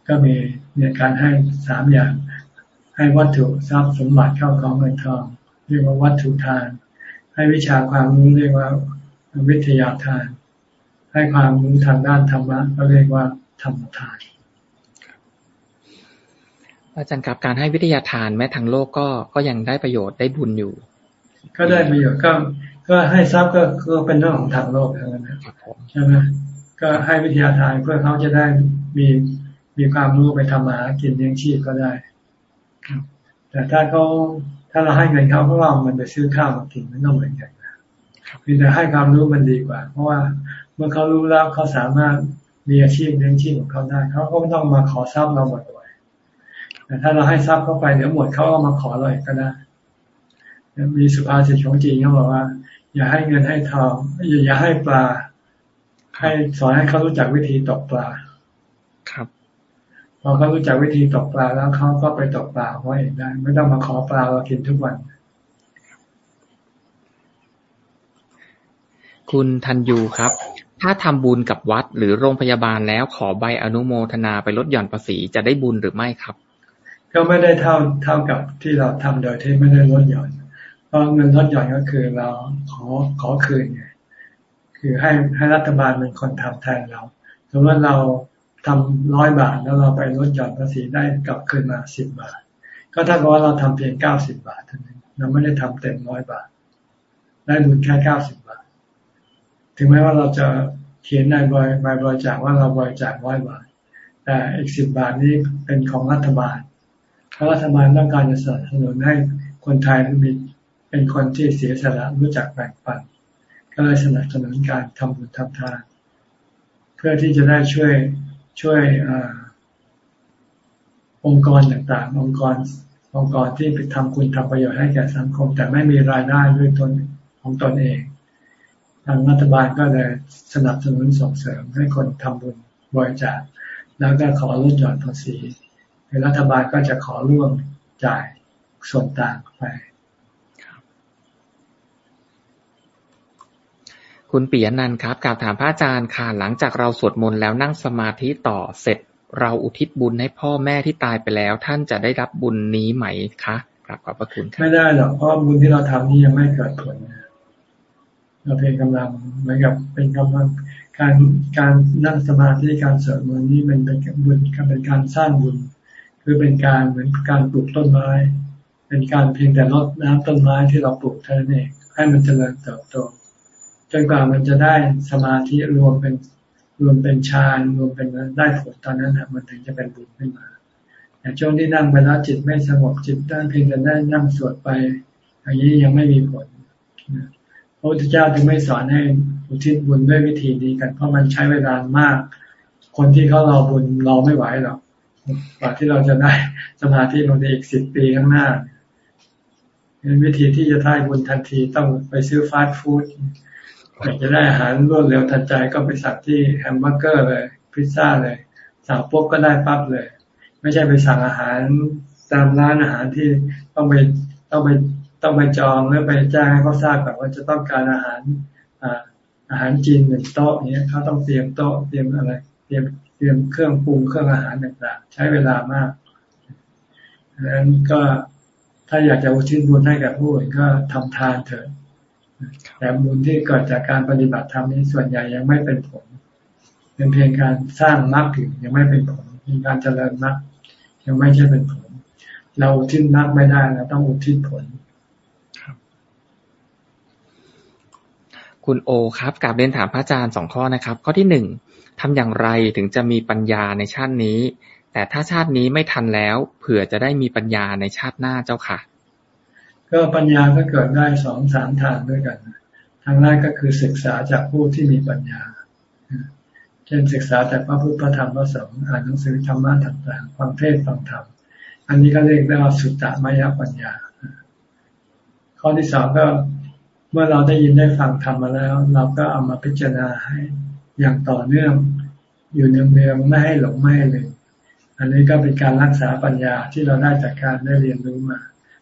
ก็มีเนี่ยการให้สามอย่าง ให้วัตถุทรัพย์สมบัติเข้าของเงินทอง เรียกว่าวัตถุทาน ให้วิชาความรู้เรียกว่าวิทยาทาน ให้ความรู้ทางด้านธรรมะก็เรียกว่าธรรมทาน อาจารย์ครับการให้วิทยาทานแม้ทางโลกก็ก็ยังได้ประโยชน์ได้บุญอยู่ ก็ได้ประโยชน์ก็ก็ให้ทรัพย์ก็ก็เป็นเรื่องของทางโลกเท่านั้นนะใช่ไหมก็ให้วิทยาทานเพื่อเขาจะได้มีมีความรู้ไปทำมาหากินเลี้ยงชีพก็ได้แต่ถ้าเขาถ้าเราให้เงินเขาเขาเอามันไปซื้อข้าวมากินไม่ต้องเหมือนกันนะมีแต่ให้ความรู้มันดีกว่า เพราะว่าเมื่อเขารู้แล้วเขาสามารถมีอาชีพเลี้ยงชีพของเขาได้เขาก็ไม่ต้องมาขอทรัพย์เราบ่อยๆ แต่ถ้าเราให้ทรัพย์เข้าไปเดี๋ยวหมดเขาก็มาขอเราอีกก็ได้มีสุภาษิตของจีนเขาบอกว่า อย่าให้เงินให้ทองอย่าอย่าให้ปลา ให้สอนให้เขารู้จักวิธีตกปลา ครับพอเขารู้จักวิธีตกปลาแล้วเขาก็ไปตกปลาเขาเองได้ ไม่ต้องมาขอปลาเรากินทุกวัน คุณทันยูครับ ถ้าทำบุญกับวัดหรือโรงพยาบาลแล้วขอใบอนุโมทนาไปลดหย่อนภาษีจะได้บุญหรือไม่ครับ ก็ไม่ได้เท่าเท่ากับที่เราทำโดยที่ไม่ได้ลดหย่อน เพราะเงินลดหย่อนก็คือเราขอขอคืนไงคือให้ให้รัฐบาลเป็นคนทำแทนเราสมมติเราทำร้อยบาทแล้วเราไปลดหย่อนภาษีได้กลับคืนมาสิบบาท ก็ถ้ากับว่าเราทำเพียงเก้าสิบบาทเท่านั้นเราไม่ได้ทำเต็มร้อยบาท ได้บุญแค่เก้าสิบบาท ถึงแม้ว่าเราจะเขียนในบอยใบบริจาคว่าเราบริจาคร้อยบาท แต่อีกสิบบาทนี้เป็นของรัฐบาล ราะรัฐบาลต้องการจะสนับสนุนให้คนไทยมีเป็นคนที่เสียสละรู้จักแบ่งปัน ก็เลยสนับสนุนการทำบุญทำทาน เพื่อที่จะได้ช่วยช่วยอองค์กรต่างๆ องค์กรองค์กรที่ไปทำคุณทำประโยชน์ให้แก่สังคม แต่ไม่มีรายได้ด้วยตนของตนเอง ทางรัฐบาลก็เลยสนับสนุนส่งเสริมให้คนทำบุญบริจาคแล้วก็ขอลดหย่อนภาษี รัฐบาลก็จะขอร่วมจ่ายส่วนต่างไปคุณปียนันท์ครับกล่าวถามพระอาจารย์ค่ะหลังจากเราสวดมนต์แล้วนั่งสมาธิต่อเสร็จ เราอุทิศบุญให้พ่อแม่ที่ตายไปแล้ว ท่านจะได้รับบุญนี้ไหมคะกราบขอบพระคุณครับไม่ได้หรอกเพราะบุญที่เราทำนี้ยังไม่เกิดผลเราเพียงกำลังเหมือนกับเป็นกำลังการการนั่งสมาธิการสวดมนต์นี้เป็นเป็นบุญเป็นการสร้างบุญ คือเป็นการเหมือนการปลูกต้นไม้ เป็นการเพียงแต่ลดน้ำต้นไม้ที่เราปลูกเท่านั้นเองให้มันเจริญเติบโตจนกว่ามันจะได้สมาธิรวมเป็นรวมเป็นฌานรวมเป็นได้ผลตอนนั้นนะมันถึงจะเป็นบุญขึ้นมาแต่ช่วงที่นั่งไปแล้วจิตไม่สงบจิตด้านเพียงแต่ได้นั่งสวดไปอย่างนี้ยังไม่มีผลพระพุทธเจ้าจึงไม่สอนให้อุทิศบุญด้วยวิธีนี้กันเพราะมันใช้เวลามาก คนที่เขารอบุญรอไม่ไหวหรอก กว่าที่เราจะได้สมาธิบางทีอีกสิบปีข้างหน้าเป็นวิธีที่จะได้บุญทันทีต้องไปซื้อฟาสต์ฟู้ดอยากจะได้อาหารรวดเร็วทันใจก็ไปสั่งที่แฮมเบอร์เกอร์เลย พิซซ่าเลย สั่งปุ๊บก็ได้ปั๊บเลย ไม่ใช่ไปสั่งอาหารตามร้านอาหารที่ต้องไปต้องไปต้องไปจองแล้วไปแจ้งให้เขาทราบแบบว่าจะต้องการอาหารอาหารจีนหนึ่งโต๊ะเนี้ยเขาต้องเตรียมโต๊ะเตรียมอะไร เตรียม เตรียมเครื่องปรุงเครื่องอาหารต่างๆ ใช้เวลามากดังนั้นก็ถ้าอยากจะอุทิศบุญให้กับผู้อื่นก็ทำทานเถิดแต่บุญที่เกิดจากการปฏิบัติธรรมนี้ส่วนใหญ่ยังไม่เป็นผล เป็นเพียงการสร้างมรรคอยู่ยังไม่เป็นผลมีการเจริญมรรคยังไม่ใช่เป็นผล เราอุทิศมรรคไม่ได้เราต้องอุทิศผลคุณโอครับกลับเรียนถามพระอาจารย์สองข้อนะครับ ข้อที่หนึ่ง ทำอย่างไรถึงจะมีปัญญาในชาตินี้ แต่ถ้าชาตินี้ไม่ทันแล้ว เผื่อจะได้มีปัญญาในชาติหน้าเจ้าค่ะ ก็ปัญญาก็เกิดได้สองสามทางด้วยกัน ทางแรกก็คือศึกษาจากผู้ที่มีปัญญา เช่นศึกษาจากพระพุทธพระธรรมพระสงฆ์อ่านหนังสือธรรมะต่างๆฟังเทศฟังธรรม อันนี้ก็เรียกได้ว่าสุตตมยปัญญา ข้อที่สองก็เมื่อเราได้ยินได้ฟังธรรมมาแล้ว เราก็เอามาพิจารณาให้ อย่างต่อเนื่อง อยู่เนืองๆไม่ให้หลงไม่ให้ลืมอันนี้ก็เป็นการรักษาปัญญาที่เราได้จากการได้เรียนรู้มา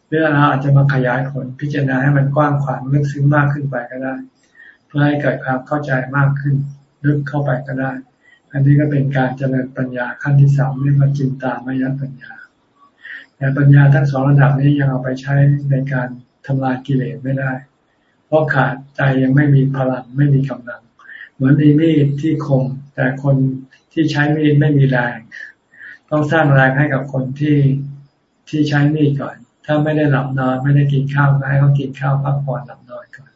หรือเราอาจจะมาขยายผลพิจารณาให้มันกว้างขวางลึกซึ้งมากขึ้นไปก็ได้ เพื่อให้เกิดความเข้าใจมากขึ้นลึกเข้าไปก็ได้ อันนี้ก็เป็นการเจริญปัญญาขั้นที่สามเรียกว่าจินตามายปัญญาแต่ปัญญาทั้งสองระดับนี้ยังเอาไปใช้ในการทำลายกิเลสไม่ได้ เพราะขาดใจยังไม่มีพลังไม่มีกำลัง เหมือนมีมีดที่คม แต่คนที่ใช้มีดไม่มีแรง ต้องสร้างแรงให้กับคนที่ที่ใช้มีดก่อน ถ้าไม่ได้หลับนอนไม่ได้กินข้าวก็ให้เขากินข้าวพักผ่อนหลับนอนก่อน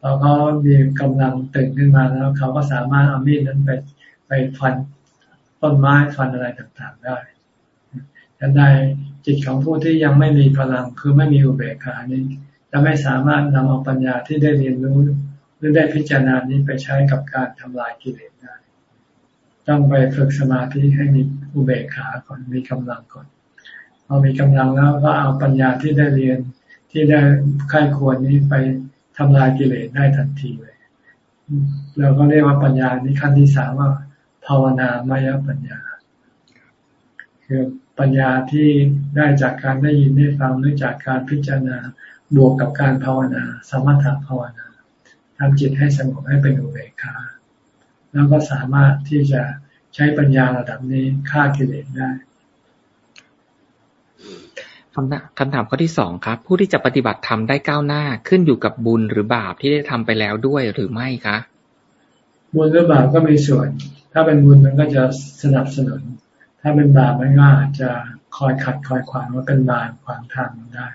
พอเขามีกำลังตื่นขึ้นมาแล้วเขาก็สามารถเอามีดนั้นไปไปฟันต้นไม้ฟันอะไรต่างๆได้ดังนั้นจิตของผู้ที่ยังไม่มีพลังคือไม่มีอุเบกขานี้จะไม่สามารถนำเอาปัญญาที่ได้เรียนรู้ หรือได้พิจารณานี้ไปใช้กับการทำลายกิเลสได้ ต้องไปฝึกสมาธิให้มีอุเบกขาก่อนมีกำลังก่อนพอมีกำลังแล้วก็เอาปัญญาที่ได้เรียนที่ได้ค่ายควรนี้ไปทำลายกิเลสได้ทันทีเลย เราก็เรียกว่าปัญญานี้ขั้นที่สามว่า ภาวนามายปัญญา คือปัญญาที่ได้จากการได้ยินได้ฟังหรือจากการพิจารณาบวกกับการภาวนา สมถะภาวนา ทำจิตให้สงบให้เป็นอุเบกขาแล้วก็สามารถที่จะใช้ปัญญาระดับนี้ฆ่ากิเลสได้คำคำถามข้อที่สองครับ ผู้ที่จะปฏิบัติธรรมได้ก้าวหน้าขึ้นอยู่กับบุญหรือบาปที่ได้ทำไปแล้วด้วยหรือไม่คะ บุญหรือบาปก็มีส่วน ถ้าเป็นบุญมันก็จะสนับสนุน ถ้าเป็นบาปมันก็อาจจะคอยขัดคอยขวางว่าเป็นบาปขวางทางได้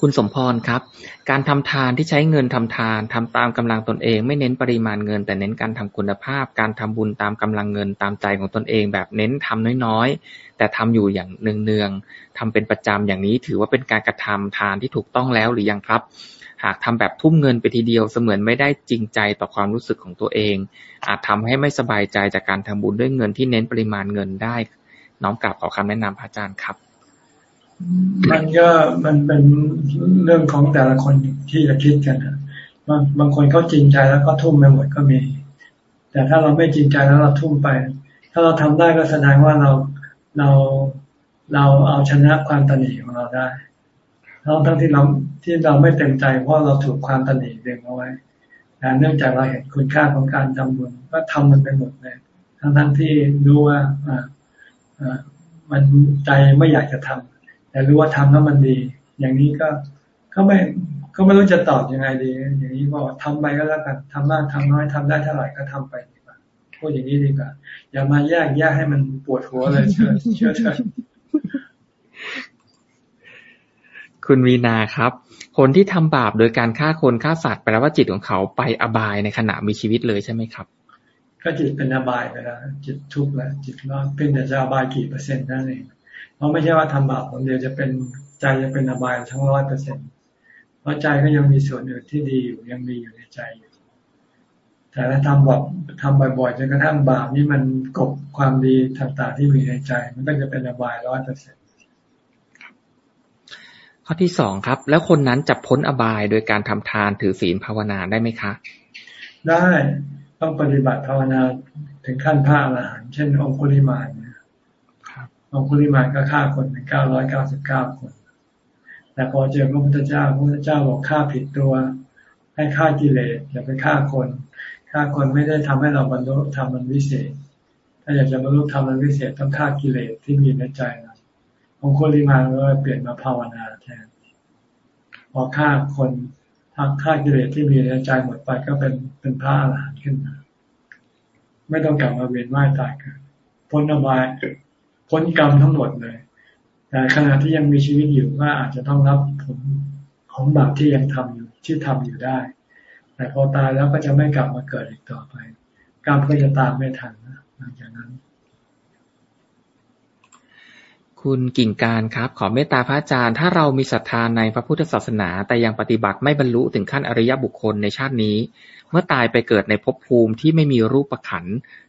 คุณสมพรครับ การทำทานที่ใช้เงินทำทานทำตามกำลังตนเอง ไม่เน้นปริมาณเงิน แต่เน้นการทำคุณภาพ การทำบุญตามกำลังเงินตามใจของตนเอง แบบเน้นทำน้อยๆ แต่ทำอยู่อย่างเนืองๆทำเป็นประจำอย่างนี้ถือว่าเป็นการกระทำทานที่ถูกต้องแล้วหรือยังครับ หากทำแบบทุ่มเงินไปทีเดียวเสมือนไม่ได้จริงใจต่อความรู้สึกของตัวเอง อาจทำให้ไม่สบายใจจากการทำบุญด้วยเงินที่เน้นปริมาณเงินได้ น้อมกลับขอคำแนะนำพระอาจารย์ครับ มันก็มันเป็นเรื่องของแต่ละคนที่จะคิดกันนะบางบางคนเขาจริงใจแล้วก็ทุ่มไปหมดก็มี แต่ถ้าเราไม่จริงใจแล้วเราทุ่มไป ถ้าเราทำได้ก็แสดงว่าเราเราเราเอาชนะความตนีของเราได้ทั้งทั้งที่เราที่เราไม่เต็มใจเพราะเราถูกความตนีดึงเอาไว้แต่เนื่องจากเราเห็นคุณค่าของการทำบุญก็ทำมันไปหมดเลยทั้งทั้งที่รู้ว่าอ่าอ่ามันใจไม่อยากจะทำ แต่รู้ว่าทำแล้วมันดี อย่างนี้ก็ก็ไม่ก็ไม่รู้จะตอบยังไงดี อย่างนี้ก็ทำไปก็แล้วกันทำมากทำน้อยทำได้เท่าไหร่ก็ทำไปดีกว่าพูดอย่างนี้ดีกว่า อย่ามาแยกแยกให้มันปวดหัวเลยเชื่อเชื่อเชื่อคุณวีนาครับ คนที่ทำบาปโดยการฆ่าคนฆ่าสัตว์แปลว่าจิตของเขาไปอบายในขณะมีชีวิตเลยใช่ไหมครับ ก็จิตเป็นอบายไปแล้วจิตทุกข์แล้วจิตร้อนเป็นแต่จะอบายกี่เปอร์เซ็นต์นั่นเอง เพราะไม่ใช่ว่าทำบาปคนเดียวจะเป็นใจจะเป็นอบายทั้งร้อยเปอร์เซ็นต์เพราะใจก็ยังมีส่วนอื่นที่ดีอยู่ยังมีอยู่ในใจอยู่ แต่ถ้าทำแบบทำบ่อยๆจนกระทั่งบาปนี่มันกบความดีต่างๆที่มีในใจ มันก็จะเป็นอบายร้อยเปอร์เซ็นต์ข้อที่สองครับ แล้วคนนั้นจะพ้นอบายโดยการทำทานถือศีลภาวนาได้ไหมคะ ได้ต้องปฏิบัติภาวนาถึงขั้นพระอรหันต์เช่นองคุลิมาน องคุลิมานก็ฆ่าคนเป็นเก้าร้อยเก้าสิบเก้าคน แต่พอเจอพระพุทธเจ้าพระพุทธเจ้าบอกฆ่าผิดตัว ให้ฆ่ากิเลสอย่าไปฆ่าคนฆ่าคนไม่ได้ทำให้เราบรรลุธรรมันวิเศษ ถ้าอยากจะบรรลุธรรมมันวิเศษต้องฆ่ากิเลสที่มีในใจเราองคุลิมานก็เปลี่ยนมาภาวนาแทนพอฆ่าคนทักฆ่ากิเลสที่มีในใจหมดไปก็เป็นเป็นพระอรหันต์ขึ้นมา ไม่ต้องกลับมาเวียนว่ายตายกันพ้นอบาย พ้นกรรมทั้งหมดเลย แต่ขณะที่ยังมีชีวิตอยู่ก็อาจจะต้องรับผลของบาปที่ยังทำอยู่ที่ทำอยู่ได้ แต่พอตายแล้วก็จะไม่กลับมาเกิดอีกต่อไป กรรมก็จะตามไม่ทันนะหลังจากนั้น คุณกิ่งการครับ ขอเมตตาพระอาจารย์ ถ้าเรามีศรัทธาในพระพุทธศาสนา แต่ยังปฏิบัติไม่บรรลุถึงขั้นอริยบุคคลในชาตินี้ เมื่อตายไปเกิดในภพภูมิที่ไม่มีรูปขัน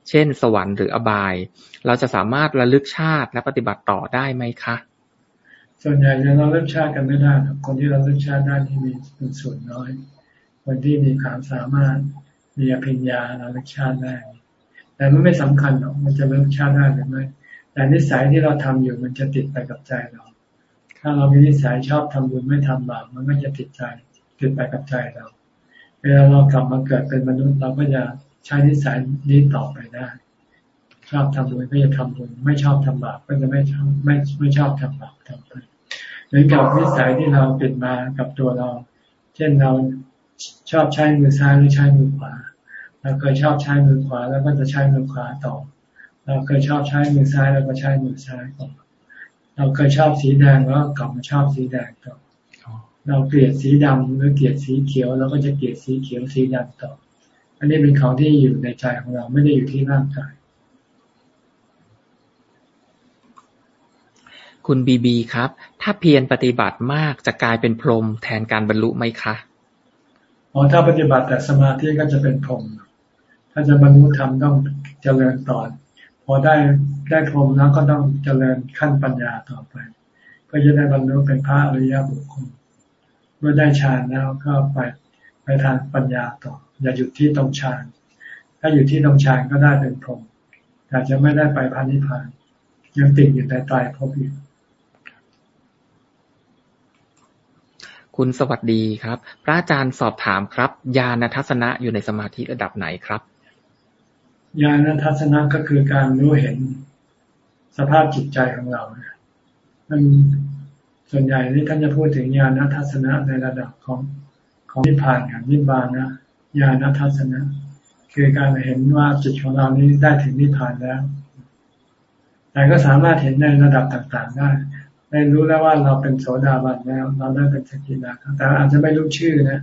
เช่น สวรรค์หรืออบาย เราจะสามารถระลึกชาติและปฏิบัติต่อได้ไหมคะ ส่วนใหญ่เราเลึกชาติกันไม่ได้คนที่เราเลึกชาติได้ที่มีเป็นส่วนน้อย คนที่มีความสามารถมีอภิญญาเราเลึกชาติได้ แต่มันไม่สำคัญหรอกมันจะเลึกชาติได้หรือไม่แต่นิสัยที่เราทำอยู่มันจะติดไปกับใจเรา ถ้าเรามีนิสัยชอบทำบุญไม่ทำบาปมันก็จะติดใจ ติดไปกับใจเรา เวลาเรากลับมาเกิดเป็นมนุษย์เราก็จะใช้นิสัยนี้ต่อไปได้ ชอบทำบุญก็จะทำบุญ ไม่ชอบทำบาปก็จะไม่ชอบไม่ไม่ชอบทำบาปทำไปเหมือนกับนิสัยที่เราติดมากับตัวเรา เช่นเราชอบใช้มือซ้ายหรือใช้มือขวา เราเคยชอบใช้มือขวา แล้วก็จะใช้มือขวาต่อ เราเคยชอบใช้มือซ้ายเราก็ใช้มือซ้ายก่อ เราเคยชอบสีแดงแล้วกลับมาชอบสีแดงต่อ เราเกลียดสีดำหรือเกลียดสีเขียวเราก็จะเกลียดสีเขียวสีดำต่อ อันนี้เป็นของที่อยู่ในใจของเราไม่ได้อยู่ที่ร่างกาย คุณบีบีครับ ถ้าเพียรปฏิบัติมากจะกลายเป็นพรหมแทนการบรรลุไหมคะอ๋อถ้าปฏิบัติแต่สมาธิก็จะเป็นพรหมถ้าจะบรรลุธรรมต้องเจริญต่อพอได้ได้พรหมแล้วก็ต้องเจริญขั้นปัญญาต่อไป ก็จะได้บรรลุเป็นพระอริยบุคคล เมื่อได้ฌานแล้วก็ไปไปทางปัญญาต่อ อย่าหยุดที่ตรงฌานถ้าอยู่ที่ตรงฌานก็ได้เป็นพรหมแต่จะไม่ได้ไปพันธิพานยังติดอยู่ในตายพบอยู่คุณสวัสดีครับ พระอาจารย์สอบถามครับ ญาณทัศนะอยู่ในสมาธิระดับไหนครับญาณทัศนะก็คือการรู้เห็นสภาพจิตใจของเราเนี่ยมัน ส่วนใหญ่ที่ท่านจะพูดถึงญาณทัศนะในระดับของของนิพพานกับนิบานนะญาณทัศนะ คือการเห็นว่าจิตของเรานี้ได้ถึงนิพพานแล้ว แต่ก็สามารถเห็นในระดับต่างๆได้ได้รู้แล้วว่าเราเป็นโสดาบันแล้ว เราได้เป็นสกิทาแต่อาจจะไม่รู้ชื่อนะ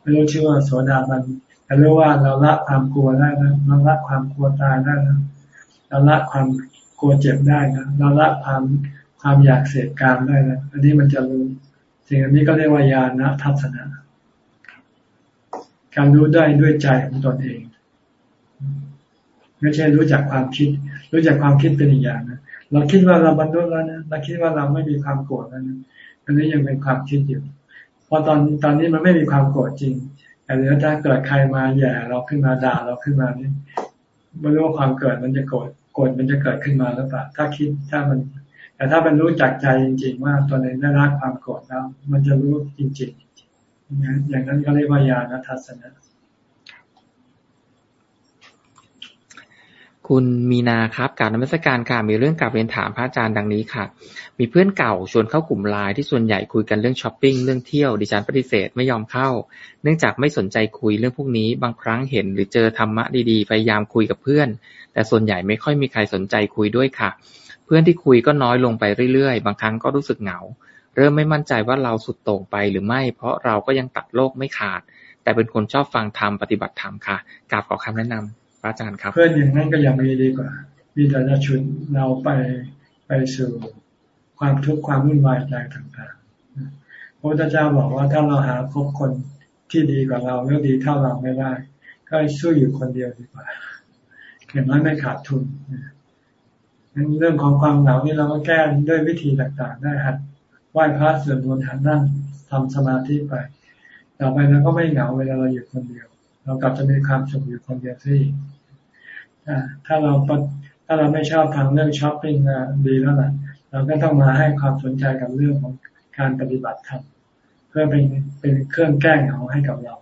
ไม่รู้ชื่อว่าโสดาบันแต่รู้ว่าเราละความกลัวได้นะเราละความกลัวตายได้นะเราละความกลัวเจ็บได้นะเราละความ ความอยากเสพการได้นะอันนี้มันจะรู้สิ่งอันนี้ก็เรียกว่ายานะทัศนะการรู้ได้ด้วยใจของตนเอง ไม่ใช่รู้จักความคิด รู้จักความคิดเป็นอีกอย่างนะเราคิดว่าเราบรรลุแล้วนะเราคิดว่าเราไม่มีความโกรธแล้วนะอันนี้ยังเป็นความคิดอยู่พอตอนตอนนี้มันไม่มีความโกรธจริง แต่เดี๋ยวถ้าเกิดใครมาแย่เราขึ้นมาด่าเราขึ้นมานี่ไม่รู้ว่าความเกิดมันจะโกรธโกรธมันจะเกิดขึ้นมาหรือเปล่าถ้าคิดถ้ามัน แต่ถ้าเป็นรู้จักใจจริง ๆ ว่าตัวเองได้รับความโกรธแล้ว มันจะรู้จริงๆอย่างนั้นก็เรียกว่าญาณทัศนะคุณมีนาครับการนมัสการค่ะมีเรื่องกลับเรียนถามพระอาจารย์ดังนี้ค่ะ มีเพื่อนเก่าชวนเข้ากลุ่มไลน์ที่ส่วนใหญ่คุยกันเรื่องช้อปปิ้งเรื่องเที่ยวดิฉันปฏิเสธไม่ยอมเข้า เนื่องจากไม่สนใจคุยเรื่องพวกนี้ บางครั้งเห็นหรือเจอธรรมะดีๆพยายามคุยกับเพื่อน แต่ส่วนใหญ่ไม่ค่อยมีใครสนใจคุยด้วยค่ะ พื่อนที่คุยก็น้อยลงไปเรื่อยๆ บางครั้งก็รู้สึกเหงา เริ่มไม่มั่นใจว่าเราสุดโต่งไปหรือไม่ เพราะเราก็ยังตัดโลกไม่ขาด แต่เป็นคนชอบฟังธรรมปฏิบัติธรรมค่ะกราบขอคำแนะนำพระอาจารย์ครับ เพื่อนอย่างนั้นก็ยังมีดีกว่ามีแต่จะชุดเราไปไปสู่ความทุกข์ความวุ่นวายใจต่างๆ พระพุทธเจ้าบอกว่าถ้าเราหาพบคนที่ดีกว่าเราหรือดีเท่าเราไม่ได้ ก็สู้อยู่คนเดียวดีกว่าอย่างนั้นไม่ขาดทุน เรื่องของความเหงานี่เราก็แก้ด้วยวิธีต่างๆ ได้หัดไหว้พระสวดมนต์หัดนั่งทำสมาธิไป ต่อไปเราก็ไม่เหงาเวลาเราอยู่คนเดียว เรากลับจะมีความสุขอยู่คนเดียวซิถ้าเราถ้าเราไม่ชอบทางเรื่องช้อปปิ้งดีแล้วนะเราก็ต้องมาให้ความสนใจกับเรื่องของการปฏิบัติธรรมเพื่อเป็นเป็นเครื่องแก้เหงาให้กับเรา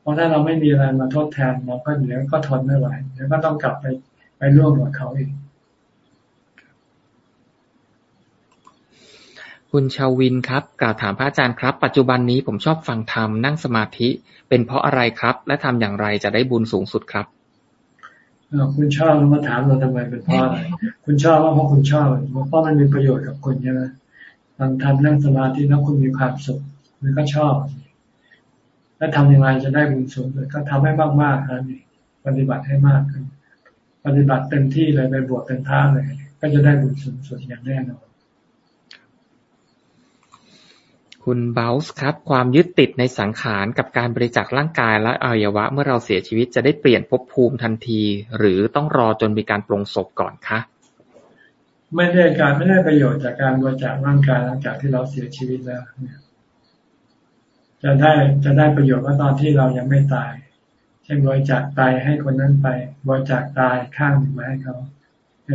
เพราะถ้าเราไม่มีอะไรมาทดแทนเราก็เดี๋ยวก็ทนไม่ไหวเดี๋ยวก็ต้องกลับไปไปร่วมกับเขาอีก คุณชาวินครับ กล่าวถามพระอาจารย์ครับ ปัจจุบันนี้ผมชอบฟังธรรมนั่งสมาธิ เป็นเพราะอะไรครับ และทำอย่างไรจะได้บุญสูงสุดครับคุณชอบมาถามเราทำไมเป็นเพราะอะไร คุณชอบว่าเพราะคุณชอบเพราะมันมีประโยชน์กับคุณใช่ไหมทำทำนั่งสมาธิแล้วคุณมีความสุขคุณก็ชอบ แล้วทำอย่างไรจะได้บุญสูงสุดก็ทำให้มากๆครับนี่ปฏิบัติให้มากขึ้น ปฏิบัติเต็มที่เลยไปบวชเป็นท่าเลย ก็จะได้บุญสูงสุดอย่างแน่นอน คุณเบลส์ครับ ความยึดติดในสังขารกับการบริจาคร่างกายและอวัยวะ เมื่อเราเสียชีวิตจะได้เปลี่ยนภพภูมิทันที หรือต้องรอจนมีการปรงศพก่อนคะไม่ได้การไม่ได้ประโยชน์จากการบริจาคร่างกายหลังจากที่เราเสียชีวิตแล้วจะได้จะได้ประโยชน์ว่าตอนที่เรายังไม่ตาย เช่นบริจาคตายให้คนนั้นไปบริจาคตายข้างหนึ่งมาให้เขา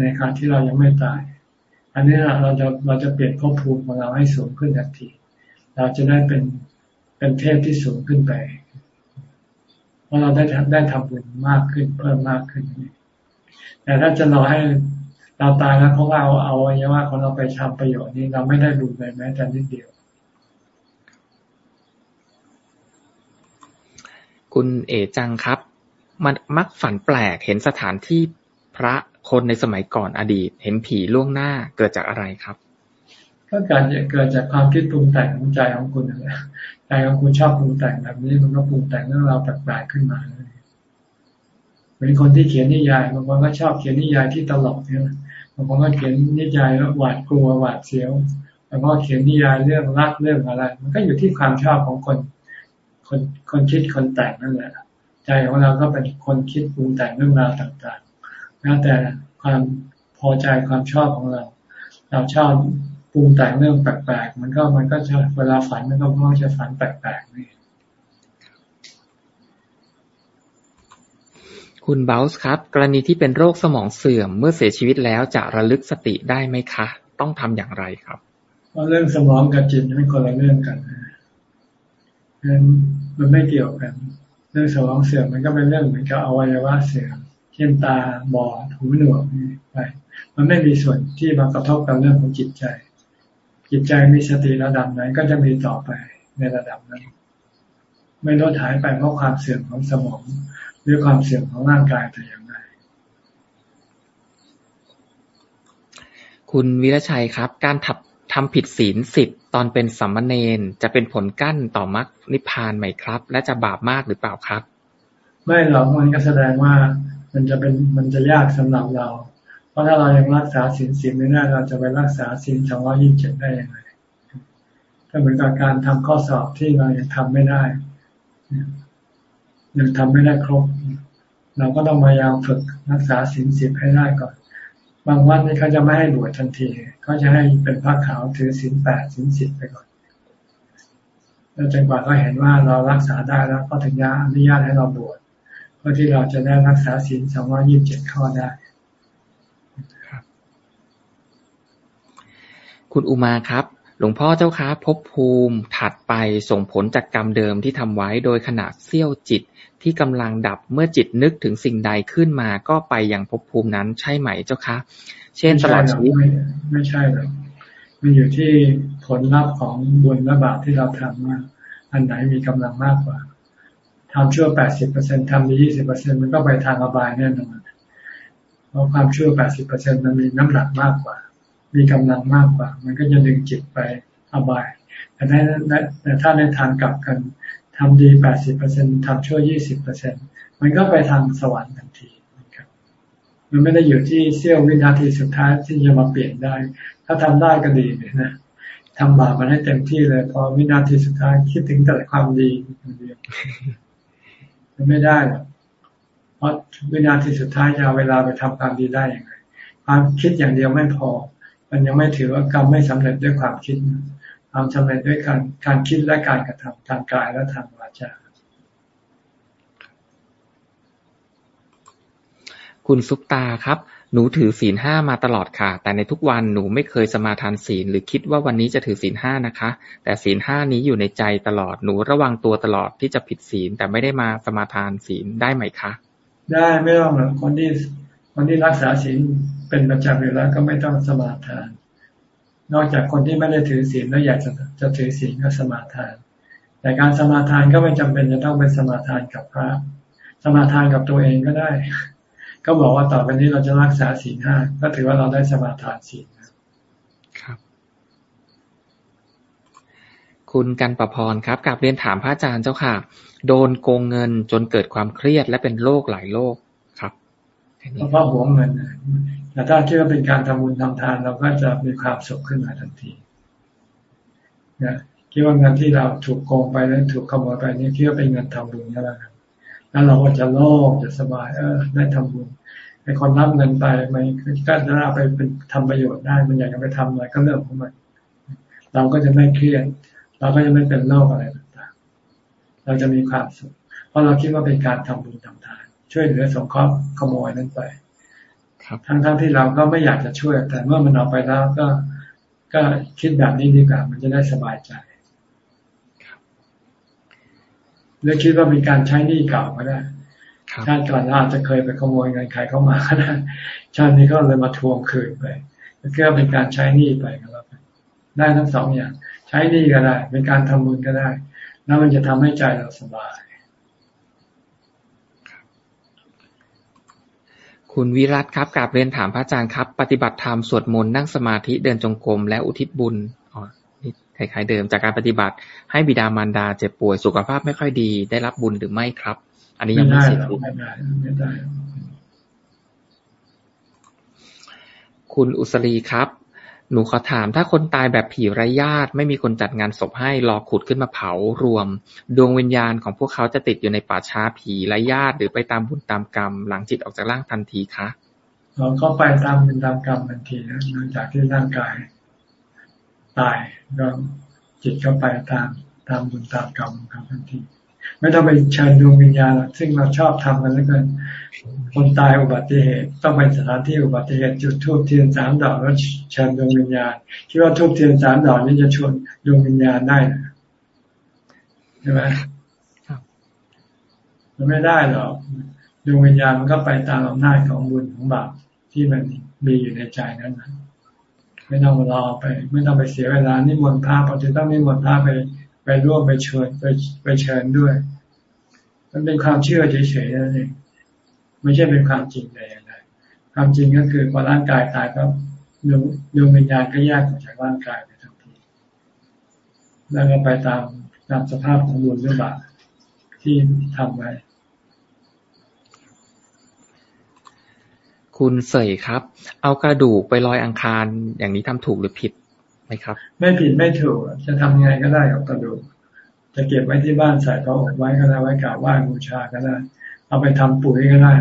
ในขณะที่เรายังไม่ตาย อันนี้เราจะเราจะเปลี่ยนภพภูมิของเราให้สูงขึ้นทันที เราจะได้เป็นเป็นเทพที่สูงขึ้นไป เพราะเราได้ได้ทำบุญมากขึ้นเพิ่มมากขึ้นแต่ถ้าจะรอให้เราตายแล้วเขาเอาเอาอวัยวะของเราไปทำประโยชน์นี้เราไม่ได้บุญเลยแม้แต่นิดเดียว คุณเอจังครับ มันมักฝันแปลกเห็นสถานที่พระคนในสมัยก่อนอดีต เห็นผีล่วงหน้าเกิดจากอะไรครับ ก็การเกิดจากความคิดปรุงแต่งของใจของคุณนั่นแหละใจของคุณชอบปรุงแต่งแบบนี้มันก็ปรุงแต่งเรื่องราวแปลกๆขึ้นมาเป็นคนที่เขียนนิยายบางคนก็ชอบเขียนนิยายที่ตลกเนี่ยบางคนก็เขียนนิยายแล้วหวาดกลัวหวาดเสียวบางคนเขียนนิยายเรื่องรักเรื่องอะไร มันก็อยู่ที่ความชอบของคน คนคนคิดคนแต่งนั่นแหละใจของเราก็เป็นคนคิดปรุงแต่งเรื่องราวต่างๆแล้วแต่ความพอใจความชอบของเรา เราชอบ ปรุงแต่งเรื่องแปลกๆมันก็มันก็จะเวลาฝันมันก็มักจะฝันแปลกๆนี่คุณเบลส์ครับ กรณีที่เป็นโรคสมองเสื่อมเมื่อเสียชีวิตแล้วจะระลึกสติได้ไหมคะ ต้องทำอย่างไรครับเพราะเรื่องสมองกับจิตเป็นคนละเรื่องกันนั้นมันไม่เกี่ยวกัน เรื่องสมองเสื่อมมันก็เป็นเรื่องเหมือนกับอวัยวะเสื่อมเช่นตาบอดหูหนวกไป มันไม่มีส่วนที่มากระทบกับเรื่องของจิตใจ จิตใจมีสติระดับไหนก็จะมีต่อไปในระดับนั้น ไม่ลดหายไปเพราะความเสื่อมของสมองหรือความเสื่อมของร่างกายแต่อย่างใดคุณวิรชัยครับ การทำทำผิดศีลสิบตอนเป็นสัมมเนนจะเป็นผลกั้นต่อมรรคนิพพานไหมครับ และจะบาปมากหรือเปล่าครับ ไม่หรอกมันก็แสดงว่ามันจะเป็นมันจะยากสำหรับเราเพ ราะถ้าเรายังรักษาศีลสิบไม่ได้เราจะไปรักษาศีลสองร้อยี่สิบเจ็ดได้ยังไงก็เหมือนกับการทำข้อสอบที่เรายังทำไม่ได้ยังทำไม่ได้ครบ เราก็ต้องพยายามฝึกรักษาศีลสิบให้ได้ก่อน บางวันนี่เขาจะไม่ให้บวชทันทีเขาจะให้เป็นพระขาวถือศีลแปดศีลสิบไปก่อนแล้วจนกว่าเขาเห็นว่าเรารักษาได้แล้วก็ถึงจะอนุญาตให้เราบวชเพื่อที่เราจะได้รักษาศีลสองร้อยี่สิบเจ็ดข้อได้ คุณอุมาครับ หลวงพ่อเจ้าคะภพภูมิถัดไปส่งผลจากกรรมเดิมที่ทำไว้โดยขณะเสี้ยวจิตที่กำลังดับเมื่อจิตนึกถึงสิ่งใดขึ้นมาก็ไปอย่างภพภูมินั้นใช่ไหมเจ้าคะ เช่นตลอดชีวิตไม่ใช่หรอกมันอยู่ที่ผลลัพธ์ของบุญและบาปที่เราทำว่าอันไหนมีกำลังมากกว่าทำชั่วแปดสิบเปอร์เซ็นทำดียี่สิบเปอร์เซ็นมันก็ไปทางอบายแน่นอนเพราะความชั่วแปดสิบเปอร์เซ็นมันมีน้ำหนักมากกว่า มีกำลังมากกว่า มันก็จะดึงจิตไปอบาย แต่ในแต่ถ้าในทางกลับกันทำดีแปดสิบเปอร์เซ็นทำชั่วยี่สิบเปอร์เซ็นมันก็ไปทางสวรรค์ทันทีมันไม่ได้อยู่ที่เสี้ยววินาทีสุดท้ายที่จะมาเปลี่ยนได้ ถ้าทำได้ก็ดีเลยนะทำบาปมันให้เต็มที่เลย พอวินาทีสุดท้ายคิดถึงแต่ความดีอย่างเดียวมันไม่ได้หรอกเพราะวินาทีสุดท้ายจะเอาเวลาไปทำความดีได้อย่างไรความคิดอย่างเดียวไม่พอ มันยังไม่ถือว่ากรรมไม่สำเร็จด้วยความคิดความสำเร็จด้วยการการคิดและการกระทำทางกายและทางวาจาคุณซุปตาครับ หนูถือศีลห้ามาตลอดค่ะ แต่ในทุกวันหนูไม่เคยสมาทานศีล หรือคิดว่าวันนี้จะถือศีลห้านะคะ แต่ศีลห้านี้อยู่ในใจตลอด หนูระวังตัวตลอดที่จะผิดศีล แต่ไม่ได้มาสมาทานศีลได้ไหมคะ ได้ไม่ต้องหรอกคนที่คนที่รักษาศีล เป็นประจำอยู่แล้วก็ไม่ต้องสมาทาน นอกจากคนที่ไม่ได้ถือศีลแล้วอยากจะจะถือศีลก็สมาทาน แต่การสมาทานก็ไม่จำเป็นจะต้องเป็นสมาทานกับพระ สมาทานกับตัวเองก็ได้ ก็บอกว่าต่อไปนี้เราจะรักษาศีลห้าก็ถือว่าเราได้สมาทานศีลครับ คุณกันประพรครับกับเรียนถามพระอาจารย์เจ้าค่ะ โดนโกงเงินจนเกิดความเครียดและเป็นโรคหลายโรคเพราะหวงเงิน แต่ถ้าคิดว่าเป็นการทำบุญทำทานเราก็จะมีความสุขขึ้นมาทันทีนะคิดว่าเงินที่เราถูกโกงไปแล้วถูกขโมยไปนี่คิดว่าเป็นเงินทำบุญก็แล้วกันแล้วเราก็จะโล่งจะสบายเออได้ทำบุญไอ้คนรับเงินไปมันก็จะเอาไปเป็นทำประโยชน์ได้มันอยากจะไปทำอะไรก็เรื่องของมันเราก็จะไม่เครียดเราก็จะไม่เป็นโรคอะไรต่างๆ เราจะมีความสุข เพราะเราคิดว่าเป็นการทำบุญทำทาน ช่วยเหลือสงเคราะห์ขโมยนั้นไป ทั้งๆทที่เราก็ไม่อยากจะช่วย แต่เมื่อมันออกไปแล้วก็ก็คิดแบบนี้ดีกว่า มันจะได้สบายใจหรือคิดว่าเป็นการใช้หนี้เก่าก็ได้ชาติก่อนอาจจะเคยไปขโมยเงินใครเข้ามาก็ได้ชาตินี้ก็เลยมาทวงคืนไปก็เป็นการใช้หนี้ไปก็แล้วได้ทั้งสองอย่าง ใช้หนี้ก็ได้ เป็นการทำบุญก็ได้ แล้วมันจะทำให้ใจเราสบาย คุณวิรัตครับกราบเรียนถามพระอาจารย์ครับ ปฏิบัติธรรมสวดมนต์นั่งสมาธิเดินจงกรมและอุทิศบุญอ๋อนี่คล้ายๆเดิมจากการปฏิบัติ ให้บิดามารดาเจ็บป่วยสุขภาพไม่ค่อยดี ได้รับบุญหรือไม่ครับ อันนี้ยังไม่เสร็จไม่ได้ไม่ได้ คุณอุสรีครับ หนูขอถาม ถ้าคนตายแบบผีไร้ญาติ ไม่มีคนจัดงานศพให้ รอขุดขึ้นมาเผารวม ดวงวิญญาณของพวกเขาจะติดอยู่ในป่าช้าผีไร้ญาติ หรือไปตามบุญตามกรรม หลังจิตออกจากร่างทันทีคะเราก็ไปตามบุญตามกรรมทันทีนะหลังจากที่ร่างกาย ตายก็จิตก็ไปตามตามบุญตามกรรมครับทันที ไม่ต้องไปเชิญดวงวิญญาณซึ่งเราชอบทำกันแล้วกันคนตายอุบัติเหตุต้องไปสถานที่อุบัติเหตุจุดทูบเทียนสามดอกแล้วเชิญดวงวิญญาณคิดว่าทูบเทียนสามดอกนี้จะชวนดวงวิญญาณได้นะใช่ไหมมันไม่ได้หรอกดวงวิญญาณมันก็ไปตามอำนาจของบุญของบาปที่มันมีอยู่ในใจนั้นนะไม่ต้องรอไป ไม่ต้องไปเสียเวลานิมนต์พระพอจะต้องนิมนต์พระไป ไปร่วมไปเชิญไปไปเชิญด้วย มันเป็นความเชื่อเฉยๆนั่นเองไม่ใช่เป็นความจริงใดอย่างใดความจริงก็คือพอร่างกายตายก็ดวงดวงวิญญาณก็แยกออกจากร่างกายไปทันทีแล้วก็ไปตามตามสภาพของบุญหรือบาปที่ทำไว้ คุณเสยครับ เอากระดูกไปลอยอังคารอย่างนี้ทำถูกหรือผิด ไหมครับ ไม่ผิดไม่ถูก จะทำยังไงก็ได้กับกระดูก จะเก็บไว้ที่บ้านใส่กระอบไว้ก็ได้ไว้กราบไหว้บูชาก็ได้ เอาไปทำปุ๋ยก็ได้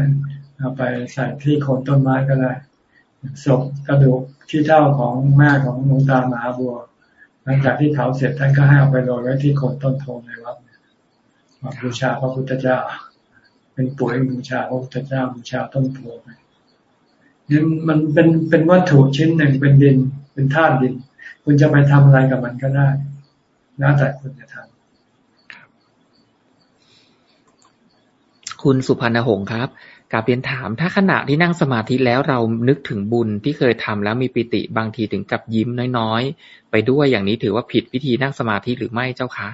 เอาไปใส่ที่โคนต้นไม้ก็ได้ศพกระดูกที่เท่าของแม่ของหลวงตามหาบัว หลังจากที่เผาเสร็จท่านก็ให้เอาไปโรยไว้ที่โคนต้นโพในวัดบูชาพระพุทธเจ้า เป็นปุ๋ยบูชาพระพุทธเจ้าบูชาต้นโพนี่มันเป็นเป็นวัตถุชิ้นหนึ่งเป็นดินเป็นธาตุดิน คุณจะไปทำอะไรกับมันก็ได้ แล้วแต่คุณจะทำคุณสุพรรณหงษ์ครับกาเรียนถาม ถ้าขณะที่นั่งสมาธิแล้วเรานึกถึงบุญที่เคยทำแล้วมีปิติบางทีถึงกับยิ้มน้อยๆ ไปด้วยอย่างนี้ถือว่าผิดวิธีนั่งสมาธิหรือไม่เจ้าคะ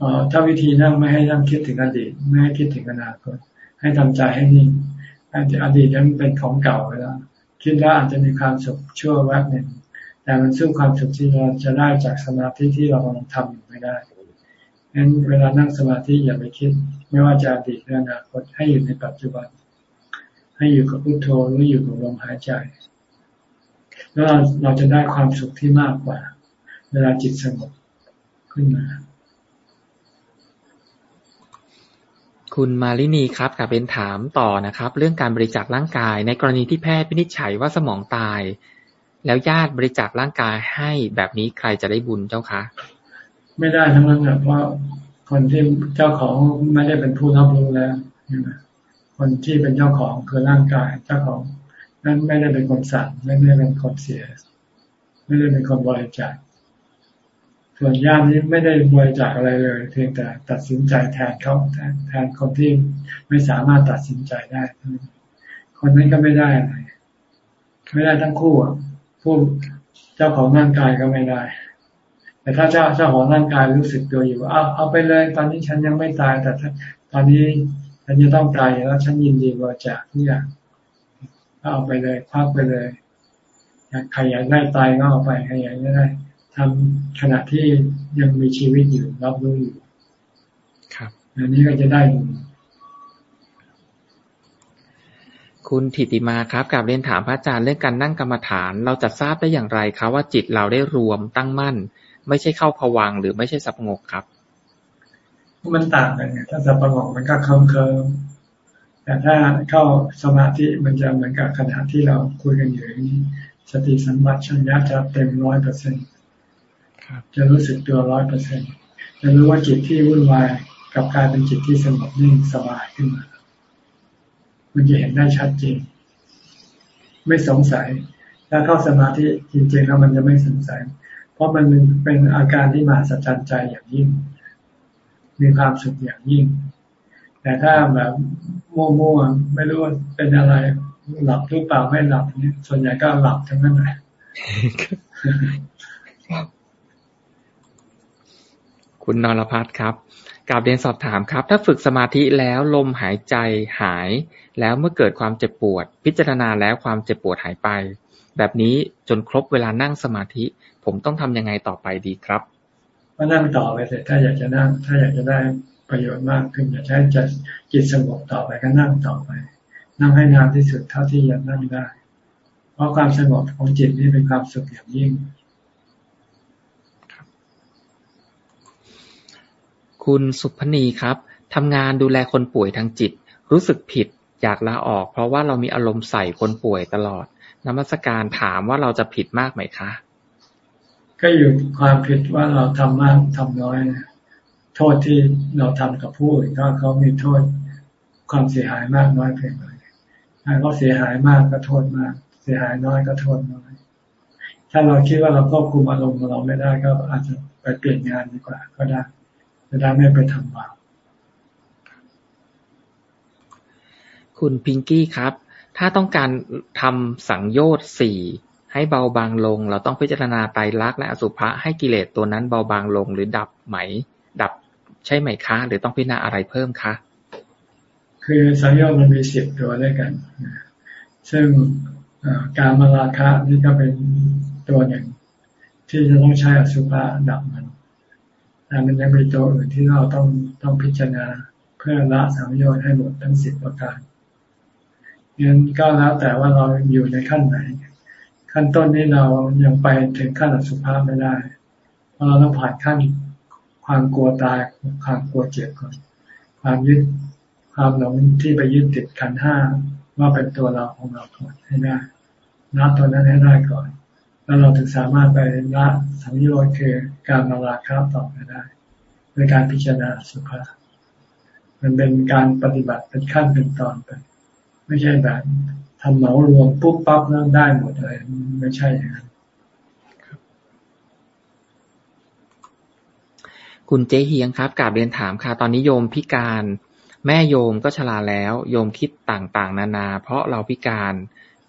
อ๋อถ้าวิธีนั่งไม่ให้นั่งคิดถึงอดีตไม่ให้คิดถึงอนาคตให้ทำใจให้นิ่งอดีตนั้นเป็นของเก่าไปแล้วคิดว่าอาจจะมีความสุขชั่วแวบหนึ่ง แต่มันสู้ความสุขที่เราจะได้จากสมาธิที่เรากำลังทำอยู่ไม่ได้งั้นเวลานั่งสมาธิอย่าไปคิด ไม่ว่าจะอดีตหรืออนาคตให้อยู่ในปัจจุบัน ให้อยู่กับพุโทโธหรืออยู่กับลมหายใจ แล้วเราเราจะได้ความสุขที่มากกว่า เวลาจิตสงบขึ้นมา คุณมาลินีครับกับเป็นถามต่อนะครับ เรื่องการบริจาคร่างกาย ในกรณีที่แพทย์วินิจฉัยว่าสมองตาย แล้วญาติบริจาคร่างกายให้แบบนี้ใครจะได้บุญเจ้าคะไม่ได้ทั้งนั้นเพราคนที่เจ้าของไม่ได้เป็นผู้รับรู้แล้วคนที่เป็นเจ้าของคือร่างกายเจ้าของนั้นไม่ได้เป็นคนสั่งไม่ได้เป็นคนเสีย ไม่ได้เป็นคนบริจาคส่วนญาตินี้ไม่ได้บริจาคอะไรเลย เพียงแต่ตัดสินใจแทนเขาแทนแทนคนที่ไม่สามารถตัดสินใจได้ คนนั้นก็ไม่ได้อะไรไม่ได้ทั้งคู่ ผู้เจ้าของร่างกายก็ไม่ได้ แต่ถ้าเจ้าเจ้าของร่างกายรู้สึกตัวอยู่เอาเอาไปเลย ตอนนี้ฉันยังไม่ตาย แต่ตอนนี้ฉันจะต้องตายแล้วฉันยินดีบริจาคทุกอย่างเอาไปเลยควักไปเลยใครอยากได้ตายก็เอาไปใครอยากได้ทำขณะที่ยังมีชีวิตอยู่รับรู้อยู่ ครับอันนี้ก็จะได้ คุณถิติมาครับกับเรียนถามพระอาจารย์เรื่องการนั่งกรรมฐาน เราจะทราบได้อย่างไรครับว่าจิตเราได้รวมตั้งมั่น ไม่ใช่เข้าผวังหรือไม่ใช่สับงกครับ มันต่างกันไงถ้าสับงกมันก็เคิมเคิมแต่ถ้าเข้าสมาธิมันจะเหมือนกับขณะที่เราคุยกันอยู่นี้สติสัมปชัญญะจะเต็มร้อยเปอร์เซ็นต์จะรู้สึกตัวร้อยเปอร์เซ็นต์จะรู้ว่าจิตที่วุ่นวายกับกลายเป็นจิตที่สงบนิ่งสบายขึ้นมา มันจะเห็นได้ชัดเจนไม่สงสัย ถ้าเข้าสมาธิจริงๆแล้วมันจะไม่สงสัย เพราะมันเป็นอาการที่มาสัจจันใจอย่างยิ่ง มีความสุขอย่างยิ่ง แต่ถ้าแบบมั่วๆไม่รู้เป็นอะไรหลับหรือเปล่าไม่หลับนี่ส่วนใหญ่ก็หลับทั้งนั้นเลยคุณนรพัฒครับกาบเรียนสอบถามครับ ถ้าฝึกสมาธิแล้วลมหายใจหาย แล้วเมื่อเกิดความเจ็บปวด พิจารณาแล้วความเจ็บปวดหายไป แบบนี้จนครบเวลานั่งสมาธิ ผมต้องทำยังไงต่อไปดีครับก็นั่งต่อไปเสร็จถ้าอยากจะนั่ง ถ้าอยากจะได้ประโยชน์มากขึ้นอยากใช้จะจิตสงบต่อไปก็นั่งต่อไป นั่งให้นานที่สุดเท่าที่จะนั่งได้ เพราะความสงบของจิตนี่เป็นความสุขอย่างยิ่งคุณสุพนีครับทำงานดูแลคนป่วยทางจิต รู้สึกผิด อยากลาออก เพราะว่าเรามีอารมณ์ใส่คนป่วยตลอด นมัสการถามว่าเราจะผิดมากไหมคะ ก็อยู่ความผิดว่าเราทำมากทำน้อยนะโทษที่เราทำกับผู้อื่นก็เขามีโทษความเสียหายมากน้อยเพียงไรถ้าเขาเสียหายมากก็โทษมาก เสียหายน้อยก็โทษน้อย ถ้าเราคิดว่าเราควบคุมอารมณ์เราไม่ได้ก็อาจจะไปเปลี่ยนงานดีกว่า ก็ได้จะได้ไม่ไปทำบาป คุณพิงกี้ครับ ถ้าต้องการทำสังโยชน์สี่ให้เบาบางลง เราต้องพิจารณาไตรลักษณ์และอสุภะให้กิเลสตัวนั้นเบาบางลง หรือดับไหม ดับใช่ไหมคะ หรือต้องพิจารณาอะไรเพิ่มคะ คือสังโยชน์มันมีสิบตัวด้วยกัน ซึ่งการมาราคะนี่ก็เป็นตัวหนึ่ง ที่จะต้องใช้อสุภะดับมันแต่มันยังมีตัวอื่นที่เราต้องต้องพิจารณาเพื่อละสังโยชน์ให้หมดทั้งสิบประการ งั้นก็แล้วแต่ว่าเราอยู่ในขั้นไหน ขั้นต้นนี้เรายังไปถึงขั้นอสุภาพไม่ได้เพราะเราต้องผ่านขั้นความกลัวตายความกลัวเจ็บก่อน ความยึดความหลงที่ไปยึดติดขันห้าว่าเป็นตัวเราของเราก่อนให้ได้นับตัวนั้นให้ได้ก่อน แล้วเราถึงสามารถไปละสังโยชน์คือการมาราคาต่อไปได้ในการพิจารณาสุภาพมันเป็นการปฏิบัติเป็นขั้นเป็นตอนไป ไม่ใช่แบบทำเหมารวมปุ๊บปั๊บแล้วได้หมดเลยไม่ใช่อย่างนั้นคุณเจเฮียงครับกาบเรียนถามค่ะ ตอนนี้โยมพิการ แม่โยมก็ชราแล้ว โยมคิดต่างๆ นานา เพราะเราพิการ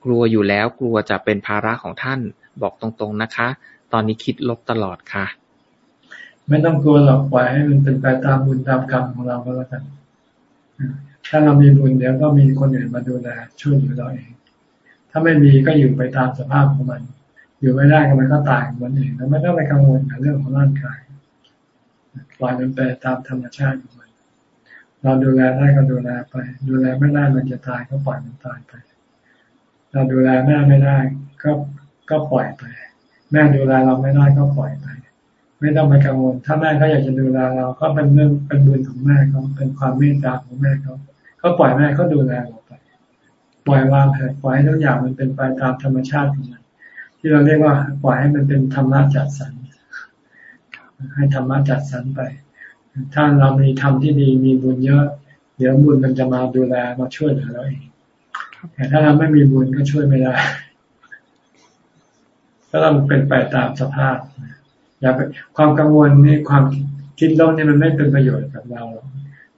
กลัวอยู่แล้วกลัวจะเป็นภาระของท่านบอกตรงๆนะคะ ตอนนี้คิดลบตลอดค่ะ ไม่ต้องกลัวหรอกปล่อยให้มันเป็นไปตามบุญตามกรรมของเราก็แล้วกัน ถ้าเรามีบุญเดี๋ยวก็มีคนอื่นมาดูแลช่วยเหลือเราเอง ถ้าไม่มีก็อยู่ไปตามสภาพของมัน อยู่ไม่ได้ก็มันก็ตายมันเองเราไม่ต้องไปกังวลกับเรื่องของร่างกายปล่อยมันไปตามธรรมชาติของมัน เราดูแลได้ก็ดูแลไป ดูแลไม่ได้มันจะตายก็ปล่อยมันตายไป เราดูแลแม่ไม่ได้ ก็ก็ปล่อยไป แม่ดูแลเราไม่ได้ก็ปล่อยไป ไม่ต้องไปกังวล ถ้าแม่เขาอยากจะดูแลเราก็เป็นเรื่องเป็นบุญของแม่เขาเป็นความเมตตาของแม่เขา ก็ปล่อยแม่เขาดูแลเราไป ปล่อยวางเถิดปล่อยให้ทุกอย่างมันเป็นไปตามธรรมชาติของมันที่เราเรียกว่าปล่อยให้มันเป็นธรรมะจัดสรรให้ธรรมะจัดสรรไป ถ้าเรามีธรรมที่ดีมีบุญเยอะ เดี๋ยวบุญมันจะมาดูแลมาช่วยเหลือเราเองแต่ถ้าเราไม่มีบุญก็ช่วยไม่ได้ก็ต้องเป็นไปตามสภาพอย่าไปความกังวลนี่ความคิดลกนี่มันไม่เป็นประโยชน์กับเรา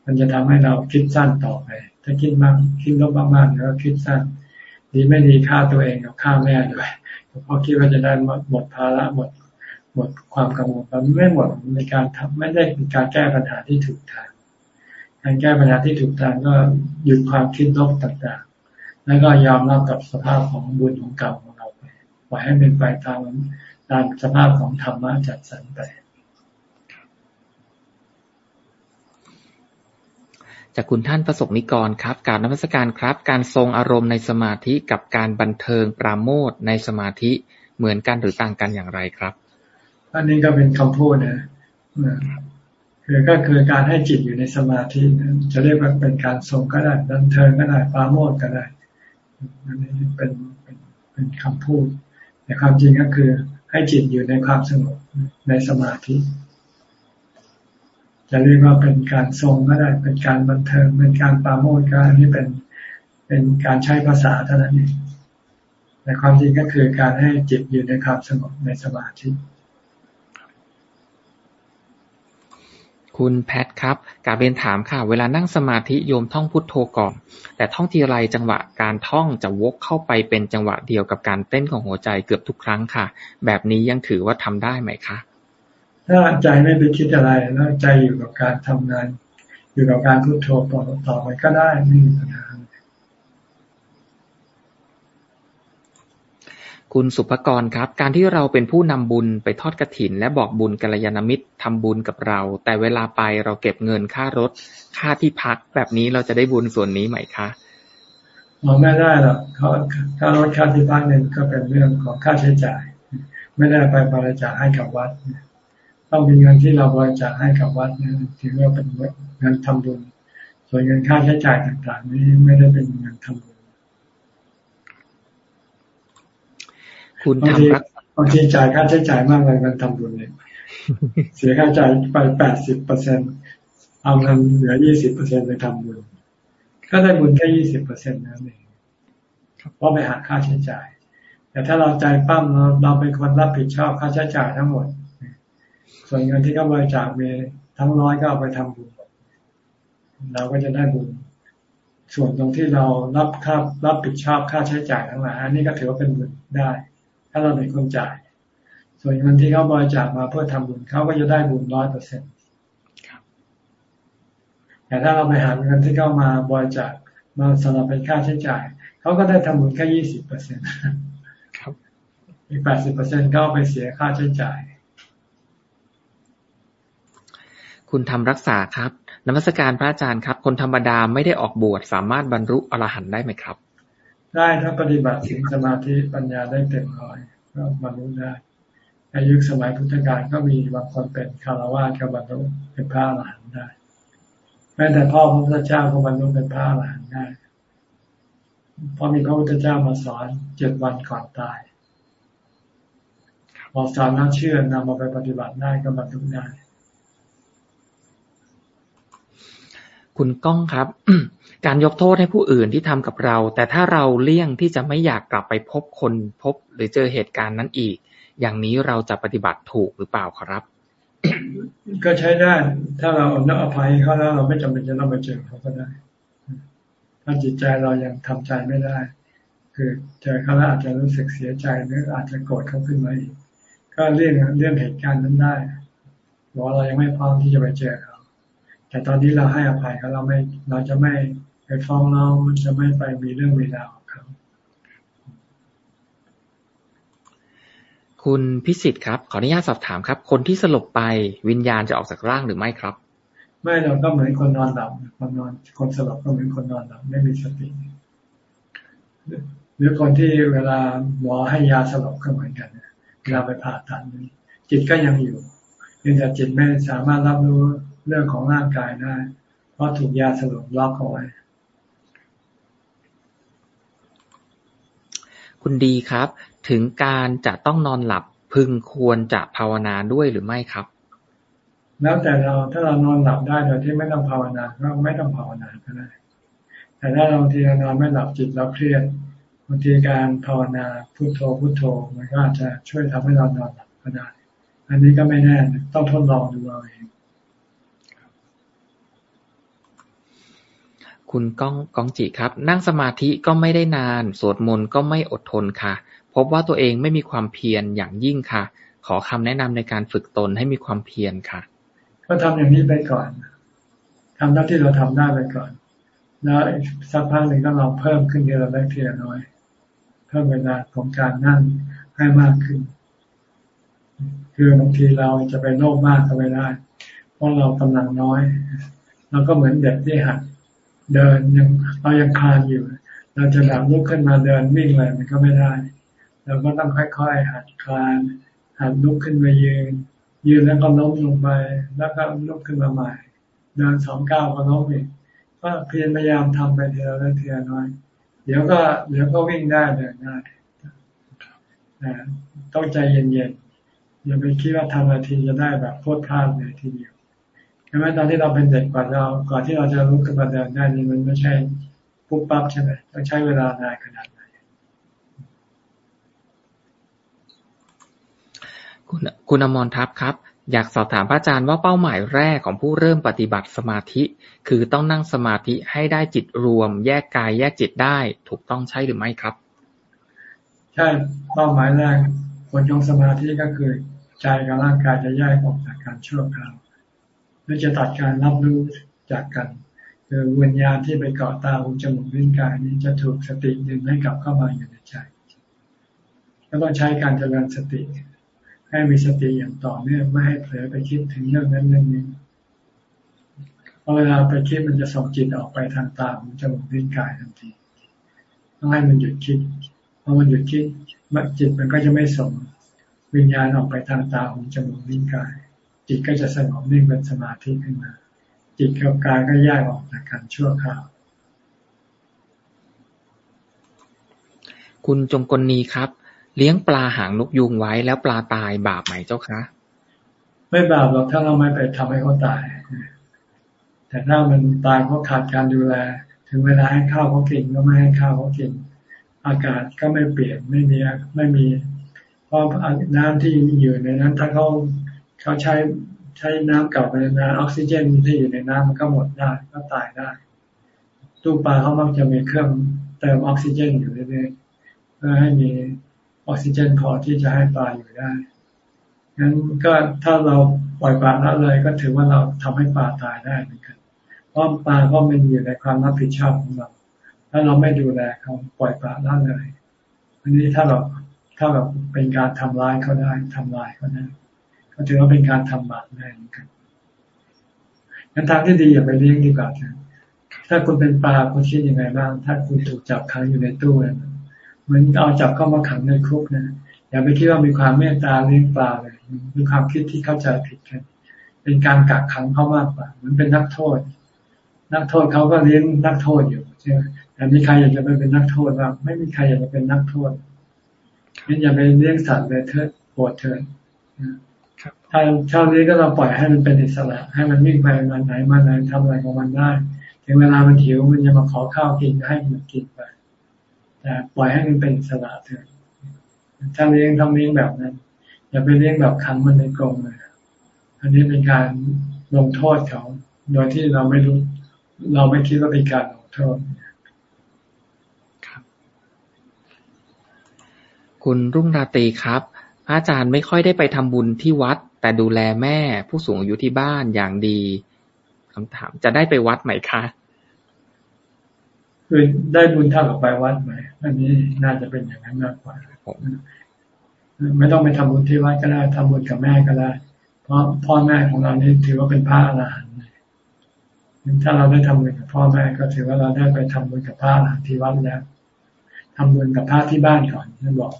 มันจะทำให้เราคิดสั้นต่อไป ถ้าคิดมากคิดลบมากๆแล้วคิดสั้นดีไม่ดีฆ่าตัวเองกับฆ่าแม่ด้วยเพราะคิดว่าจะได้หมดภาระหมดหมดความกังวลมันไม่หมดในการทำไม่ได้เป็นการแก้ปัญหาที่ถูกทาง การแก้ปัญหาที่ถูกทางก็หยุดความคิดลบต่างๆ แล้วก็ยอมรับกับสภาพของบุญของกรรมของเราไปปล่อยให้เป็นไปตามตามสภาพของธรรมะจัดสรรไป จากคุณท่านประสบนิกรครับ การนมัสการครับ การทรงอารมณ์ในสมาธิกับการบันเทิงปราโมทในสมาธิเหมือนกันหรือต่างกันอย่างไรครับ อันนี้ก็เป็นคำพูดนะคือก็คือการให้จิตอยู่ในสมาธิจะเรียกว่าเป็นการทรงก็ได้บันเทิงก็ได้ปราโมทก็ได้อันนี้เป็นเป็นเป็นคำพูด แต่ความจริงก็คือให้จิตอยู่ในความสงบในสมาธิ จะเรียกว่าเป็นการทรงก็ได้เป็นการบันเทิงเป็นการปาโมดก็อันนี้เป็นเป็นการใช้ภาษาเท่านั้นเองแต่ความจริงก็คือการให้จิตอยู่ในความสงบในสมาธิคุณแพทครับกาเบนถามค่ะ เวลานั่งสมาธิโยมท่องพุทโธก่อน แต่ท่องทีไรจังหวะการท่องจะวกเข้าไปเป็นจังหวะเดียวกับการเต้นของหัวใจเกือบทุกครั้งค่ะ แบบนี้ยังถือว่าทำได้ไหมคะ ถ้าใจไม่ไปคิดอะไรแล้วใจอยู่กับการทำงาน อยู่กับการพูดโทรต่อต่อไปก็ได้ไม่มีปัญหาคุณสุภกรครับ การที่เราเป็นผู้นำบุญไปทอดกระถิน และบอกบุญกัลยาณมิตรทำบุญกับเรา แต่เวลาไปเราเก็บเงินค่ารถ ค่าที่พักแบบนี้เราจะได้บุญส่วนนี้ไหมคะเราไม่ได้หรอกค่ารถค่าที่พักเนี่ยก็เป็นเรื่องของค่าใช้จ่าย ไม่ได้ไปบริจาคให้กับวัดเต้องมีเงินที่เราบริจาคให้กับวัดนี่ถือว่าเป็นเงินทำบุญ ส่วนเงินค่าใช้จ่ายต่างๆ นี้ไม่ได้เป็นเงินทำบุญคุณทำรักบางทีจ่ายค่าใช้จ่ายมากเลยเงินทำบุญเนี่ยเสียค่าจ่ายไปแปดสิบเปอร์เซ็นเอาเงินเหลือยี่สิบเปอร์เซ็นไปทำบุญก็ได้บุญแค่ยี่สิบเปอร์เซ็นต์นั่นเองเพราะไปหักค่าใช้จ่าย แต่ถ้าเราใจปั้มเราเราเป็นคนรับผิดชอบค่าใช้จ่ายทั้งหมด ส่วนเงินที่เขาบริจาคมีทั้งน้อยก็เอาไปทำบุญเราก็จะได้บุญ ส่วนตรงที่เรารับค่ารับผิดชอบค่าใช้จ่ายทั้งหลายอันนี้ก็ถือว่าเป็นบุญได้ ถ้าเราเป็นคนจ่าย ส่วนเงินที่เขาบริจาคมาเพื่อทำบุญเขาก็จะได้บุญร้อยเปอร์เซ็นต์แต่ถ้าเราไปหาเงินที่เข้ามาบริจาคมาสำหรับเป็นค่าใช้จ่ายเขาก็ได้ทำบุญแค่ยี่สิบเปอร์เซ็นต์อีกแปดสิบเปอร์เซ็นต์ก็ไปเสียค่าใช้จ่าย คุณทำรักษาครับนมัสการพระอาจารย์ครับ คนธรรมดาไม่ได้ออกบวชสามารถบรรลุอรหันต์ได้ไหมครับ ได้ถ้าปฏิบัติถึงสมาธิปัญญาได้เต็มร้อยก็บรรลุได้ในยุคสมัยพุทธกาลก็มีบางคนเป็นคารวะก็บรรลุเป็นพระอรหันต์ได้ แม้แต่พ่อพระพุทธเจ้าก็บรรลุเป็นพระอรหันต์ได้เพราะมีพระพุทธเจ้ามาสอนเจ็ดวันก่อนตายพอสอนแล้วเชื่อนำมาไปปฏิบัติได้ก็บรรลุได้ คุณก้องครับ การยกโทษให้ผู้อื่นที่ทำกับเรา แต่ถ้าเราเลี่ยงที่จะไม่อยากกลับไปพบคนพบหรือเจอเหตุการณ์นั้นอีก อย่างนี้เราจะปฏิบัติถูกหรือเปล่าครับ ก็ใช้ได้ ถ้าเราอาน้อภัยเขาแล้วเราไม่จำเป็นจะต้องไปเจอเขาก็ได้ ถ้าจิตใจเรายังทำใจไม่ได้ คือเจอเขาแล้วอาจจะรู้สึกเสียใจหรืออาจจะโกรธเขาขึ้นมาอีก ก็เรื่องเรื่องเหตุการณ์นั้นได้บอกว่าเรายังไม่พร้อมที่จะไปเจอเขา แต่ตอนนี้เราให้อภัยเขาเราไม่เราจะไม่ไปฟ้องเราจะไม่ไปมีเรื่องมีราวคุณพิสิทธิ์ครับ ขออนุญาตสอบถามครับ คนที่สลบไปวิญญาณจะออกจากร่างหรือไม่ครับ ไม่เราก็เหมือนคนนอนหลับคนนอนคนสลบก็เหมือนคนนอนหลับไม่มีสติหรือคนที่เวลาหมอให้ยาสลบก็เหมือนกันเวลาไปผ่าตัดจิตก็ยังอยู่เพียงแต่จิตไม่สามารถรับรู้ เรื่องของร่างกายได้ เพราะถูกยาสลบล็อกเอาไว้ คุณดีครับ ถึงการจะต้องนอนหลับพึงควรจะภาวนาด้วยหรือไม่ครับ แล้วแต่เราถ้าเรานอนหลับได้โดยที่ไม่ต้องภาวนาก็ไม่ต้องภาวนาก็ได้ แต่ถ้าเราบางทีเรานอนไม่หลับจิตเราเครียดบางทีการภาวนาพุโทโธพุโทโธมันก็อาจจะช่วยทำให้เรานอนหลับก็ได้ อันนี้ก็ไม่แน่ต้องทดลองดูเอาเอง คุณก้องก้องจิครับ นั่งสมาธิก็ไม่ได้นาน สวดมนต์ก็ไม่อดทนค่ะ พบว่าตัวเองไม่มีความเพียรอย่างยิ่งค่ะ ขอคำแนะนำในการฝึกตนให้มีความเพียรค่ะ ก็ทำอย่างนี้ไปก่อนทำหน้าที่เราทำได้ไปก่อนแล้วสักพักหนึ่งก็ลองเพิ่มขึ้นทีละเล็กทีละน้อย เพิ่มเวลาของการนั่งให้มากขึ้น คือบางทีเราจะไปโลภมากก็ไม่ได้ เพราะเรากำลังน้อยเราก็เหมือนเด็กที่หัด เดินยังเรายังคลานอยู่ เราจะแบบลุกขึ้นมาเดินวิ่งอะไรมันก็ไม่ได้ เราก็ต้องค่อยๆ หัดคลาน หัดลุกขึ้นมายืน ยืนแล้วก็ล้มลงไป แล้วก็ลุกขึ้นมาใหม่ เดินสองก้าวก็ล้มอีกก็พยายามทำไปทีละเล็กทีละน้อย เดี๋ยวก็เดี๋ยวก็วิ่งได้เดินได้นะต้องใจเย็นๆอย่าไปคิดว่าทำนาทีจะได้แบบโคตรพลาดเลยทีเดียว ใช่ไหมตอนที่เราเป็นเด็กก่อนเราก่อนที่เราจะลุกขึ้นมาเดินได้นี่มันไม่ใช่ปุ๊บปั๊บใช่ไหมต้องใช้เวลานานขนาดคุณคุณอมรทัพครับ อยากสอบถามพระอาจารย์ว่าเป้าหมายแรกของผู้เริ่มปฏิบัติสมาธิ คือต้องนั่งสมาธิให้ได้จิตรวม แยกกายแยกจิตได้ ถูกต้องใช่หรือไม่ครับ ใช่เป้าหมายแรกคนยงสมาธิก็คือใจกับร่างกายจะแยกออกจากการชั่วคราว หรือจะตัดการรับรู้จากกันคือวิญญาณที่ไปเกาะตาหูจมูกลิ้นกายนี้จะถูกสติดึงให้กลับเข้ามาอยู่ในใจก็ต้องใช้การเจริญสติ ให้มีสติอย่างต่อเนื่องไม่ให้เผลอไปคิดถึงเรื่องนั้นเรื่องนี้เพราะเวลาไปคิดมันจะส่งจิตออกไปทางตาหูจมูกลิ้นกายทันทีต้องให้มันหยุดคิดพอมันหยุดคิดจิตมันก็จะไม่ส่งวิญญาณออกไปทางตาหูจมูกลิ้นกาย จิตก็จะสงบนิ่งเป็นสมาธิขึ้นมา จิตกับกายก็แยกออกจากกันชั่วคราว คุณจงกลนีครับ เลี้ยงปลาหางนกยุงไว้แล้วปลาตายบาปไหมเจ้าคะ ไม่บาปหรอกถ้าเราไม่ไปทำให้เขาตาย แต่ถ้ามันตายเพราะขาดการดูแล ถึงเวลาให้ข้าวเขากินก็ไม่ให้ข้าวเขากิน อากาศก็ไม่เปลี่ยนไม่มีไม่มีเพราะน้ำที่อยู่ในนั้นถ้าเขา เขาใช้ใช้น้ำเก่าไปนานออกซิเจนที่อยู่ในน้ำมันก็หมดได้ก็ตายได้ตู้ปลาเขามักจะมีเครื่องเติมออกซิเจนอยู่เรื่อยเพื่อให้มีออกซิเจนพอที่จะให้ปลาอยู่ได้งั้นก็ถ้าเราปล่อยปลาละเลย ก็ถือว่าเราทำให้ปลาตายได้เหมือนกันเพราะปลาก็มันอยู่ในความรับผิดชอบของเราถ้าเราไม่ดูแลเขาปล่อยปลาละเลยอันนี้ถ้าเราถ้าแบบเป็นการทำร้ายเขาได้ทำลายเขาได้ ก็ถือว่าเป็นการทำบาปได้เหมือนกันงั้นทางที่ดีอย่าไปเลี้ยงดีกว่าถ้าคุณเป็นปลาคุณคิดยังไงบ้าง ถ้าคุณถูกจับขังอยู่ในตู้นะเหมือนเอาจับเข้ามาขังในคุกนะอย่าไปคิดว่ามีความเมตตาเลี้ยงปลาเลยมีความคิดที่เข้าใจผิดกัน เป็นการกักขังเขามากกว่าเหมือนเป็นนักโทษ นักโทษเขาก็เลี้ยงนักโทษอยู่ใช่ไหมแต่มีใครอยากจะไปเป็นนักโทษบ้างไม่มีใครอยากจะเป็นนักโทษงั้นอย่าไปเลี้ยงสัตว์เลยเถิดโปรดเถิด ถ้าชานี้ก็เราปล่อยให้มันเป็นอิสระ ให้มันวิ่งไปมาไหนมาไหนทำอะไรของมันได้ ถึงเวลามันหิวมันจะมาขอข้าวกินให้มันกินไป แต่ปล่อยให้มันเป็นอิสระเถอะถ้าเลี้ยงต้องเลี้ยงแบบนั้น อย่าไปเลี้ยงแบบขังมันในกรงเลยอันนี้เป็นการลงโทษเขา โดยที่เราไม่รู้ เราไม่คิดว่าเป็นการลงโทษคุณรุ่งราตรีครับ พระอาจารย์ไม่ค่อยได้ไปทำบุญที่วัด แต่ดูแลแม่ผู้สูงอายุที่บ้านอย่างดีคำถาม จะได้ไปวัดไหมคะคือได้บุญเท่ากับไปวัดไหมอันนี้น่าจะเป็นอย่างนั้นมากกว่าไม่ต้องไปทำบุญที่วัดก็ได้ทำบุญกับแม่ก็ได้ เพราะพ่อแม่ของเรานี่ถือว่าเป็นพระอรหันต์ถ้าเราได้ทำบุญกับพ่อแม่ก็ถือว่าเราได้ไปทำบุญกับพระอรหันต์ที่วัดแล้วทำบุญกับพระที่บ้านก่อนท่านบอก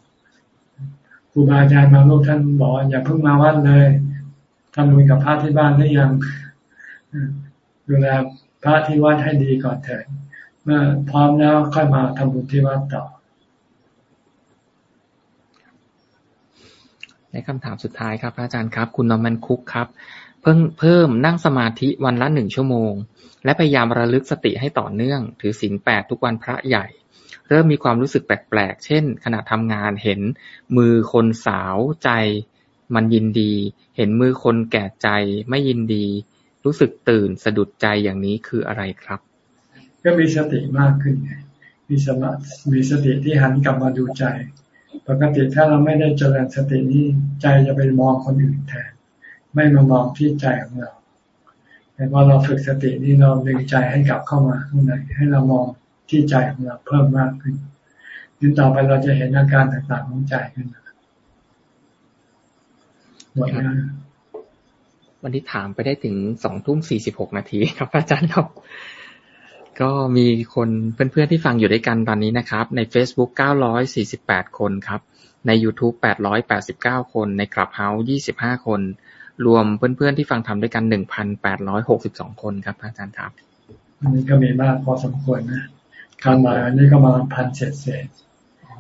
รูบาอาจารย์มาลูกท่านบอกอย่าเพิ่งมาวัดเลยทำบุญกับพระที่บ้านหรือยังดูแลพระที่วัดให้ดีก่อนเถิดเมื่อพร้อมแล้วค่อยมาทำบุญที่วัดต่อ ในคำถามสุดท้ายครับอาจารย์ครับ คุณนอมันคุกครับ เพิ่งเพิ่มนั่งสมาธิวันละหนึ่งชั่วโมง และพยายามระลึกสติให้ต่อเนื่อง ถือศีลแปดทุกวันพระใหญ่ เริ่มมีความรู้สึกแปลก ๆ เช่น ขณะทำงานเห็นมือคนสาวใจมันยินดี เห็นมือคนแก่ใจไม่ยินดี รู้สึกตื่นสะดุดใจอย่างนี้คืออะไรครับ ก็มีสติมากขึ้นไงมีสมามีสติที่หันกลับมาดูใจ ปกติถ้าเราไม่ได้เจริญสตินี้ใจจะไปมองคนอื่นแทน ไม่มามองที่ใจของเราแต่พอเราฝึกสตินี้เราดึงใจให้กลับเข้ามาข้างในให้เรามอง ที่ใจของเราเพิ่มมากขึ้นยิ่งต่อไปเราจะเห็นอาการต่างๆของใจขึ้นหมดแล้ววันที่ถามไปได้ถึงสองทุ่มสี่สิบหกนาทีครับอาจารย์ครับ ก็มีคนเพื่อนๆที่ฟังอยู่ด้วยกันตอนนี้นะครับ ใน Facebook 948 คนครับ ใน YouTube 889 คน ใน Clubhouse 25 คน รวมเพื่อนๆที่ฟังทำด้วยกัน 1,862 คนครับอาจารย์ครับอันนี้ก็มีมากพอสมควรนะ การมาอันนี้ก็มาพันเศษเศษ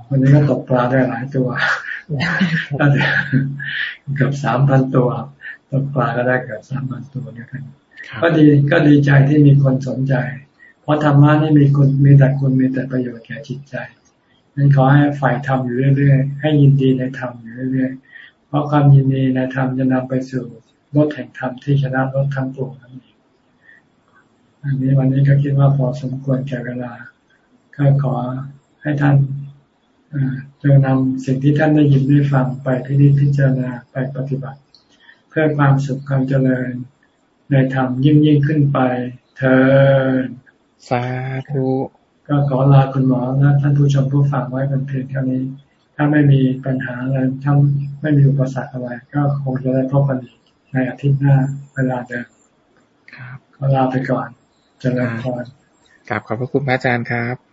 วันนี้ก็ตกปลาได้หลายตัวเกือบสามพันตัวตกปลาก็ได้เกือบสามพันตัวเนี่ยกัน ก็ดีก็ดีใจที่มีคนสนใจ เพราะธรรมะนี่มีคุณมีแต่คุณมีแต่ประโยชน์แก่จิตใจนั้นขอให้ฝ่ายทำอยู่เรื่อยๆ ให้ยินดีในธรรมอยู่เรื่อยๆ เพราะความยินดีในธรรมจะนำไปสู่รถแห่งธรรมที่ชนะรถทั้งปวงนั่นเองอันนี้วันนี้ก็คิดว่าพอสมควรแก่เวลา ก็ขอให้ท่านจงนำสิ่งที่ท่านได้ยินได้ฟังไปพิจิตพิจารณาไปปฏิบัติ เพื่อความสุขความเจริญในธรรมยิ่งยิ่งขึ้นไปเธอสาธุก็ขอลาคุณหมอและท่านผู้ชมผู้ฟังไว้เป็นเพียงเท่านี้ ถ้าไม่มีปัญหาอะไรถ้าไม่มีอุปสรรคอะไร ก็คงจะได้พบกันอีกในอาทิตย์หน้าเวลาเดิมครับก็ลาไปก่อนเจริญพรกราบขอบพระคุณพระอาจารย์ครับ